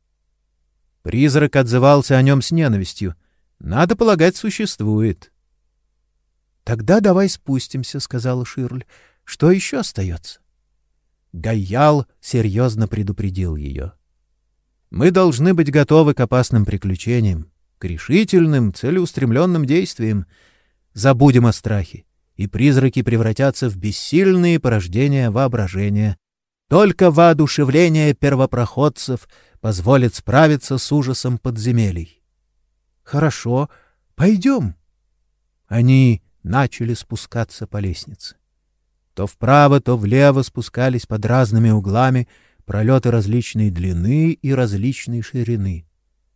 Призрак отзывался о нем с ненавистью. Надо полагать, существует. Тогда давай спустимся, сказала Ширль. Что еще остается? Гайял серьезно предупредил ее. Мы должны быть готовы к опасным приключениям, к решительным, целеустремленным действиям. Забудем о страхе, и призраки превратятся в бессильные порождения воображения. Только воодушевление первопроходцев позволит справиться с ужасом подземелий. Хорошо, пойдем. Они начали спускаться по лестнице. То вправо, то влево спускались под разными углами, пролеты различной длины и различной ширины.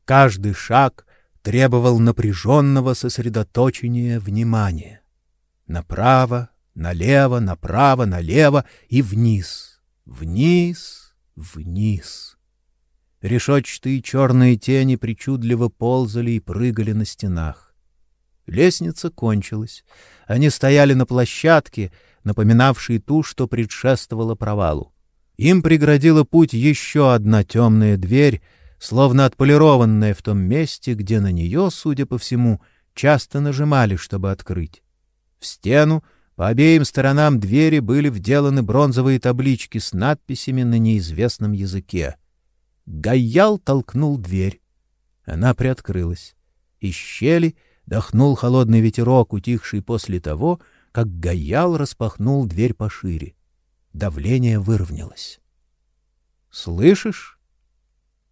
Каждый шаг требовал напряженного сосредоточения внимания. Направо, налево, направо, налево и вниз, вниз, вниз. Решетчатые черные тени причудливо ползали и прыгали на стенах. Лестница кончилась. Они стояли на площадке, напоминавшей ту, что предшествовала провалу. Им преградила путь еще одна темная дверь, словно отполированная в том месте, где на нее, судя по всему, часто нажимали, чтобы открыть. В стену по обеим сторонам двери были вделаны бронзовые таблички с надписями на неизвестном языке. Гаял толкнул дверь. Она приоткрылась. Из щели дохнул холодный ветерок, утихший после того, как Гаял распахнул дверь пошире. Давление выровнялось. «Слышишь?»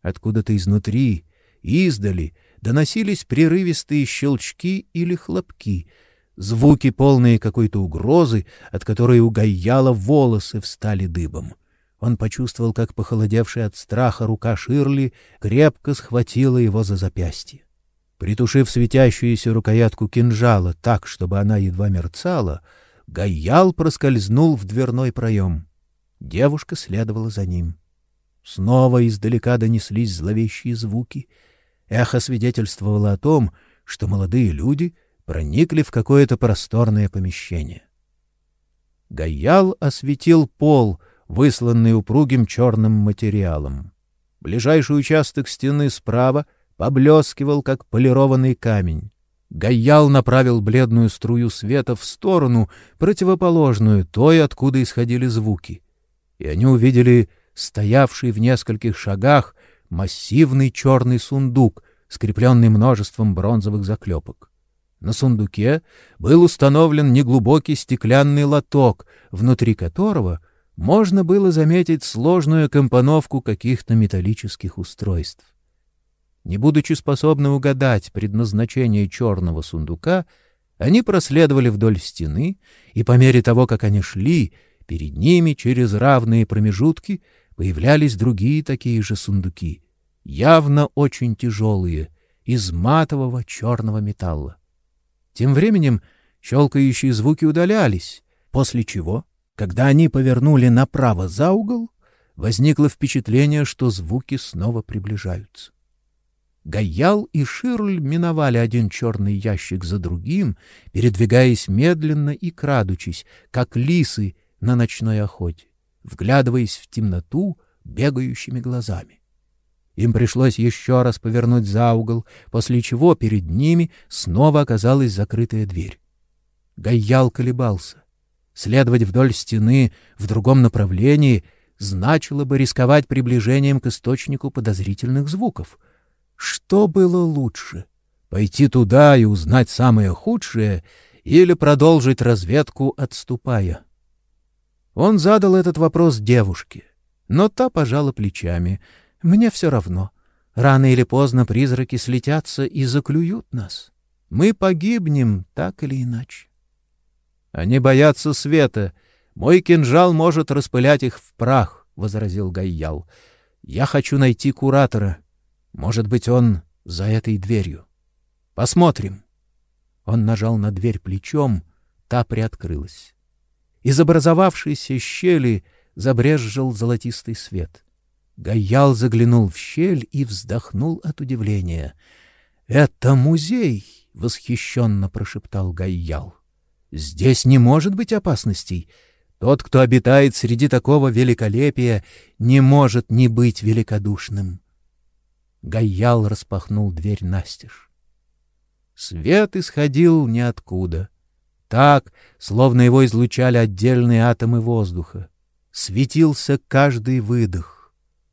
Откуда-то изнутри, издали, доносились прерывистые щелчки или хлопки, звуки, полные какой-то угрозы, от которой у Гаяла волосы встали дыбом. — он почувствовал, как похолодевшая от страха рука Ширли крепко схватила его за запястье. Притушив светящуюся рукоятку кинжала так, чтобы она едва мерцала, Гаял проскользнул в дверной проем. Девушка следовала за ним. Снова издалека донеслись зловещие звуки. Эхо свидетельствовало о том, что молодые люди проникли в какое-то просторное помещение. Гаял осветил пол — высланный упругим черным материалом. Ближайший участок стены справа поблескивал, как полированный камень. Гаял направил бледную струю света в сторону, противоположную той, откуда исходили звуки. И они увидели стоявший в нескольких шагах массивный черный сундук, скрепленный множеством бронзовых заклепок. На сундуке был установлен неглубокий стеклянный лоток, внутри которого можно было заметить сложную компоновку каких-то металлических устройств. Не будучи способны угадать предназначение черного сундука, они проследовали вдоль стены, и по мере того, как они шли, перед ними через равные промежутки появлялись другие такие же сундуки, явно очень тяжелые, из матового черного металла. Тем временем щелкающие звуки удалялись, после чего когда они повернули направо за угол, возникло впечатление, что звуки снова приближаются. Гаял и Ширль миновали один черный ящик за другим, передвигаясь медленно и крадучись, как лисы на ночной охоте, вглядываясь в темноту бегающими глазами. Им пришлось еще раз повернуть за угол, после чего перед ними снова оказалась закрытая дверь. Гаял колебался. Следовать вдоль стены в другом направлении значило бы рисковать приближением к источнику подозрительных звуков. Что было лучше? Пойти туда и узнать самое худшее или продолжить разведку, отступая? Он задал этот вопрос девушке, но та пожала плечами. «Мне все равно. Рано или поздно призраки слетятся и заклюют нас. Мы погибнем так или иначе». Они боятся света. Мой кинжал может распылять их в прах, — возразил Гайял. Я хочу найти куратора. Может быть, он за этой дверью. Посмотрим. Он нажал на дверь плечом, та приоткрылась. Из образовавшейся щели забрезжил золотистый свет. Гаял заглянул в щель и вздохнул от удивления. — Это музей! — восхищенно прошептал Гаял. Здесь не может быть опасностей. Тот, кто обитает среди такого великолепия, не может не быть великодушным. Гаял распахнул дверь настежь. Свет исходил ниоткуда. Так, словно его излучали отдельные атомы воздуха. Светился каждый выдох.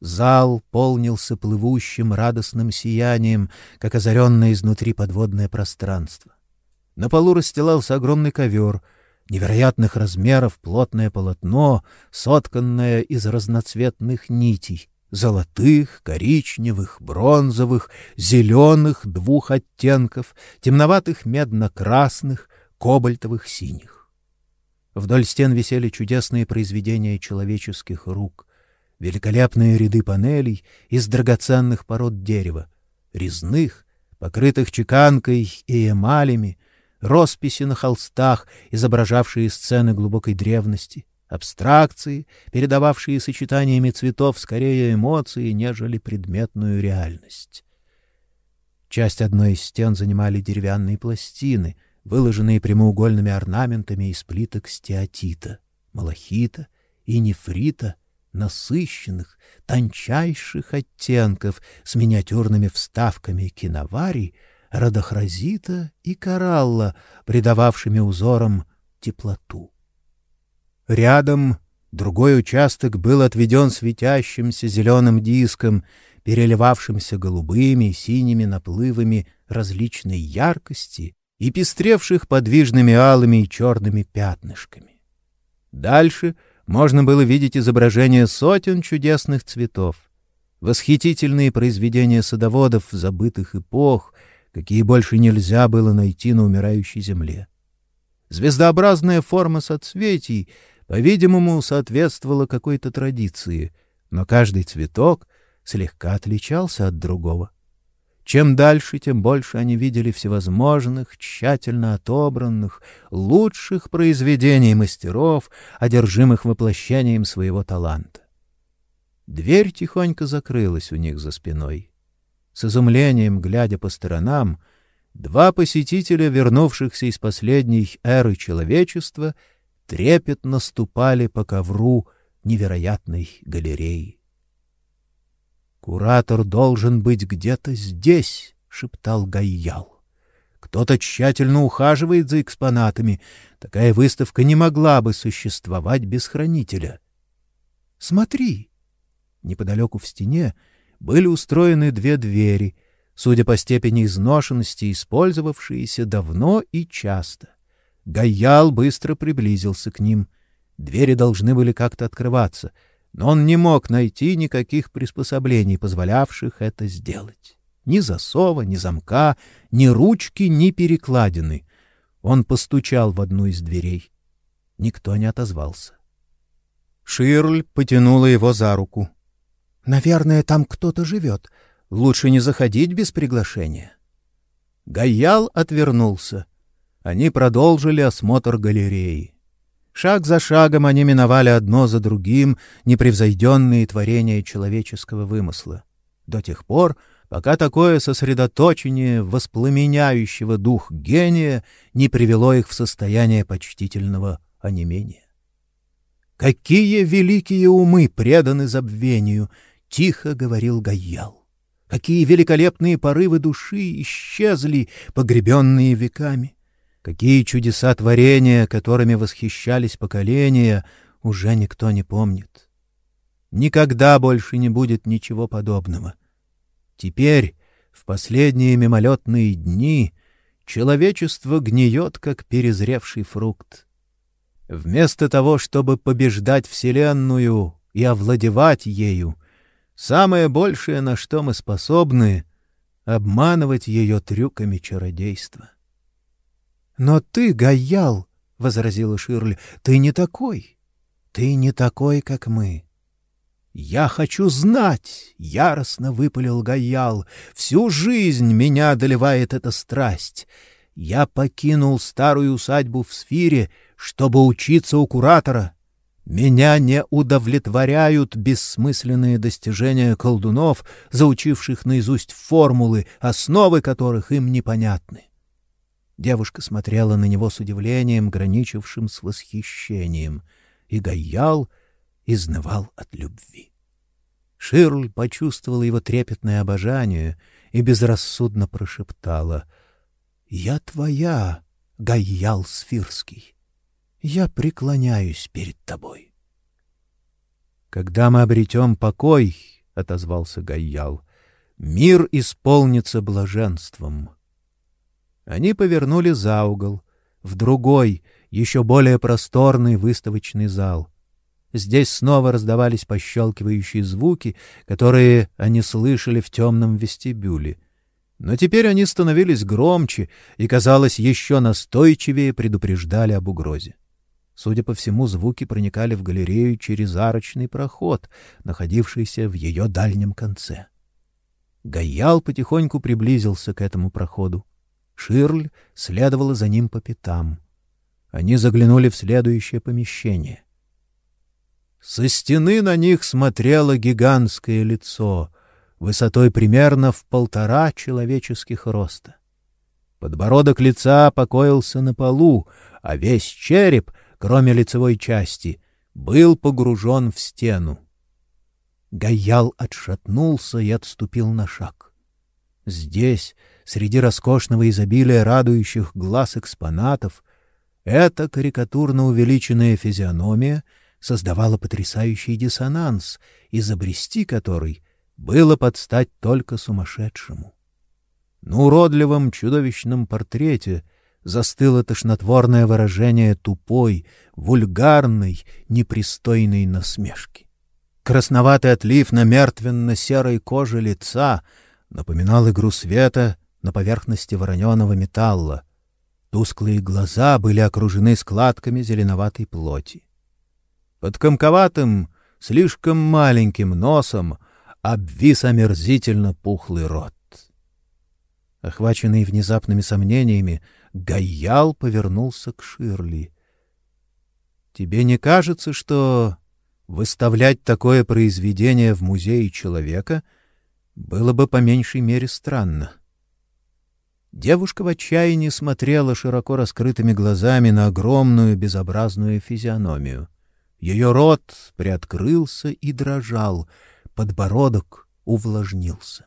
Зал полнился плывущим радостным сиянием, как озаренное изнутри подводное пространство. На полу расстилался огромный ковер, невероятных размеров плотное полотно, сотканное из разноцветных нитей — золотых, коричневых, бронзовых, зеленых двух оттенков, темноватых медно-красных, кобальтовых синих. Вдоль стен висели чудесные произведения человеческих рук. Великолепные ряды панелей из драгоценных пород дерева, резных, покрытых чеканкой и эмалями, росписи на холстах, изображавшие сцены глубокой древности, абстракции, передававшие сочетаниями цветов скорее эмоции, нежели предметную реальность. Часть одной из стен занимали деревянные пластины, выложенные прямоугольными орнаментами из плиток стеатита, малахита и нефрита, насыщенных, тончайших оттенков с миниатюрными вставками киноварий, радохразита и коралла, придававшими узорам теплоту. Рядом другой участок был отведен светящимся зеленым диском, переливавшимся голубыми и синими наплывами различной яркости и пестревших подвижными алыми и черными пятнышками. Дальше можно было видеть изображения сотен чудесных цветов, восхитительные произведения садоводов забытых эпох, какие больше нельзя было найти на умирающей земле. Звездообразная форма соцветий — по-видимому, соответствовало какой-то традиции, но каждый цветок слегка отличался от другого. Чем дальше, тем больше они видели всевозможных, тщательно отобранных, лучших произведений мастеров, одержимых воплощением своего таланта. Дверь тихонько закрылась у них за спиной. С изумлением, глядя по сторонам, два посетителя, вернувшихся из последней эры человечества, — трепетно ступали по ковру невероятной галереи. «Куратор должен быть где-то здесь», — шептал Гайял. «Кто-то тщательно ухаживает за экспонатами. Такая выставка не могла бы существовать без хранителя». «Смотри!» Неподалеку в стене были устроены две двери, судя по степени изношенности, использовавшиеся давно и часто. Гаял быстро приблизился к ним. Двери должны были как-то открываться, но он не мог найти никаких приспособлений, позволявших это сделать. Ни засова, ни замка, ни ручки, ни перекладины. Он постучал в одну из дверей. Никто не отозвался. Ширль потянула его за руку. «Наверное, там кто-то живет. Лучше не заходить без приглашения». Гаял отвернулся. Они продолжили осмотр галереи. Шаг за шагом они миновали одно за другим непревзойденные творения человеческого вымысла. До тех пор, пока такое сосредоточение воспламеняющего дух гения не привело их в состояние почтительного онемения. «Какие великие умы преданы забвению!» — тихо говорил Гаял. «Какие великолепные порывы души исчезли, погребенные веками!» Какие чудеса творения, которыми восхищались поколения, уже никто не помнит. Никогда больше не будет ничего подобного. Теперь, в последние мимолетные дни, человечество гниет, как перезревший фрукт. Вместо того, чтобы побеждать Вселенную и овладевать ею, самое большее, на что мы способны — обманывать ее трюками чародейства. Но ты, Гаял, — возразила Ширли, — ты не такой. Ты не такой, как мы. «Я хочу знать!» — яростно выпалил Гаял. «Всю жизнь меня одолевает эта страсть. Я покинул старую усадьбу в Сфире, чтобы учиться у куратора. Меня не удовлетворяют бессмысленные достижения колдунов, заучивших наизусть формулы, основы которых им непонятны. Девушка смотрела на него с удивлением, граничившим с восхищением, и Гаял изнывал от любви. Ширль почувствовала его трепетное обожание и безрассудно прошептала «Я твоя, Гаял Сфирский, я преклоняюсь перед тобой». «Когда мы обретем покой, — отозвался Гаял, — мир исполнится блаженством». Они повернули за угол, в другой, еще более просторный выставочный зал. Здесь снова раздавались пощелкивающие звуки, которые они слышали в темном вестибюле. Но теперь они становились громче и, казалось, еще настойчивее предупреждали об угрозе. Судя по всему, звуки проникали в галерею через арочный проход, находившийся в ее дальнем конце. Гаял потихоньку приблизился к этому проходу. Ширль следовала за ним по пятам. Они заглянули в следующее помещение. Со стены на них смотрело гигантское лицо, высотой примерно в полтора человеческих роста. Подбородок лица покоился на полу, а весь череп — кроме лицевой части, был погружен в стену. Гаял отшатнулся и отступил на шаг. Здесь, среди роскошного изобилия радующих глаз экспонатов, эта карикатурно увеличенная физиономия создавала потрясающий диссонанс, изобрести который было подстать только сумасшедшему. На уродливом чудовищном портрете застыло тошнотворное выражение тупой, вульгарной, непристойной насмешки. Красноватый отлив на мертвенно-серой коже лица напоминал игру света на поверхности вороненого металла. Тусклые глаза были окружены складками зеленоватой плоти. Под комковатым, слишком маленьким носом обвис омерзительно пухлый рот. Охваченный внезапными сомнениями, Гаял повернулся к Ширли. Тебе не кажется, что выставлять такое произведение в музее человека было бы по меньшей мере странно? Девушка в отчаянии смотрела широко раскрытыми глазами на огромную безобразную физиономию. Ее рот приоткрылся и дрожал, подбородок увлажнился.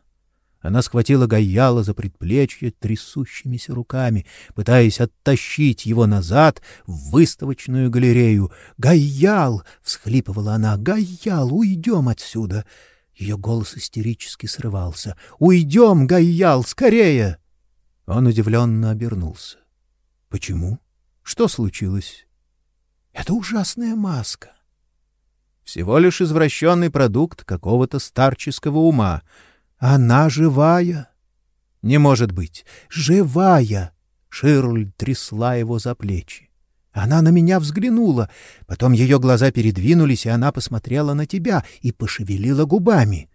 Она схватила Гаяла за предплечье трясущимися руками, пытаясь оттащить его назад в выставочную галерею. «Гаял!» — всхлипывала она. «Гаял, уйдем отсюда!» Ее голос истерически срывался. «Уйдем, Гаял, скорее!» Он удивленно обернулся. «Почему? Что случилось?» «Это ужасная маска!» «Всего лишь извращенный продукт какого-то старческого ума», она живая? Не может быть. Живая. Ширль трясла его за плечи. Она на меня взглянула, потом ее глаза передвинулись, и она посмотрела на тебя и пошевелила губами.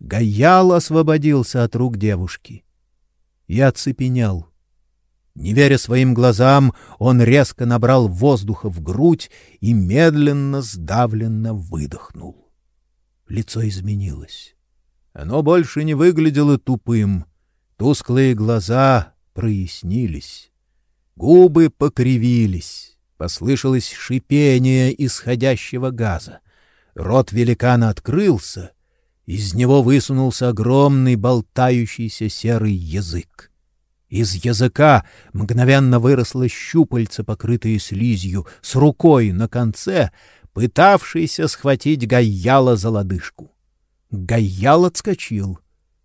Гаял освободился от рук девушки. Я оцепенел. Не веря своим глазам, он резко набрал воздуха в грудь и медленно, сдавленно выдохнул. Лицо изменилось. Оно больше не выглядело тупым. Тусклые глаза прояснились. Губы покривились. Послышалось шипение исходящего газа. Рот великана открылся. Из него высунулся огромный болтающийся серый язык. Из языка мгновенно выросло щупальце, покрытое слизью, с рукой на конце, пытавшейся схватить Гайяла за лодыжку. Гаял отскочил.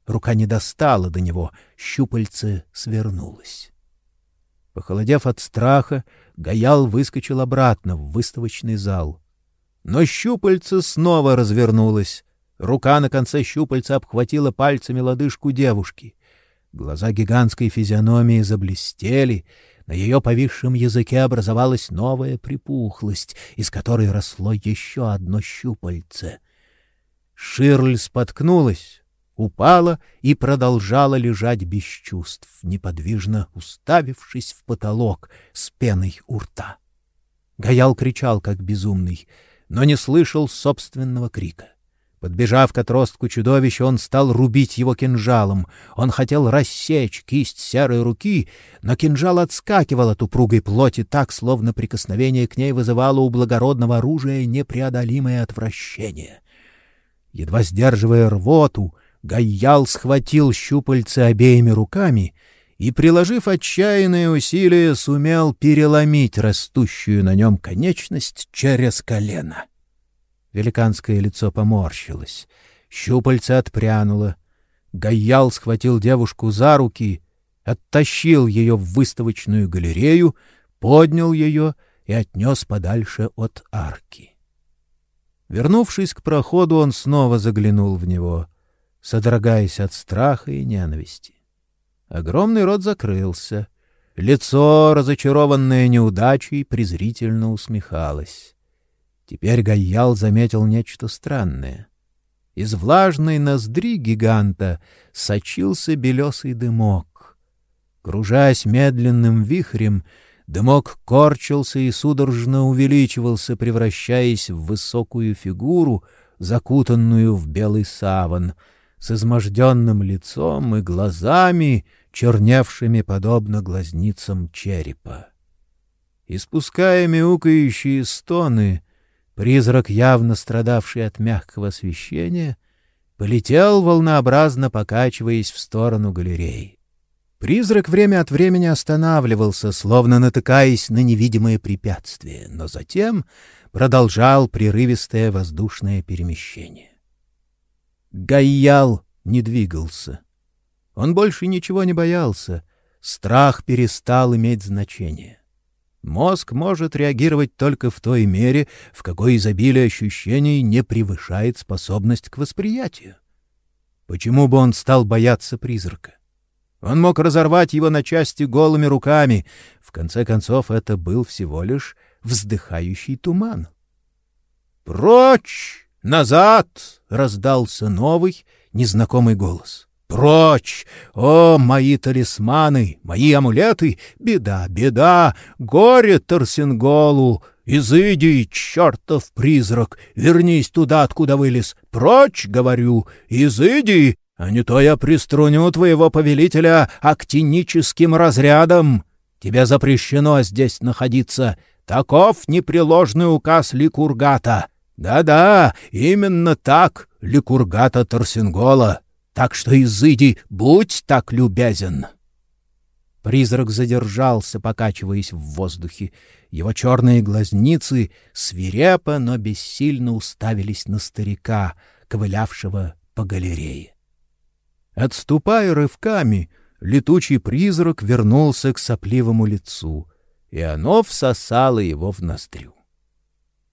Рука не достала до него, щупальце свернулось. Похолодев от страха, Гаял выскочил обратно в выставочный зал. Но щупальце снова развернулось. Рука на конце щупальца обхватила пальцами лодыжку девушки. Глаза гигантской физиономии заблестели, на ее повисшем языке образовалась новая припухлость, из которой росло еще одно щупальце — Ширль споткнулась, упала и продолжала лежать без чувств, неподвижно уставившись в потолок с пеной у рта. Гаял кричал, как безумный, но не слышал собственного крика. Подбежав к отростку чудовища, он стал рубить его кинжалом. Он хотел рассечь кисть серой руки, но кинжал отскакивал от упругой плоти так, словно прикосновение к ней вызывало у благородного оружия непреодолимое отвращение. Едва сдерживая рвоту, Гайял схватил щупальце обеими руками и, приложив отчаянные усилия, сумел переломить растущую на нем конечность через колено. Великанское лицо поморщилось, щупальце отпрянуло. Гайял схватил девушку за руки, оттащил ее в выставочную галерею, поднял ее и отнес подальше от арки. Вернувшись к проходу, он снова заглянул в него, содрогаясь от страха и ненависти. Огромный рот закрылся. Лицо, разочарованное неудачей, презрительно усмехалось. Теперь Гайял заметил нечто странное. Из влажной ноздри гиганта сочился белесый дымок. Кружась медленным вихрем, дымок корчился и судорожно увеличивался, превращаясь в высокую фигуру, закутанную в белый саван, с изможденным лицом и глазами, черневшими подобно глазницам черепа. Испуская мяукающие стоны, Призрак, явно страдавший от мягкого освещения, полетел, волнообразно покачиваясь в сторону галереи. Призрак время от времени останавливался, словно натыкаясь на невидимое препятствие, но затем продолжал прерывистое воздушное перемещение. Гайял не двигался. Он больше ничего не боялся. Страх перестал иметь значение. Мозг может реагировать только в той мере, в какой изобилие ощущений не превышает способность к восприятию. Почему бы он стал бояться призрака? Он мог разорвать его на части голыми руками. В конце концов, это был всего лишь вздыхающий туман. «Прочь! Назад!» — раздался новый, незнакомый голос. Прочь! О, мои талисманы, мои амулеты! Беда, беда! Горе Тарсинголу! Изыди, чертов призрак! Вернись туда, откуда вылез! Прочь, говорю! Изыди! А не то я приструню твоего повелителя актиническим разрядом! Тебе запрещено здесь находиться! Таков непреложный указ Ликургата! Да-да, именно так, Ликургата Тарсингола!» Так что изыди, будь так любезен. Призрак задержался, покачиваясь в воздухе. Его черные глазницы свирепо, но бессильно уставились на старика, ковылявшего по галерее. Отступая рывками, летучий призрак вернулся к сопливому лицу, и оно всосало его в ноздрю.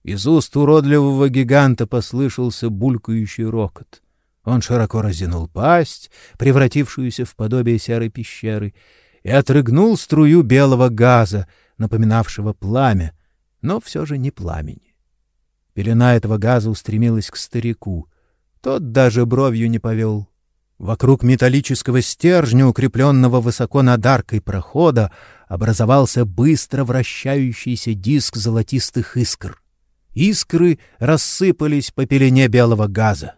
Из уст уродливого гиганта послышался булькающий рокот. Он широко разинул пасть, превратившуюся в подобие серой пещеры, и отрыгнул струю белого газа, напоминавшего пламя, но все же не пламени. Пелена этого газа устремилась к старику. Тот даже бровью не повел. Вокруг металлического стержня, укрепленного высоко над аркой прохода, образовался быстро вращающийся диск золотистых искр. Искры рассыпались по пелене белого газа.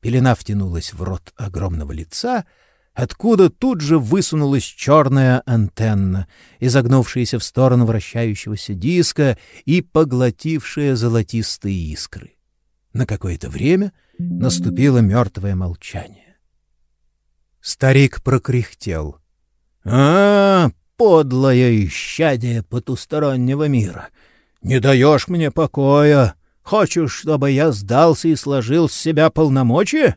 Пелена втянулась в рот огромного лица, откуда тут же высунулась черная антенна, изогнувшаяся в сторону вращающегося диска и поглотившая золотистые искры. На какое-то время наступило мертвое молчание. Старик прокряхтел. — А, подлое исчадие потустороннего мира! Не даешь мне покоя! Хочешь, чтобы я сдался и сложил с себя полномочия?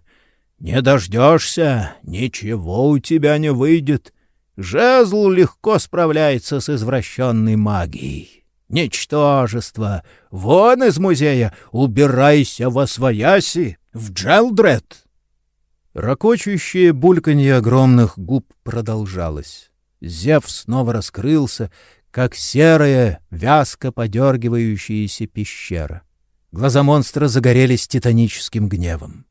Не дождешься, ничего у тебя не выйдет. Жезл легко справляется с извращенной магией. Ничтожество! Вон из музея! Убирайся во свояси, в Джелдред!» Рокочущее бульканье огромных губ продолжалось. Зев снова раскрылся, как серая, вязко подергивающаяся пещера. Глаза монстра загорелись титаническим гневом.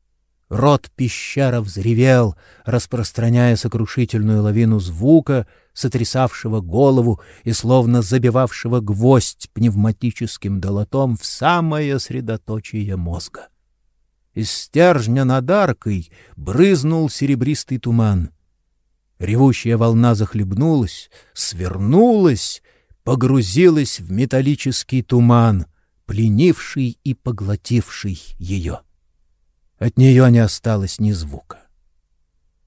Рот пещера взревел, распространяя сокрушительную лавину звука, сотрясавшего голову и словно забивавшего гвоздь пневматическим долотом в самое средоточие мозга. Из стержня над аркой брызнул серебристый туман. Ревущая волна захлебнулась, свернулась, погрузилась в металлический туман — пленивший и поглотивший ее. От нее не осталось ни звука.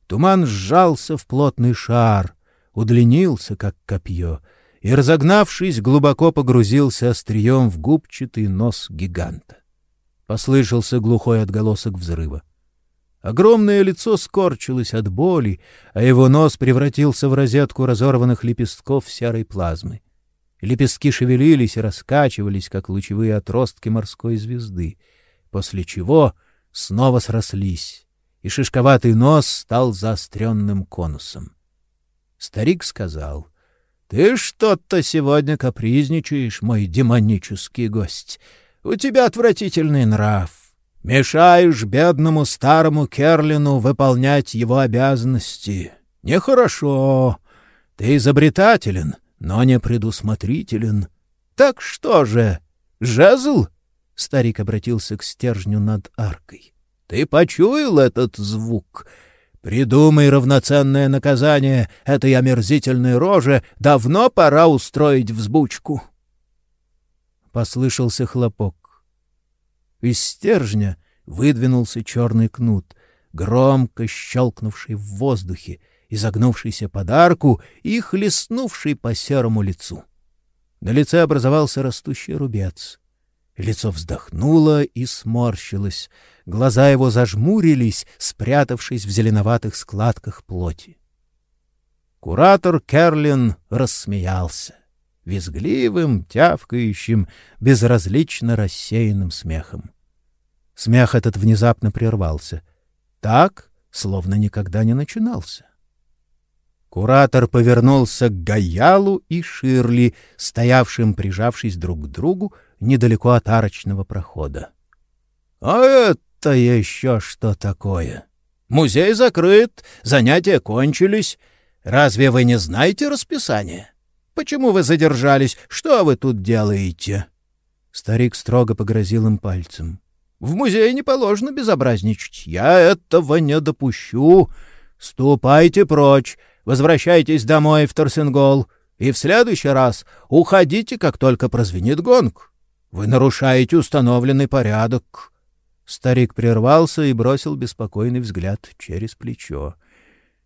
Туман сжался в плотный шар, удлинился, как копье, и, разогнавшись, глубоко погрузился острием в губчатый нос гиганта. Послышался глухой отголосок взрыва. Огромное лицо скорчилось от боли, а его нос превратился в розетку разорванных лепестков серой плазмы. Лепестки шевелились и раскачивались, как лучевые отростки морской звезды, после чего снова срослись, и шишковатый нос стал заостренным конусом. Старик сказал, Ты что-то сегодня капризничаешь, мой демонический гость. У тебя отвратительный нрав. Мешаешь бедному старому Керлину выполнять его обязанности. Нехорошо. Ты изобретателен, но не предусмотрителен. Так что же, жезл? Старик обратился к стержню над аркой. Ты почуял этот звук? Придумай равноценное наказание этой омерзительной роже, давно пора устроить взбучку. Послышался хлопок. Из стержня выдвинулся черный кнут, громко щелкнувший в воздухе, изогнувшийся под арку и хлестнувший по серому лицу. На лице образовался растущий рубец. Лицо вздохнуло и сморщилось. Глаза его зажмурились, спрятавшись в зеленоватых складках плоти. Куратор Керлин рассмеялся визгливым, тявкающим, безразлично рассеянным смехом. Смех этот внезапно прервался. Так, словно никогда не начинался. Куратор повернулся к Гаялу и Ширли, стоявшим, прижавшись друг к другу, недалеко от арочного прохода. — А это еще что такое? Музей закрыт, занятия кончились. Разве вы не знаете расписание? Почему вы задержались? Что вы тут делаете? Старик строго погрозил им пальцем. — В музее не положено безобразничать. Я этого не допущу. Ступайте прочь, возвращайтесь домой в Торсенгол, и в следующий раз уходите, как только прозвенит гонг. Вы нарушаете установленный порядок. Старик прервался и бросил беспокойный взгляд через плечо.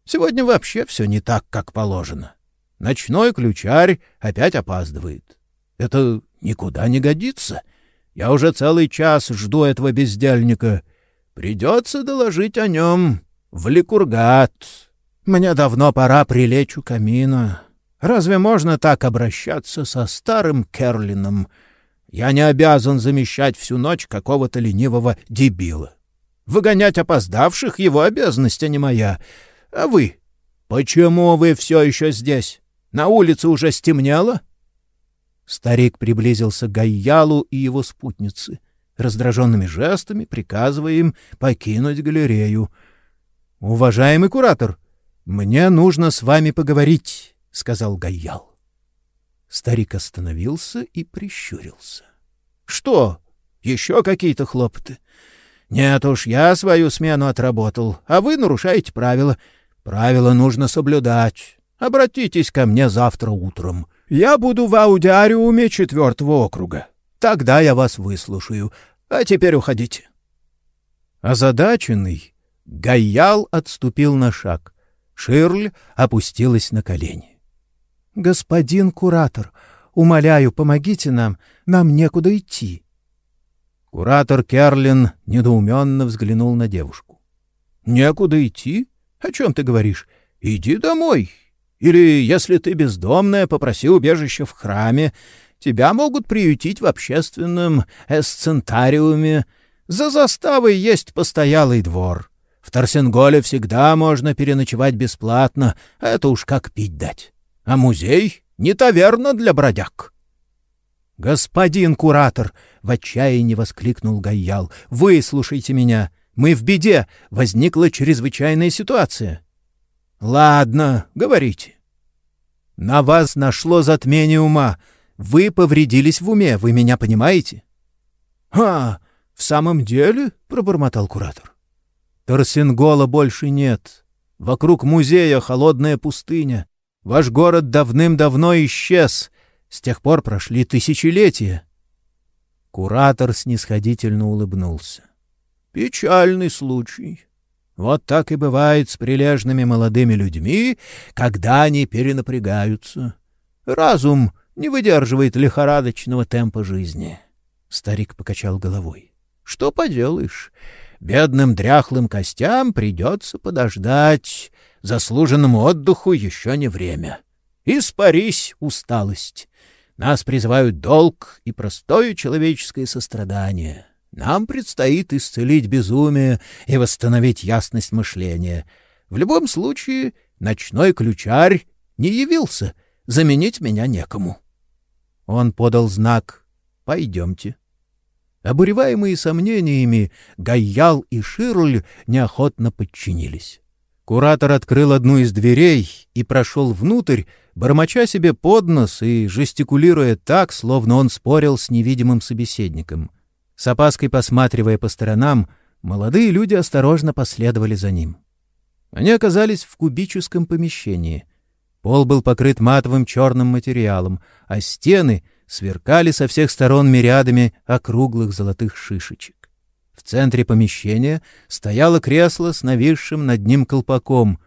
Сегодня вообще все не так, как положено. Ночной ключарь опять опаздывает. Это никуда не годится. Я уже целый час жду этого бездельника. Придется доложить о нем в Ликургат. Мне давно пора прилечь у камина. Разве можно так обращаться со старым Керлином?» Я не обязан замещать всю ночь какого-то ленивого дебила. Выгонять опоздавших — его обязанность, а не моя. А вы? Почему вы все еще здесь? На улице уже стемнело?» Старик приблизился к Гайялу и его спутнице, раздраженными жестами приказывая им покинуть галерею. «Уважаемый куратор, мне нужно с вами поговорить», — сказал Гайял. Старик остановился и прищурился. — Что? Еще какие-то хлопоты? — Нет уж, я свою смену отработал, а вы нарушаете правила. Правила нужно соблюдать. Обратитесь ко мне завтра утром. Я буду в аудиариуме четвертого округа. Тогда я вас выслушаю. А теперь уходите. Озадаченный, Гаял отступил на шаг. Ширль опустилась на колени. «Господин куратор, умоляю, помогите нам, нам некуда идти». Куратор Керлин недоуменно взглянул на девушку. «Некуда идти? О чем ты говоришь? Иди домой. Или, если ты бездомная, попроси убежище в храме. Тебя могут приютить в общественном эсцентариуме. За заставой есть постоялый двор. В Торсенголе всегда можно переночевать бесплатно, это уж как пить дать. А музей не таверна для бродяг. «Господин куратор!» — в отчаянии воскликнул Гайял. «Выслушайте меня! Мы в беде! Возникла чрезвычайная ситуация!» «Ладно, говорите». «На вас нашло затмение ума. Вы повредились в уме, вы меня понимаете?» «А, в самом деле?» — пробормотал куратор. «Торсингола больше нет. Вокруг музея холодная пустыня. Ваш город давным-давно исчез. С тех пор прошли тысячелетия. Куратор снисходительно улыбнулся. Печальный случай. Вот так и бывает с прилежными молодыми людьми, когда они перенапрягаются. Разум не выдерживает лихорадочного темпа жизни. Старик покачал головой. Что поделаешь? Бедным дряхлым костям придется подождать. Заслуженному отдыху еще не время. Испарись, усталость. Нас призывают долг и простое человеческое сострадание. Нам предстоит исцелить безумие и восстановить ясность мышления. В любом случае, ночной ключарь не явился. Заменить меня некому. Он подал знак «Пойдемте». Обуреваемые сомнениями, Гайял и Ширль неохотно подчинились. Куратор открыл одну из дверей и прошел внутрь, бормоча себе под нос и жестикулируя так, словно он спорил с невидимым собеседником. С опаской посматривая по сторонам, молодые люди осторожно последовали за ним. Они оказались в кубическом помещении. Пол был покрыт матовым черным материалом, а стены сверкали со всех сторон мириадами округлых золотых шишечек. В центре помещения стояло кресло с нависшим над ним колпаком,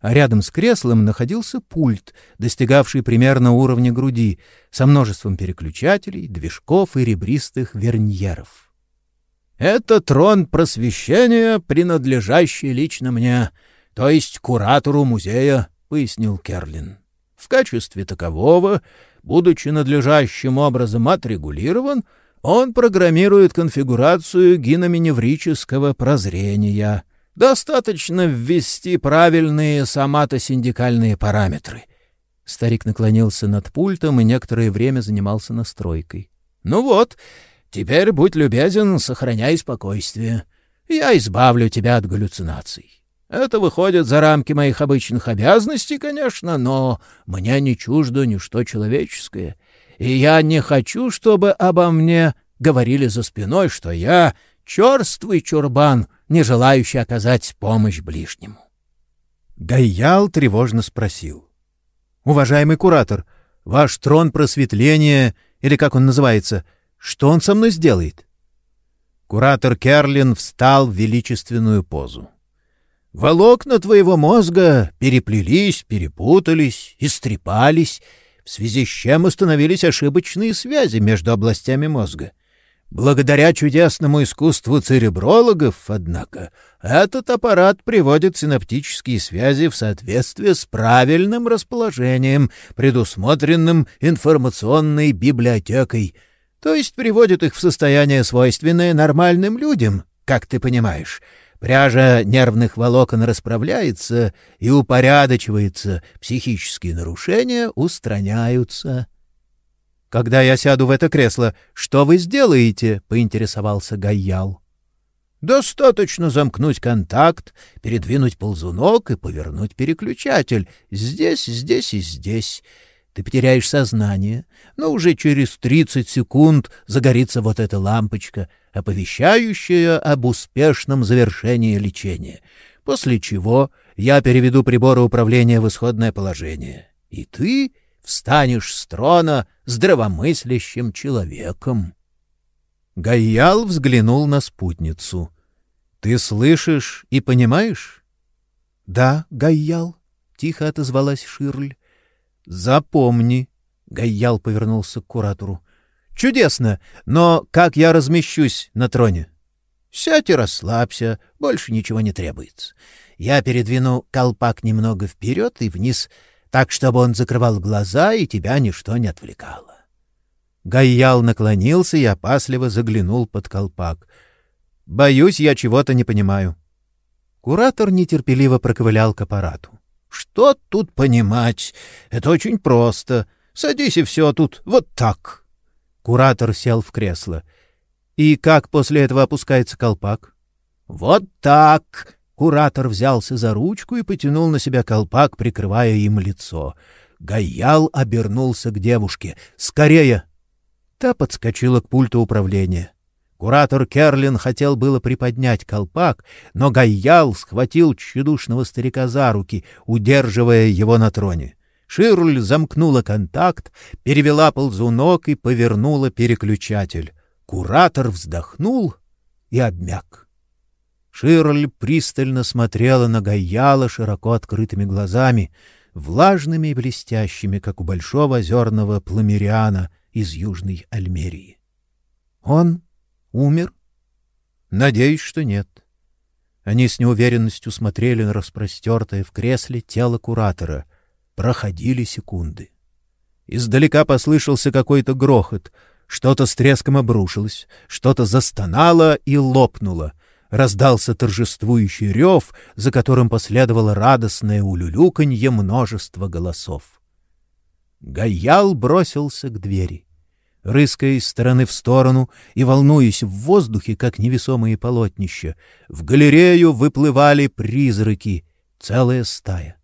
а рядом с креслом находился пульт, достигавший примерно уровня груди, со множеством переключателей, движков и ребристых верньеров. «Это трон просвещения, принадлежащий лично мне, то есть куратору музея», — пояснил Керлин. «В качестве такового, будучи надлежащим образом отрегулирован, — он программирует конфигурацию гиноминеврического прозрения. Достаточно ввести правильные соматосиндикальные параметры. Старик наклонился над пультом и некоторое время занимался настройкой. «Ну вот, теперь будь любезен, сохраняй спокойствие. Я избавлю тебя от галлюцинаций. Это выходит за рамки моих обычных обязанностей, конечно, но мне не чуждо ничто человеческое» и я не хочу, чтобы обо мне говорили за спиной, что я черствый чурбан, не желающий оказать помощь ближнему. Гайял тревожно спросил. «Уважаемый куратор, ваш трон просветления, или как он называется, что он со мной сделает?» Куратор Керлин встал в величественную позу. «Волокна твоего мозга переплелись, перепутались, истрепались, в связи с чем установились ошибочные связи между областями мозга. Благодаря чудесному искусству церебрологов, однако, этот аппарат приводит синаптические связи в соответствие с правильным расположением, предусмотренным информационной библиотекой, то есть приводит их в состояние, свойственное нормальным людям, как ты понимаешь — Пряжа нервных волокон расправляется и упорядочивается, психические нарушения устраняются. — Когда я сяду в это кресло, что вы сделаете? — поинтересовался Гайял. — Достаточно замкнуть контакт, передвинуть ползунок и повернуть переключатель. Здесь, здесь и здесь. Ты потеряешь сознание, но уже через 30 секунд загорится вот эта лампочка, оповещающая об успешном завершении лечения, после чего я переведу приборы управления в исходное положение, и ты встанешь с трона здравомыслящим человеком. Гайял взглянул на спутницу. — Ты слышишь и понимаешь? — Да, Гайял, — тихо отозвалась Ширль. Запомни, Гайял повернулся к куратору. Чудесно, но как я размещусь на троне? Сядь и расслабься, больше ничего не требуется. Я передвину колпак немного вперед и вниз, так, чтобы он закрывал глаза и тебя ничто не отвлекало. Гайял наклонился и опасливо заглянул под колпак. «Боюсь, я чего-то не понимаю». Куратор нетерпеливо проковылял к аппарату. Что тут понимать? Это очень просто. Садись и все тут вот так. Куратор сел в кресло. И как после этого опускается колпак? Вот так. Куратор взялся за ручку и потянул на себя колпак, прикрывая им лицо. Гаял обернулся к девушке. «Скорее!» Та подскочила к пульту управления. Куратор Керлин хотел было приподнять колпак, но Гайял схватил тщедушного старика за руки, удерживая его на троне. Ширль замкнула контакт, перевела ползунок и повернула переключатель. Куратор вздохнул и обмяк. Ширль пристально смотрела на Гайяла широко открытыми глазами, влажными и блестящими, как у большого озерного пламериана из Южной Альмерии. Он Умер? Надеюсь, что нет. Они с неуверенностью смотрели на распростертое в кресле тело куратора. Проходили секунды. Издалека послышался какой-то грохот. Что-то с треском обрушилось, что-то застонало и лопнуло. Раздался торжествующий рев, за которым последовало радостное улюлюканье множества голосов. Гаял бросился к двери. Рыская из стороны в сторону и волнуясь в воздухе, как невесомые полотнища, в галерею выплывали призраки, целая стая.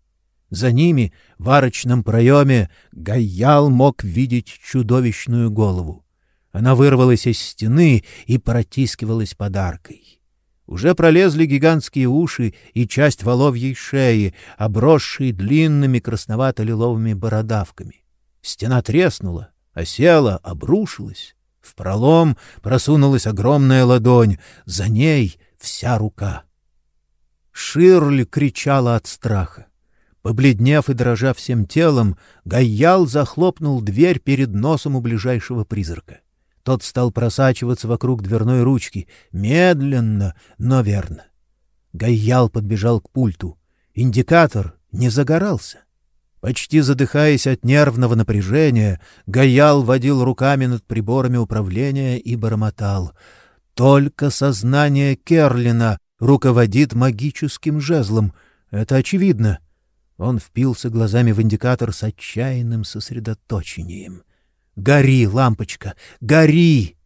За ними, в арочном проеме, Гаял мог видеть чудовищную голову. Она вырвалась из стены и протискивалась подаркой. Уже пролезли гигантские уши и часть воловьей шеи, обросшие длинными красновато-лиловыми бородавками. Стена треснула, осела, обрушилась. В пролом просунулась огромная ладонь, за ней вся рука. Ширль кричала от страха. Побледнев и дрожа всем телом, Гайял захлопнул дверь перед носом у ближайшего призрака. Тот стал просачиваться вокруг дверной ручки, медленно, но верно. Гайял подбежал к пульту. Индикатор не загорался. Почти задыхаясь от нервного напряжения, Гаял водил руками над приборами управления и бормотал. «Только сознание Керлина руководит магическим жезлом. Это очевидно». Он впился глазами в индикатор с отчаянным сосредоточением. Гори, лампочка, гори!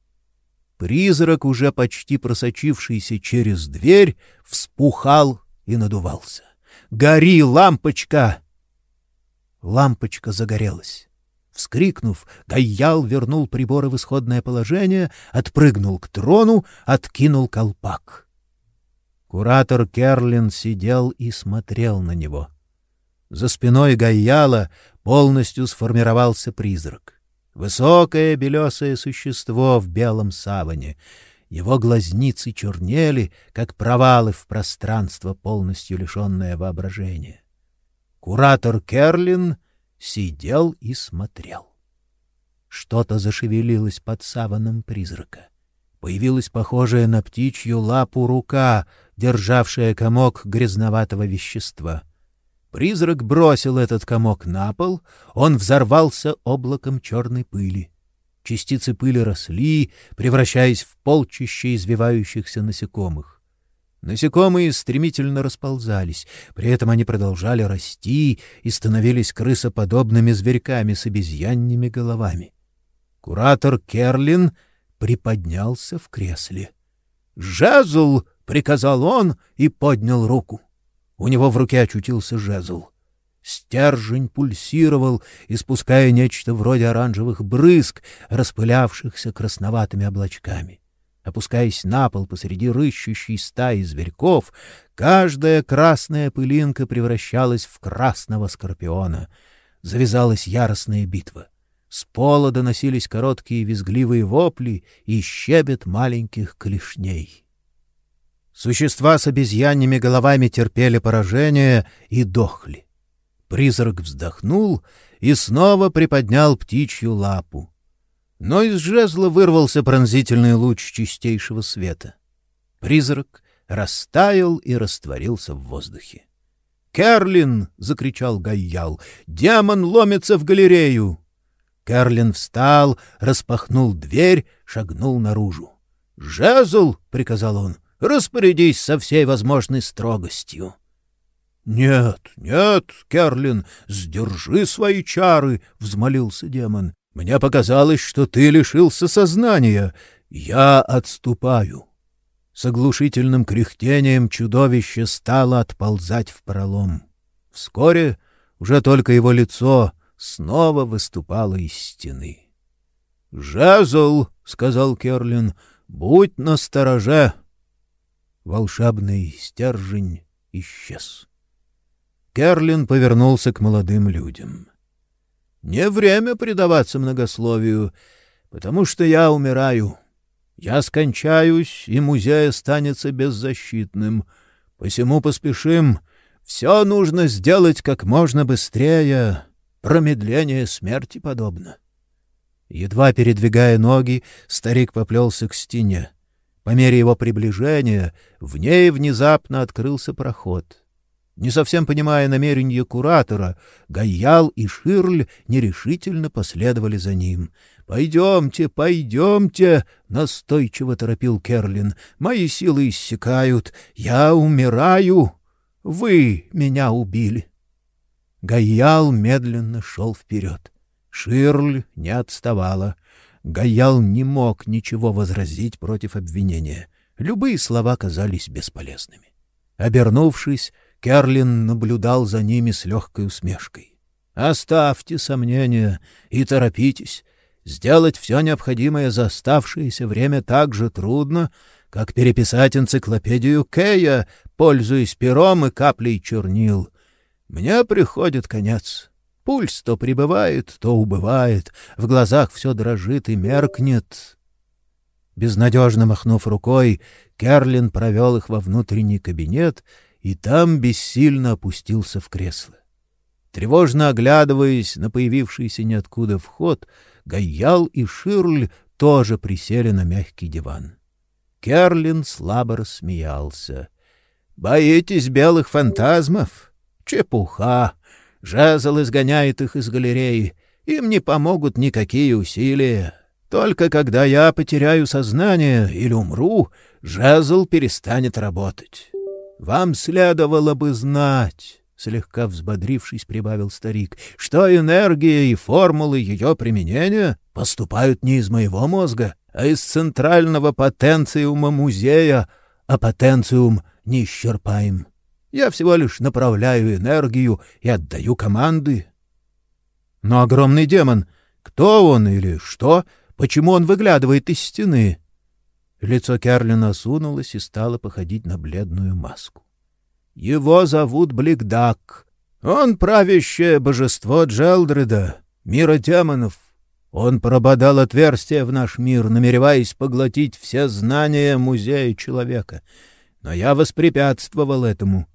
Призрак, уже почти просочившийся через дверь, вспухал и надувался. Гори, лампочка! Лампочка загорелась. Вскрикнув, Гайял вернул приборы в исходное положение, отпрыгнул к трону, откинул колпак. Куратор Керлин сидел и смотрел на него. За спиной Гайяла полностью сформировался призрак. Высокое белесое существо в белом саване. Его глазницы чернели, как провалы в пространство, полностью лишенное воображения. Куратор Керлин сидел и смотрел. Что-то зашевелилось под саваном призрака. Появилась похожая на птичью лапу рука, державшая комок грязноватого вещества — Призрак бросил этот комок на пол, он взорвался облаком черной пыли. Частицы пыли росли, превращаясь в полчище извивающихся насекомых. Насекомые стремительно расползались, при этом они продолжали расти и становились крысоподобными зверьками с обезьянными головами. Куратор Керлин приподнялся в кресле. «Жезл!» — приказал он и поднял руку. У него в руке очутился жезл. Стержень пульсировал, испуская нечто вроде оранжевых брызг, распылявшихся красноватыми облачками. Опускаясь на пол посреди рыщущей стаи зверьков, каждая красная пылинка превращалась в красного скорпиона. Завязалась яростная битва. С пола доносились короткие визгливые вопли и щебет маленьких клешней. Существа с обезьянными головами терпели поражение и дохли. Призрак вздохнул и снова приподнял птичью лапу. Но из жезла вырвался пронзительный луч чистейшего света. Призрак растаял и растворился в воздухе. «Керлин!» — закричал Гайял. «Демон ломится в галерею!» Керлин встал, распахнул дверь, шагнул наружу. «Жезл!» — приказал он. Распорядись со всей возможной строгостью. — Нет, нет, Керлин, сдержи свои чары, — взмолился демон. — Мне показалось, что ты лишился сознания. Я отступаю. С оглушительным кряхтением чудовище стало отползать в пролом. Вскоре уже только его лицо снова выступало из стены. — Жезл, — сказал Керлин, — будь настороже волшебный стержень исчез. Керлин повернулся к молодым людям. — Не время предаваться многословию, потому что я умираю. Я скончаюсь, и музей останется беззащитным. Посему поспешим. Все нужно сделать как можно быстрее. Промедление смерти подобно. Едва передвигая ноги, старик поплелся к стене. По мере его приближения в ней внезапно открылся проход. Не совсем понимая намерения куратора, Гаял и Ширль нерешительно последовали за ним. «Пойдемте, пойдемте!» — настойчиво торопил Керлин. «Мои силы иссякают. Я умираю. Вы меня убили». Гаял медленно шел вперед. Ширль не отставала. Гаял не мог ничего возразить против обвинения. Любые слова казались бесполезными. Обернувшись, Керлин наблюдал за ними с легкой усмешкой. «Оставьте сомнения и торопитесь. Сделать все необходимое за оставшееся время так же трудно, как переписать энциклопедию Кея, пользуясь пером и каплей чернил. Мне приходит конец. Пульс то прибывает, то убывает, в глазах все дрожит и меркнет. Безнадежно махнув рукой, Керлин провел их во внутренний кабинет и там бессильно опустился в кресло. Тревожно оглядываясь на появившийся ниоткуда вход, Гайял и Ширль тоже присели на мягкий диван. Керлин слабо рассмеялся. «Боитесь белых фантазмов? Чепуха! Жезл изгоняет их из галереи. Им не помогут никакие усилия. Только когда я потеряю сознание или умру, жезл перестанет работать. Вам следовало бы знать, — слегка взбодрившись, прибавил старик, — что энергия и формулы ее применения поступают не из моего мозга, а из центрального потенциума музея, а потенциум неисчерпаем. Я всего лишь направляю энергию и отдаю команды. Но огромный демон, кто он или что, почему он выглядывает из стены? Лицо Керлина осунулось и стало походить на бледную маску. Его зовут Бликдак. Он правящее божество Джелдреда, мира демонов. Он прободал отверстие в наш мир, намереваясь поглотить все знания музея человека. Но я воспрепятствовал этому.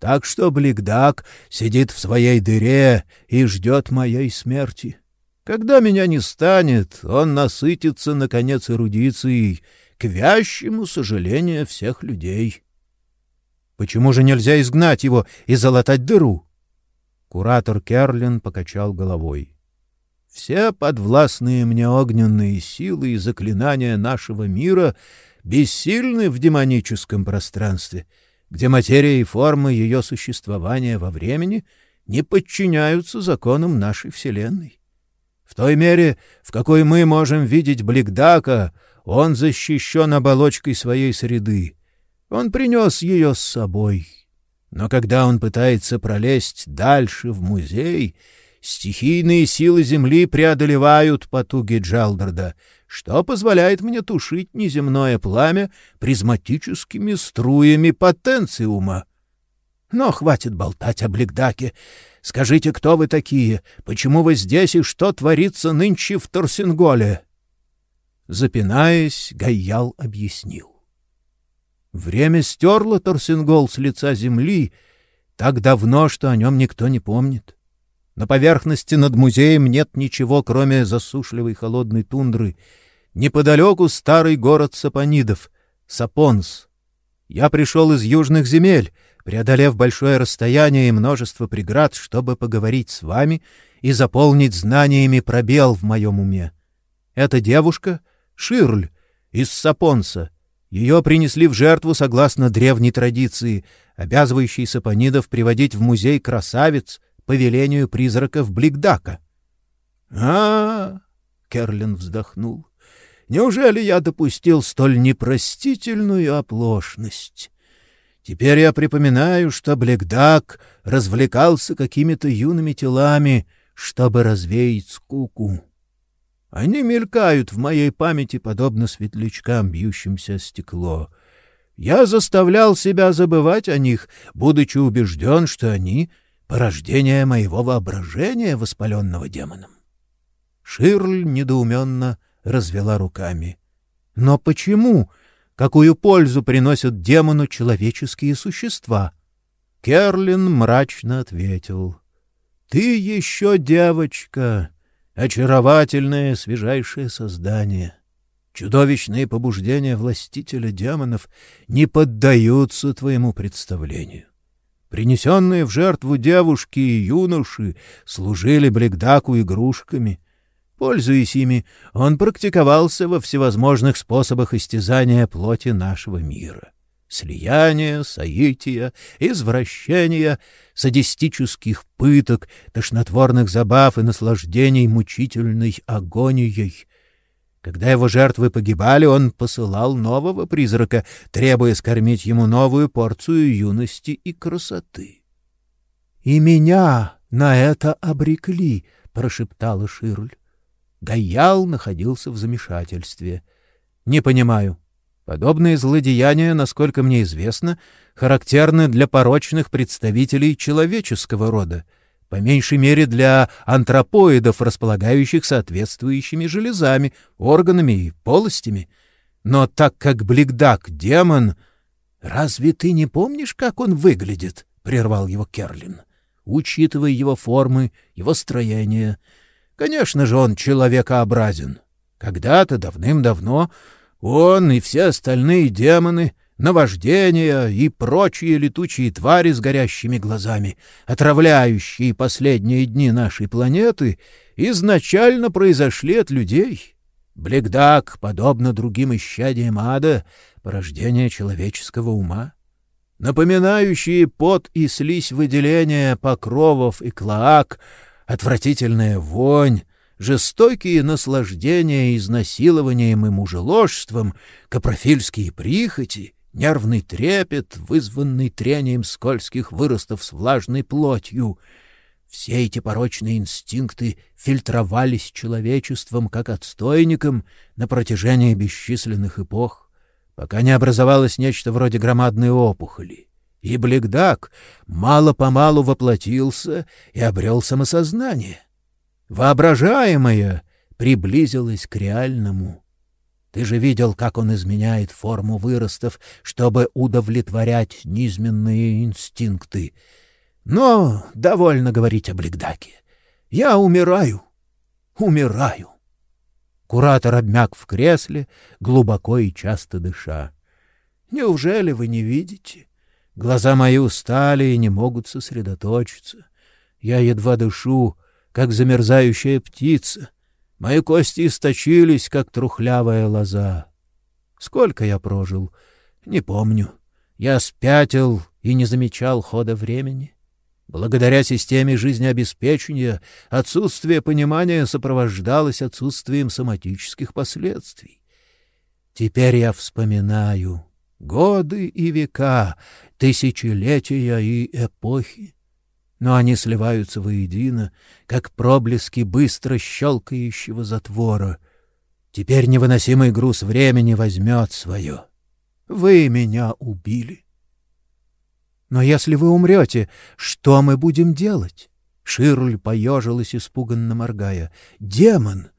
Так что Бликдак сидит в своей дыре и ждет моей смерти. Когда меня не станет, он насытится, наконец, эрудицией — к вящему сожалению всех людей. Почему же нельзя изгнать его и залатать дыру? Куратор Керлин покачал головой. Все подвластные мне огненные силы и заклинания нашего мира бессильны в демоническом пространстве, где материя и формы ее существования во времени не подчиняются законам нашей Вселенной. В той мере, в какой мы можем видеть Бликдака, он защищен оболочкой своей среды. Он принес ее с собой. Но когда он пытается пролезть дальше в музей, стихийные силы Земли преодолевают потуги Джалдарда, что позволяет мне тушить неземное пламя призматическими струями потенциума. Но хватит болтать о Бликдаке. Скажите, кто вы такие? Почему вы здесь и что творится нынче в Торсинголе? Запинаясь, Гайял объяснил. Время стерло Торсингол с лица земли так давно, что о нем никто не помнит. На поверхности над музеем нет ничего, кроме засушливой холодной тундры. Неподалеку старый город Сапонидов, Сапонс. Я пришел из южных земель, преодолев большое расстояние и множество преград, чтобы поговорить с вами и заполнить знаниями пробел в моем уме. Эта девушка Ширль из Сапонса. Ее принесли в жертву согласно древней традиции, обязывающей сапонидов приводить в музей красавиц по велению призраков Бликдака. а, -а, -а Керлин вздохнул. «Неужели я допустил столь непростительную оплошность?» Теперь я припоминаю, что Бликдак развлекался какими-то юными телами, чтобы развеять скуку. Они мелькают в моей памяти, подобно светлячкам, бьющимся о стекло. Я заставлял себя забывать о них, будучи убежден, что они — порождение моего воображения, воспаленного демоном. Ширль недоуменно развела руками. Но почему? Какую пользу приносят демону человеческие существа? Керлин мрачно ответил. — Ты еще девочка очаровательное свежайшее создание. Чудовищные побуждения властителя демонов не поддаются твоему представлению. Принесенные в жертву девушки и юноши служили Бригдаку игрушками. Пользуясь ими, он практиковался во всевозможных способах истязания плоти нашего мира. слияние, соитие, извращение, садистических пыток, тошнотворных забав и наслаждений мучительной агонией. Когда его жертвы погибали, он посылал нового призрака, требуя скормить ему новую порцию юности и красоты. — И меня на это обрекли, — прошептала Ширль. Гаял находился в замешательстве. — Не понимаю. Подобные злодеяния, насколько мне известно, характерны для порочных представителей человеческого рода, по меньшей мере для антропоидов, располагающих соответствующими железами, органами и полостями. Но так как Бликдак — демон... — Разве ты не помнишь, как он выглядит? — прервал его Керлин. — Учитывая его формы, его строение. Конечно же, он человекообразен. Когда-то, давным-давно, он и все остальные демоны, наваждения и прочие летучие твари с горящими глазами, отравляющие последние дни нашей планеты, изначально произошли от людей. Блегдак, подобно другим исчадиям ада, порождение человеческого ума. Напоминающие пот и слизь выделения покровов и клоак, отвратительная вонь, жестокие наслаждения изнасилованием и мужеложством, капрофильские прихоти, нервный трепет, вызванный трением скользких выростов с влажной плотью. Все эти порочные инстинкты фильтровались человечеством как отстойником на протяжении бесчисленных эпох, пока не образовалось нечто вроде громадной опухоли. И Блегдак мало-помалу воплотился и обрел самосознание — Воображаемое приблизилось к реальному. Ты же видел, как он изменяет форму выростов, чтобы удовлетворять низменные инстинкты. Но довольно говорить о Блигдаке. Я умираю, умираю. Куратор обмяк в кресле, глубоко и часто дыша. Неужели вы не видите? Глаза мои устали и не могут сосредоточиться. Я едва дышу, как замерзающая птица. Мои кости источились, как трухлявая лоза. Сколько я прожил? Не помню. Я спятил и не замечал хода времени. Благодаря системе жизнеобеспечения отсутствие понимания сопровождалось отсутствием соматических последствий. Теперь я вспоминаю годы и века, тысячелетия и эпохи но они сливаются воедино, как проблески быстро щелкающего затвора. Теперь невыносимый груз времени возьмет свое. Вы меня убили. Но если вы умрете, что мы будем делать? Ширль поежилась, испуганно моргая. Демон!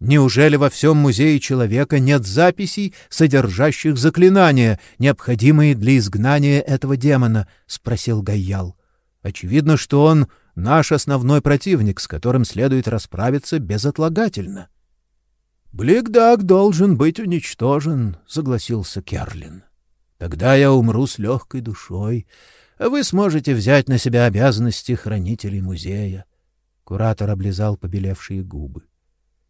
Неужели во всем музее человека нет записей, содержащих заклинания, необходимые для изгнания этого демона? — спросил Гайял. Очевидно, что он наш основной противник, с которым следует расправиться безотлагательно. Бликдаг должен быть уничтожен, согласился Керлин. Тогда я умру с легкой душой, а вы сможете взять на себя обязанности хранителей музея. Куратор облизал побелевшие губы.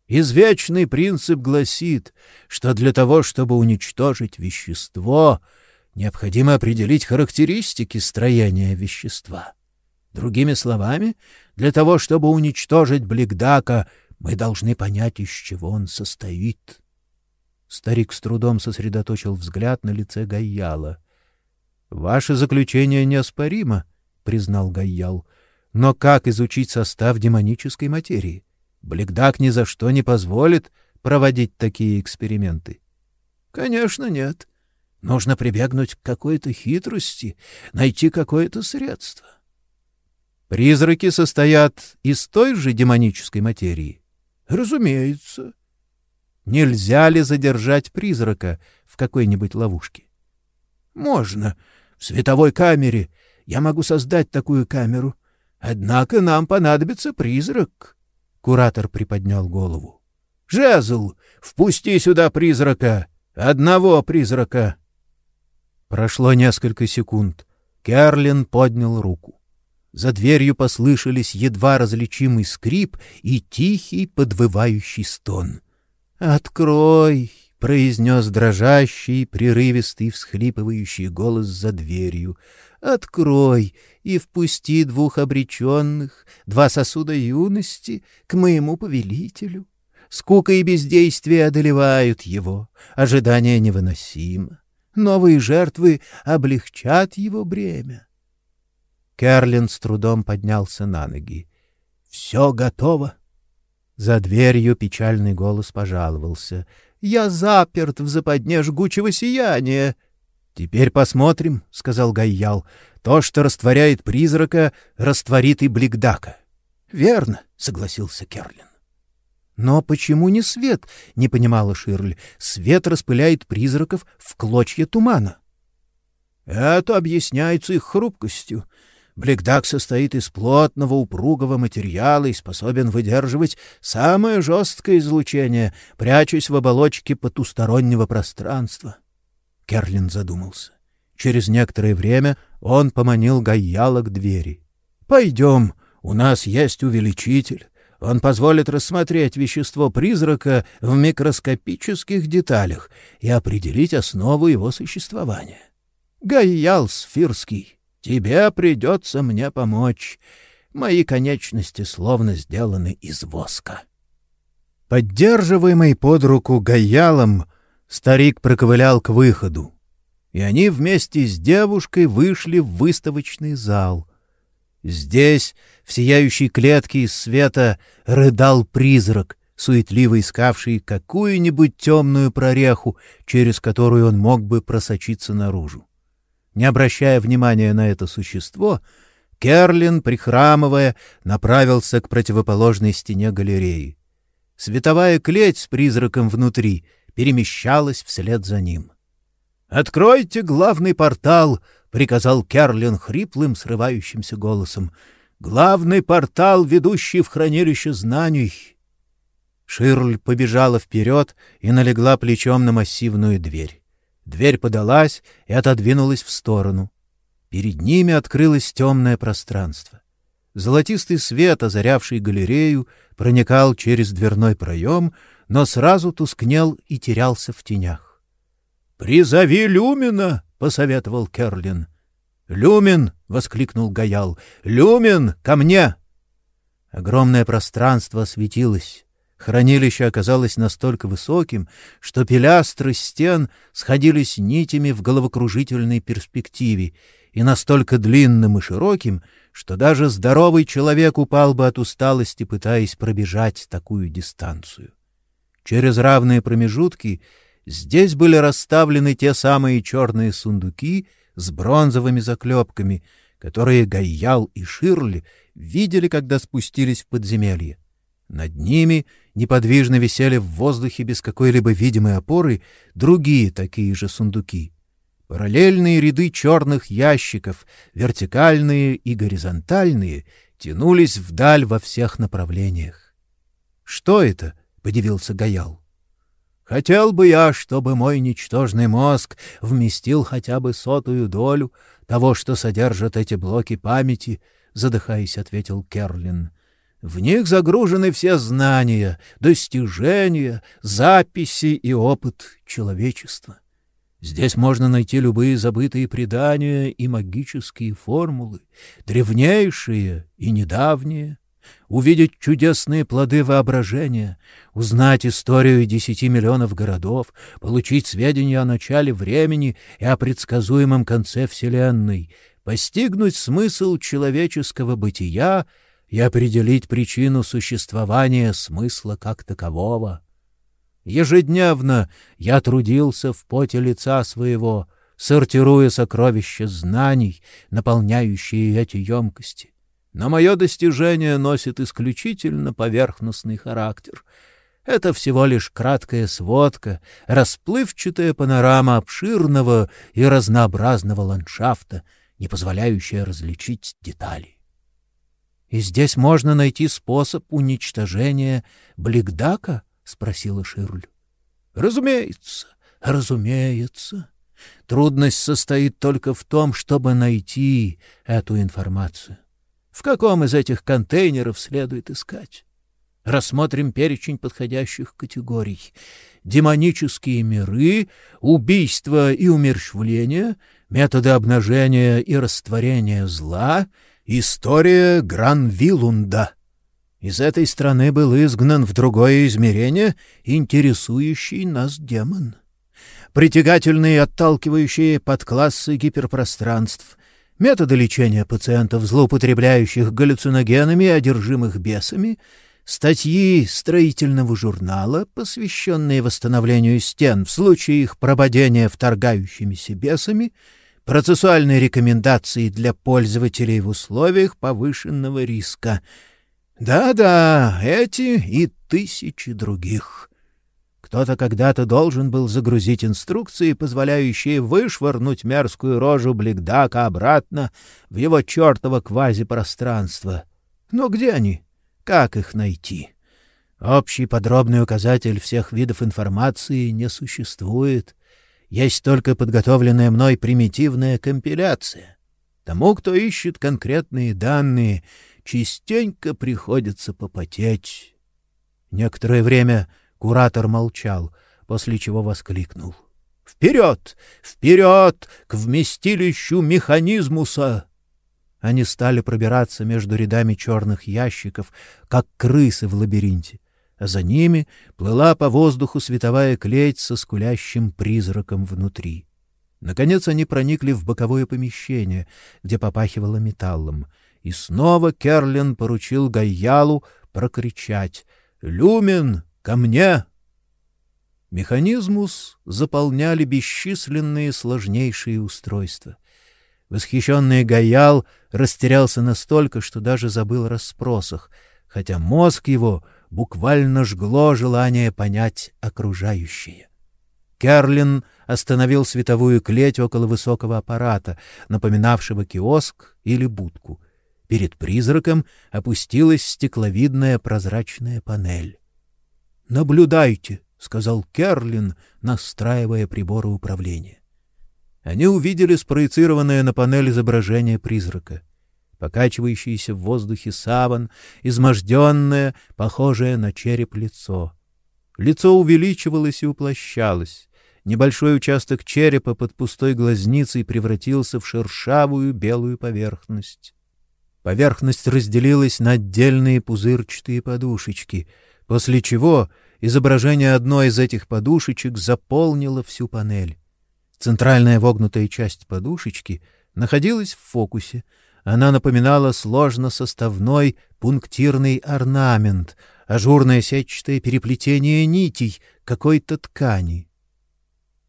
Извечный принцип гласит, что для того, чтобы уничтожить вещество, необходимо определить характеристики строения вещества. Другими словами, для того, чтобы уничтожить Блигдака, мы должны понять, из чего он состоит. Старик с трудом сосредоточил взгляд на лице Гайяла. — Ваше заключение неоспоримо, — признал Гайял. — Но как изучить состав демонической материи? Блигдак ни за что не позволит проводить такие эксперименты. — Конечно, нет. Нужно прибегнуть к какой-то хитрости, найти какое-то средство. Призраки состоят из той же демонической материи? Разумеется. Нельзя ли задержать призрака в какой-нибудь ловушке? Можно. В световой камере. Я могу создать такую камеру. Однако нам понадобится призрак. Куратор приподнял голову. Жезл, впусти сюда призрака. Одного призрака. Прошло несколько секунд. Керлин поднял руку. За дверью послышались едва различимый скрип и тихий подвывающий стон. «Открой! произнес дрожащий, прерывистый, всхлипывающий голос за дверью. «Открой и впусти двух обреченных, два сосуда юности, к моему повелителю. Скука и бездействие одолевают его, ожидание невыносимо. Новые жертвы облегчат его бремя. Керлин с трудом поднялся на ноги. — Все готово. За дверью печальный голос пожаловался. — Я заперт в западне жгучего сияния. — Теперь посмотрим, — сказал Гайял. — То, что растворяет призрака, растворит и Бликдака. — Верно, — согласился Керлин. «Но почему не свет?» — не понимала Ширль. «Свет распыляет призраков в клочья тумана». «Это объясняется их хрупкостью. Бликдак состоит из плотного упругого материала и способен выдерживать самое жесткое излучение, прячась в оболочке потустороннего пространства». Керлин задумался. Через некоторое время он поманил Гайяла к двери. «Пойдем, у нас есть увеличитель». Он позволит рассмотреть вещество призрака в микроскопических деталях и определить основу его существования. Гайял Сфирский, тебе придется мне помочь. Мои конечности словно сделаны из воска. Поддерживаемый под руку Гайялом, старик проковылял к выходу, и они вместе с девушкой вышли в выставочный зал. Здесь, в сияющей клетке из света, рыдал призрак, суетливо искавший какую-нибудь темную прореху, через которую он мог бы просочиться наружу. Не обращая внимания на это существо, Керлин, прихрамывая, направился к противоположной стене галереи. Световая клеть с призраком внутри перемещалась вслед за ним. «Откройте главный портал!» — приказал Керлин хриплым, срывающимся голосом. «Главный портал, ведущий в хранилище знаний!» Ширль побежала вперед и налегла плечом на массивную дверь. Дверь подалась и отодвинулась в сторону. Перед ними открылось темное пространство. Золотистый свет, озарявший галерею, проникал через дверной проем, но сразу тускнел и терялся в тенях. «Призови Люмина!» посоветовал Керлин. «Люмин!» — воскликнул Гаял. «Люмин! Ко мне!» Огромное пространство светилось. Хранилище оказалось настолько высоким, что пилястры стен сходились нитями в головокружительной перспективе и настолько длинным и широким, что даже здоровый человек упал бы от усталости, пытаясь пробежать такую дистанцию. Через равные промежутки Здесь были расставлены те самые черные сундуки с бронзовыми заклепками, которые Гайял и Ширли видели, когда спустились в подземелье. Над ними неподвижно висели в воздухе без какой-либо видимой опоры другие такие же сундуки. Параллельные ряды черных ящиков, вертикальные и горизонтальные, тянулись вдаль во всех направлениях. — Что это? — подивился Гаял. Хотел бы я, чтобы мой ничтожный мозг вместил хотя бы сотую долю того, что содержат эти блоки памяти, — задыхаясь, ответил Керлин. В них загружены все знания, достижения, записи и опыт человечества. Здесь можно найти любые забытые предания и магические формулы, древнейшие и недавние, увидеть чудесные плоды воображения, узнать историю десяти миллионов городов, получить сведения о начале времени и о предсказуемом конце Вселенной, постигнуть смысл человеческого бытия и определить причину существования смысла как такового. Ежедневно я трудился в поте лица своего, сортируя сокровища знаний, наполняющие эти емкости. Но мое достижение носит исключительно поверхностный характер. Это всего лишь краткая сводка, расплывчатая панорама обширного и разнообразного ландшафта, не позволяющая различить детали. — И здесь можно найти способ уничтожения Бликдака? — спросила Ширль. — Разумеется, разумеется. Трудность состоит только в том, чтобы найти эту информацию. В каком из этих контейнеров следует искать? Рассмотрим перечень подходящих категорий. Демонические миры, убийство и умерщвление, методы обнажения и растворения зла, история Гранвилунда. Из этой страны был изгнан в другое измерение интересующий нас демон. Притягательные отталкивающие подклассы гиперпространств, методы лечения пациентов, злоупотребляющих галлюциногенами и одержимых бесами — статьи строительного журнала, посвященные восстановлению стен в случае их прободения вторгающимися бесами, процессуальные рекомендации для пользователей в условиях повышенного риска. Да-да, эти и тысячи других. Кто-то когда-то должен был загрузить инструкции, позволяющие вышвырнуть мерзкую рожу Бликдака обратно в его чертово квазипространство. Но где они? Как их найти? Общий подробный указатель всех видов информации не существует. Есть только подготовленная мной примитивная компиляция. Тому, кто ищет конкретные данные, частенько приходится попотеть. Некоторое время куратор молчал, после чего воскликнул. «Вперед! Вперед! К вместилищу механизмуса!» Они стали пробираться между рядами черных ящиков, как крысы в лабиринте, а за ними плыла по воздуху световая клеть со скулящим призраком внутри. Наконец они проникли в боковое помещение, где попахивало металлом, и снова Керлин поручил Гайялу прокричать «Люмен, ко мне!» Механизмус заполняли бесчисленные сложнейшие устройства — Восхищенный Гаял растерялся настолько, что даже забыл о расспросах, хотя мозг его буквально жгло желание понять окружающее. Керлин остановил световую клеть около высокого аппарата, напоминавшего киоск или будку. Перед призраком опустилась стекловидная прозрачная панель. «Наблюдайте», — сказал Керлин, настраивая приборы управления. Они увидели спроецированное на панель изображение призрака. Покачивающийся в воздухе саван, изможденное, похожее на череп лицо. Лицо увеличивалось и уплощалось. Небольшой участок черепа под пустой глазницей превратился в шершавую белую поверхность. Поверхность разделилась на отдельные пузырчатые подушечки, после чего изображение одной из этих подушечек заполнило всю панель. Центральная вогнутая часть подушечки находилась в фокусе. Она напоминала сложно-составной пунктирный орнамент, ажурное сетчатое переплетение нитей какой-то ткани.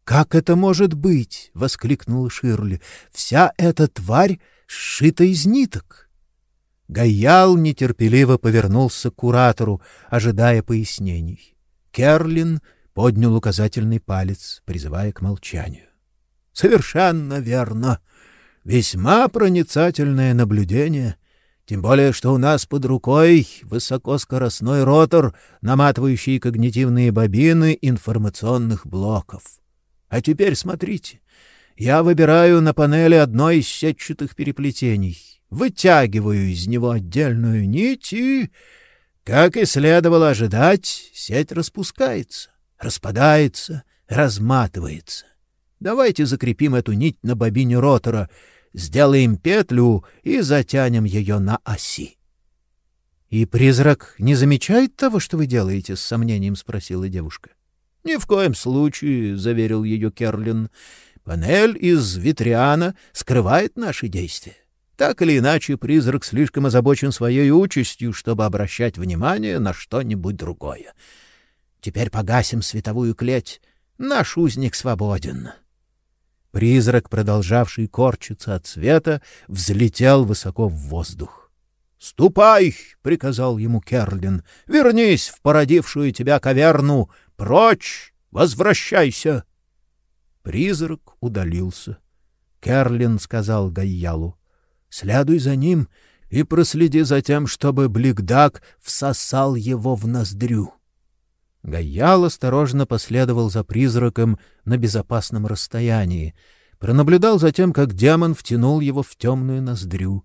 «Как это может быть?» — воскликнула Ширли. «Вся эта тварь сшита из ниток». Гаял нетерпеливо повернулся к куратору, ожидая пояснений. Керлин поднял указательный палец, призывая к молчанию. Совершенно верно. Весьма проницательное наблюдение. Тем более, что у нас под рукой высокоскоростной ротор, наматывающий когнитивные бобины информационных блоков. А теперь смотрите. Я выбираю на панели одно из сетчатых переплетений, вытягиваю из него отдельную нить и, как и следовало ожидать, сеть распускается, распадается, разматывается. Давайте закрепим эту нить на бобине ротора, сделаем петлю и затянем ее на оси. — И призрак не замечает того, что вы делаете? — с сомнением спросила девушка. — Ни в коем случае, — заверил ее Керлин. — Панель из витриана скрывает наши действия. Так или иначе, призрак слишком озабочен своей участью, чтобы обращать внимание на что-нибудь другое. Теперь погасим световую клеть. Наш узник свободен. Призрак, продолжавший корчиться от света, взлетел высоко в воздух. «Ступай!» — приказал ему Керлин. «Вернись в породившую тебя каверну! Прочь! Возвращайся!» Призрак удалился. Керлин сказал Гайялу. «Следуй за ним и проследи за тем, чтобы Бликдак всосал его в ноздрю». Гаял осторожно последовал за призраком на безопасном расстоянии, пронаблюдал за тем, как демон втянул его в темную ноздрю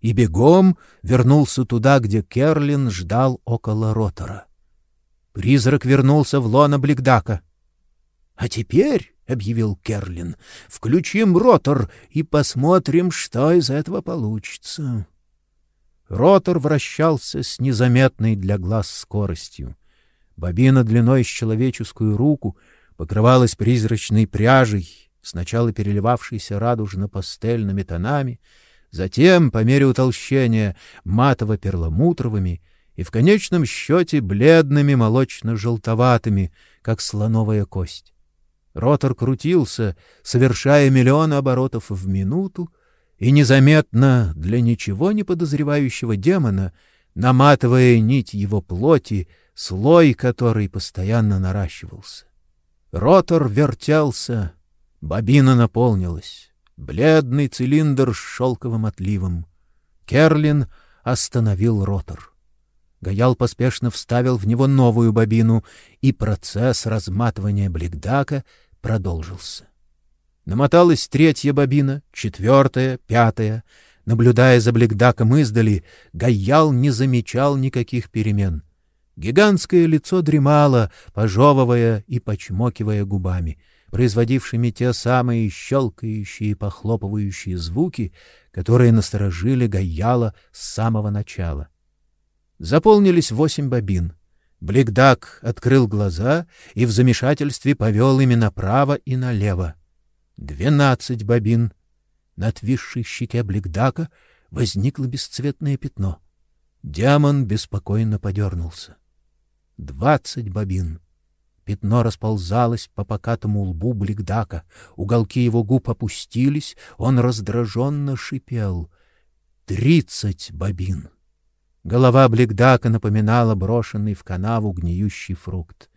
и бегом вернулся туда, где Керлин ждал около ротора. Призрак вернулся в лоно Бликдака. — А теперь, — объявил Керлин, — включим ротор и посмотрим, что из этого получится. Ротор вращался с незаметной для глаз скоростью. Бобина длиной с человеческую руку покрывалась призрачной пряжей, сначала переливавшейся радужно-пастельными тонами, затем, по мере утолщения, матово-перламутровыми и в конечном счете бледными молочно-желтоватыми, как слоновая кость. Ротор крутился, совершая миллионы оборотов в минуту, и незаметно для ничего не подозревающего демона, наматывая нить его плоти, слой которой постоянно наращивался. Ротор вертелся, бобина наполнилась, бледный цилиндр с шелковым отливом. Керлин остановил ротор. Гаял поспешно вставил в него новую бобину, и процесс разматывания бликдака продолжился. Намоталась третья бобина, четвертая, пятая. Наблюдая за бликдаком издали, Гаял не замечал никаких перемен. Гигантское лицо дремало, пожевывая и почмокивая губами, производившими те самые щелкающие и похлопывающие звуки, которые насторожили Гаяла с самого начала. Заполнились восемь бобин. Бликдак открыл глаза и в замешательстве повел ими направо и налево. Двенадцать бобин. На отвисшей щеке Бликдака возникло бесцветное пятно. Демон беспокойно подернулся. Двадцать бобин. Пятно расползалось по покатому лбу Бликдака, уголки его губ опустились, он раздраженно шипел. Тридцать бобин. Голова Бликдака напоминала брошенный в канаву гниющий фрукт.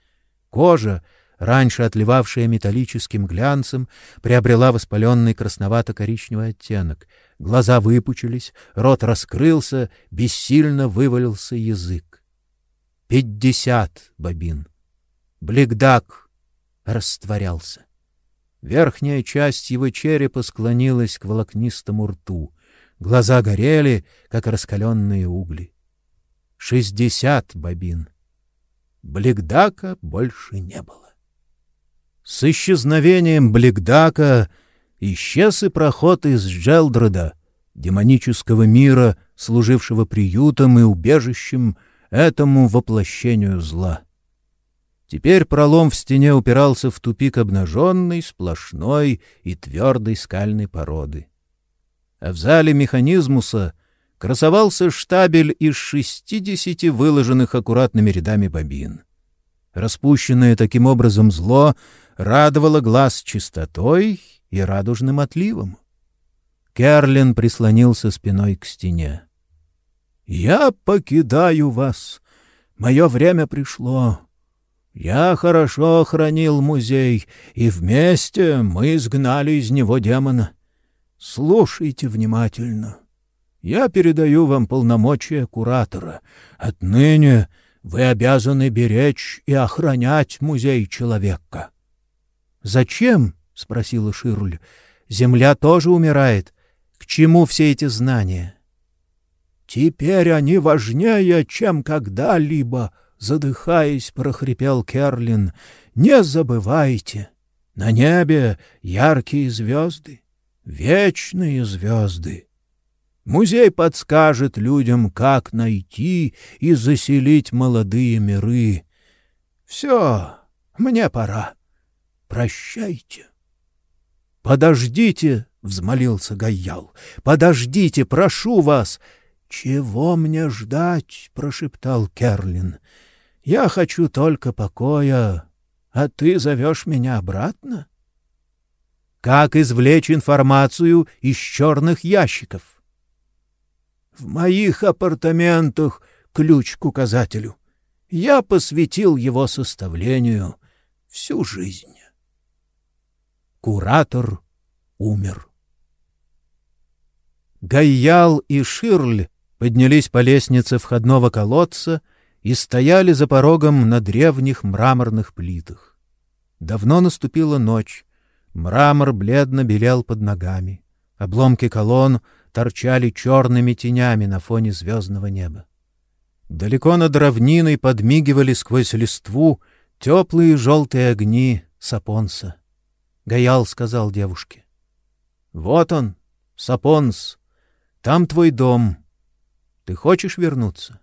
Кожа раньше отливавшая металлическим глянцем, приобрела воспаленный красновато-коричневый оттенок. Глаза выпучились, рот раскрылся, бессильно вывалился язык. Пятьдесят бобин. Бликдак растворялся. Верхняя часть его черепа склонилась к волокнистому рту. Глаза горели, как раскаленные угли. Шестьдесят бобин. Бликдака больше не было. С исчезновением Бликдака исчез и проход из Джелдреда, демонического мира, служившего приютом и убежищем этому воплощению зла. Теперь пролом в стене упирался в тупик обнаженной, сплошной и твердой скальной породы. А в зале механизмуса красовался штабель из шестидесяти выложенных аккуратными рядами бобин. Распущенное таким образом зло радовало глаз чистотой и радужным отливом. Керлин прислонился спиной к стене. «Я покидаю вас. Мое время пришло. Я хорошо охранил музей, и вместе мы изгнали из него демона. Слушайте внимательно. Я передаю вам полномочия куратора. Отныне вы обязаны беречь и охранять музей человека». «Зачем?» — спросила Ширль. «Земля тоже умирает. К чему все эти знания?» «Теперь они важнее, чем когда-либо», — задыхаясь, прохрипел Керлин. «Не забывайте, на небе яркие звезды, вечные звезды. Музей подскажет людям, как найти и заселить молодые миры. Все, мне пора». Прощайте. — Подождите, — взмолился Гаял, — подождите, прошу вас. — Чего мне ждать? — прошептал Керлин. — Я хочу только покоя, а ты зовешь меня обратно? — Как извлечь информацию из черных ящиков? — В моих апартаментах ключ к указателю. Я посвятил его составлению всю жизнь. Куратор умер. Гайял и Ширль поднялись по лестнице входного колодца и стояли за порогом на древних мраморных плитах. Давно наступила ночь, мрамор бледно белел под ногами. Обломки колонн торчали черными тенями на фоне звездного неба. Далеко над равниной подмигивали сквозь листву теплые желтые огни Сапонса. Гаял сказал девушке. — Вот он, Сапонс, там твой дом. Ты хочешь вернуться?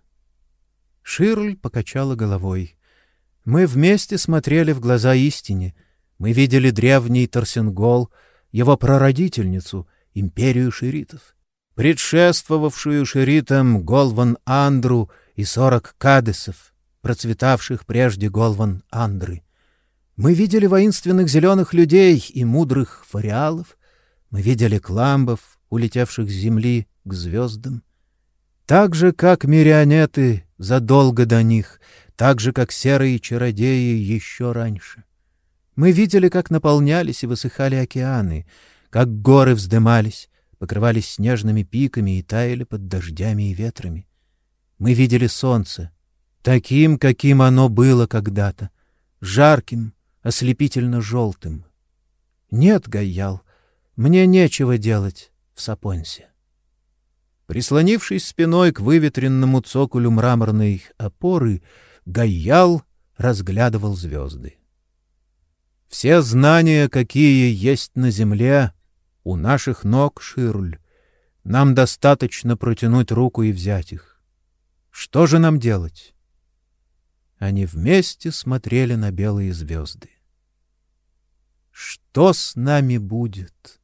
Ширль покачала головой. Мы вместе смотрели в глаза истине. Мы видели древний Торсенгол, его прародительницу, империю ширитов, предшествовавшую ширитам Голван Андру и сорок кадесов, процветавших прежде Голван Андры. Мы видели воинственных зеленых людей и мудрых фариалов, мы видели кламбов, улетевших с земли к звездам. Так же, как мирионеты задолго до них, так же, как серые чародеи еще раньше. Мы видели, как наполнялись и высыхали океаны, как горы вздымались, покрывались снежными пиками и таяли под дождями и ветрами. Мы видели солнце, таким, каким оно было когда-то, жарким, ослепительно-желтым. Нет, Гайял, мне нечего делать в Сапонсе. Прислонившись спиной к выветренному цоколю мраморной опоры, Гайял разглядывал звезды. Все знания, какие есть на земле, у наших ног, Ширль. Нам достаточно протянуть руку и взять их. Что же нам делать? Они вместе смотрели на белые звезды. Что с нами будет?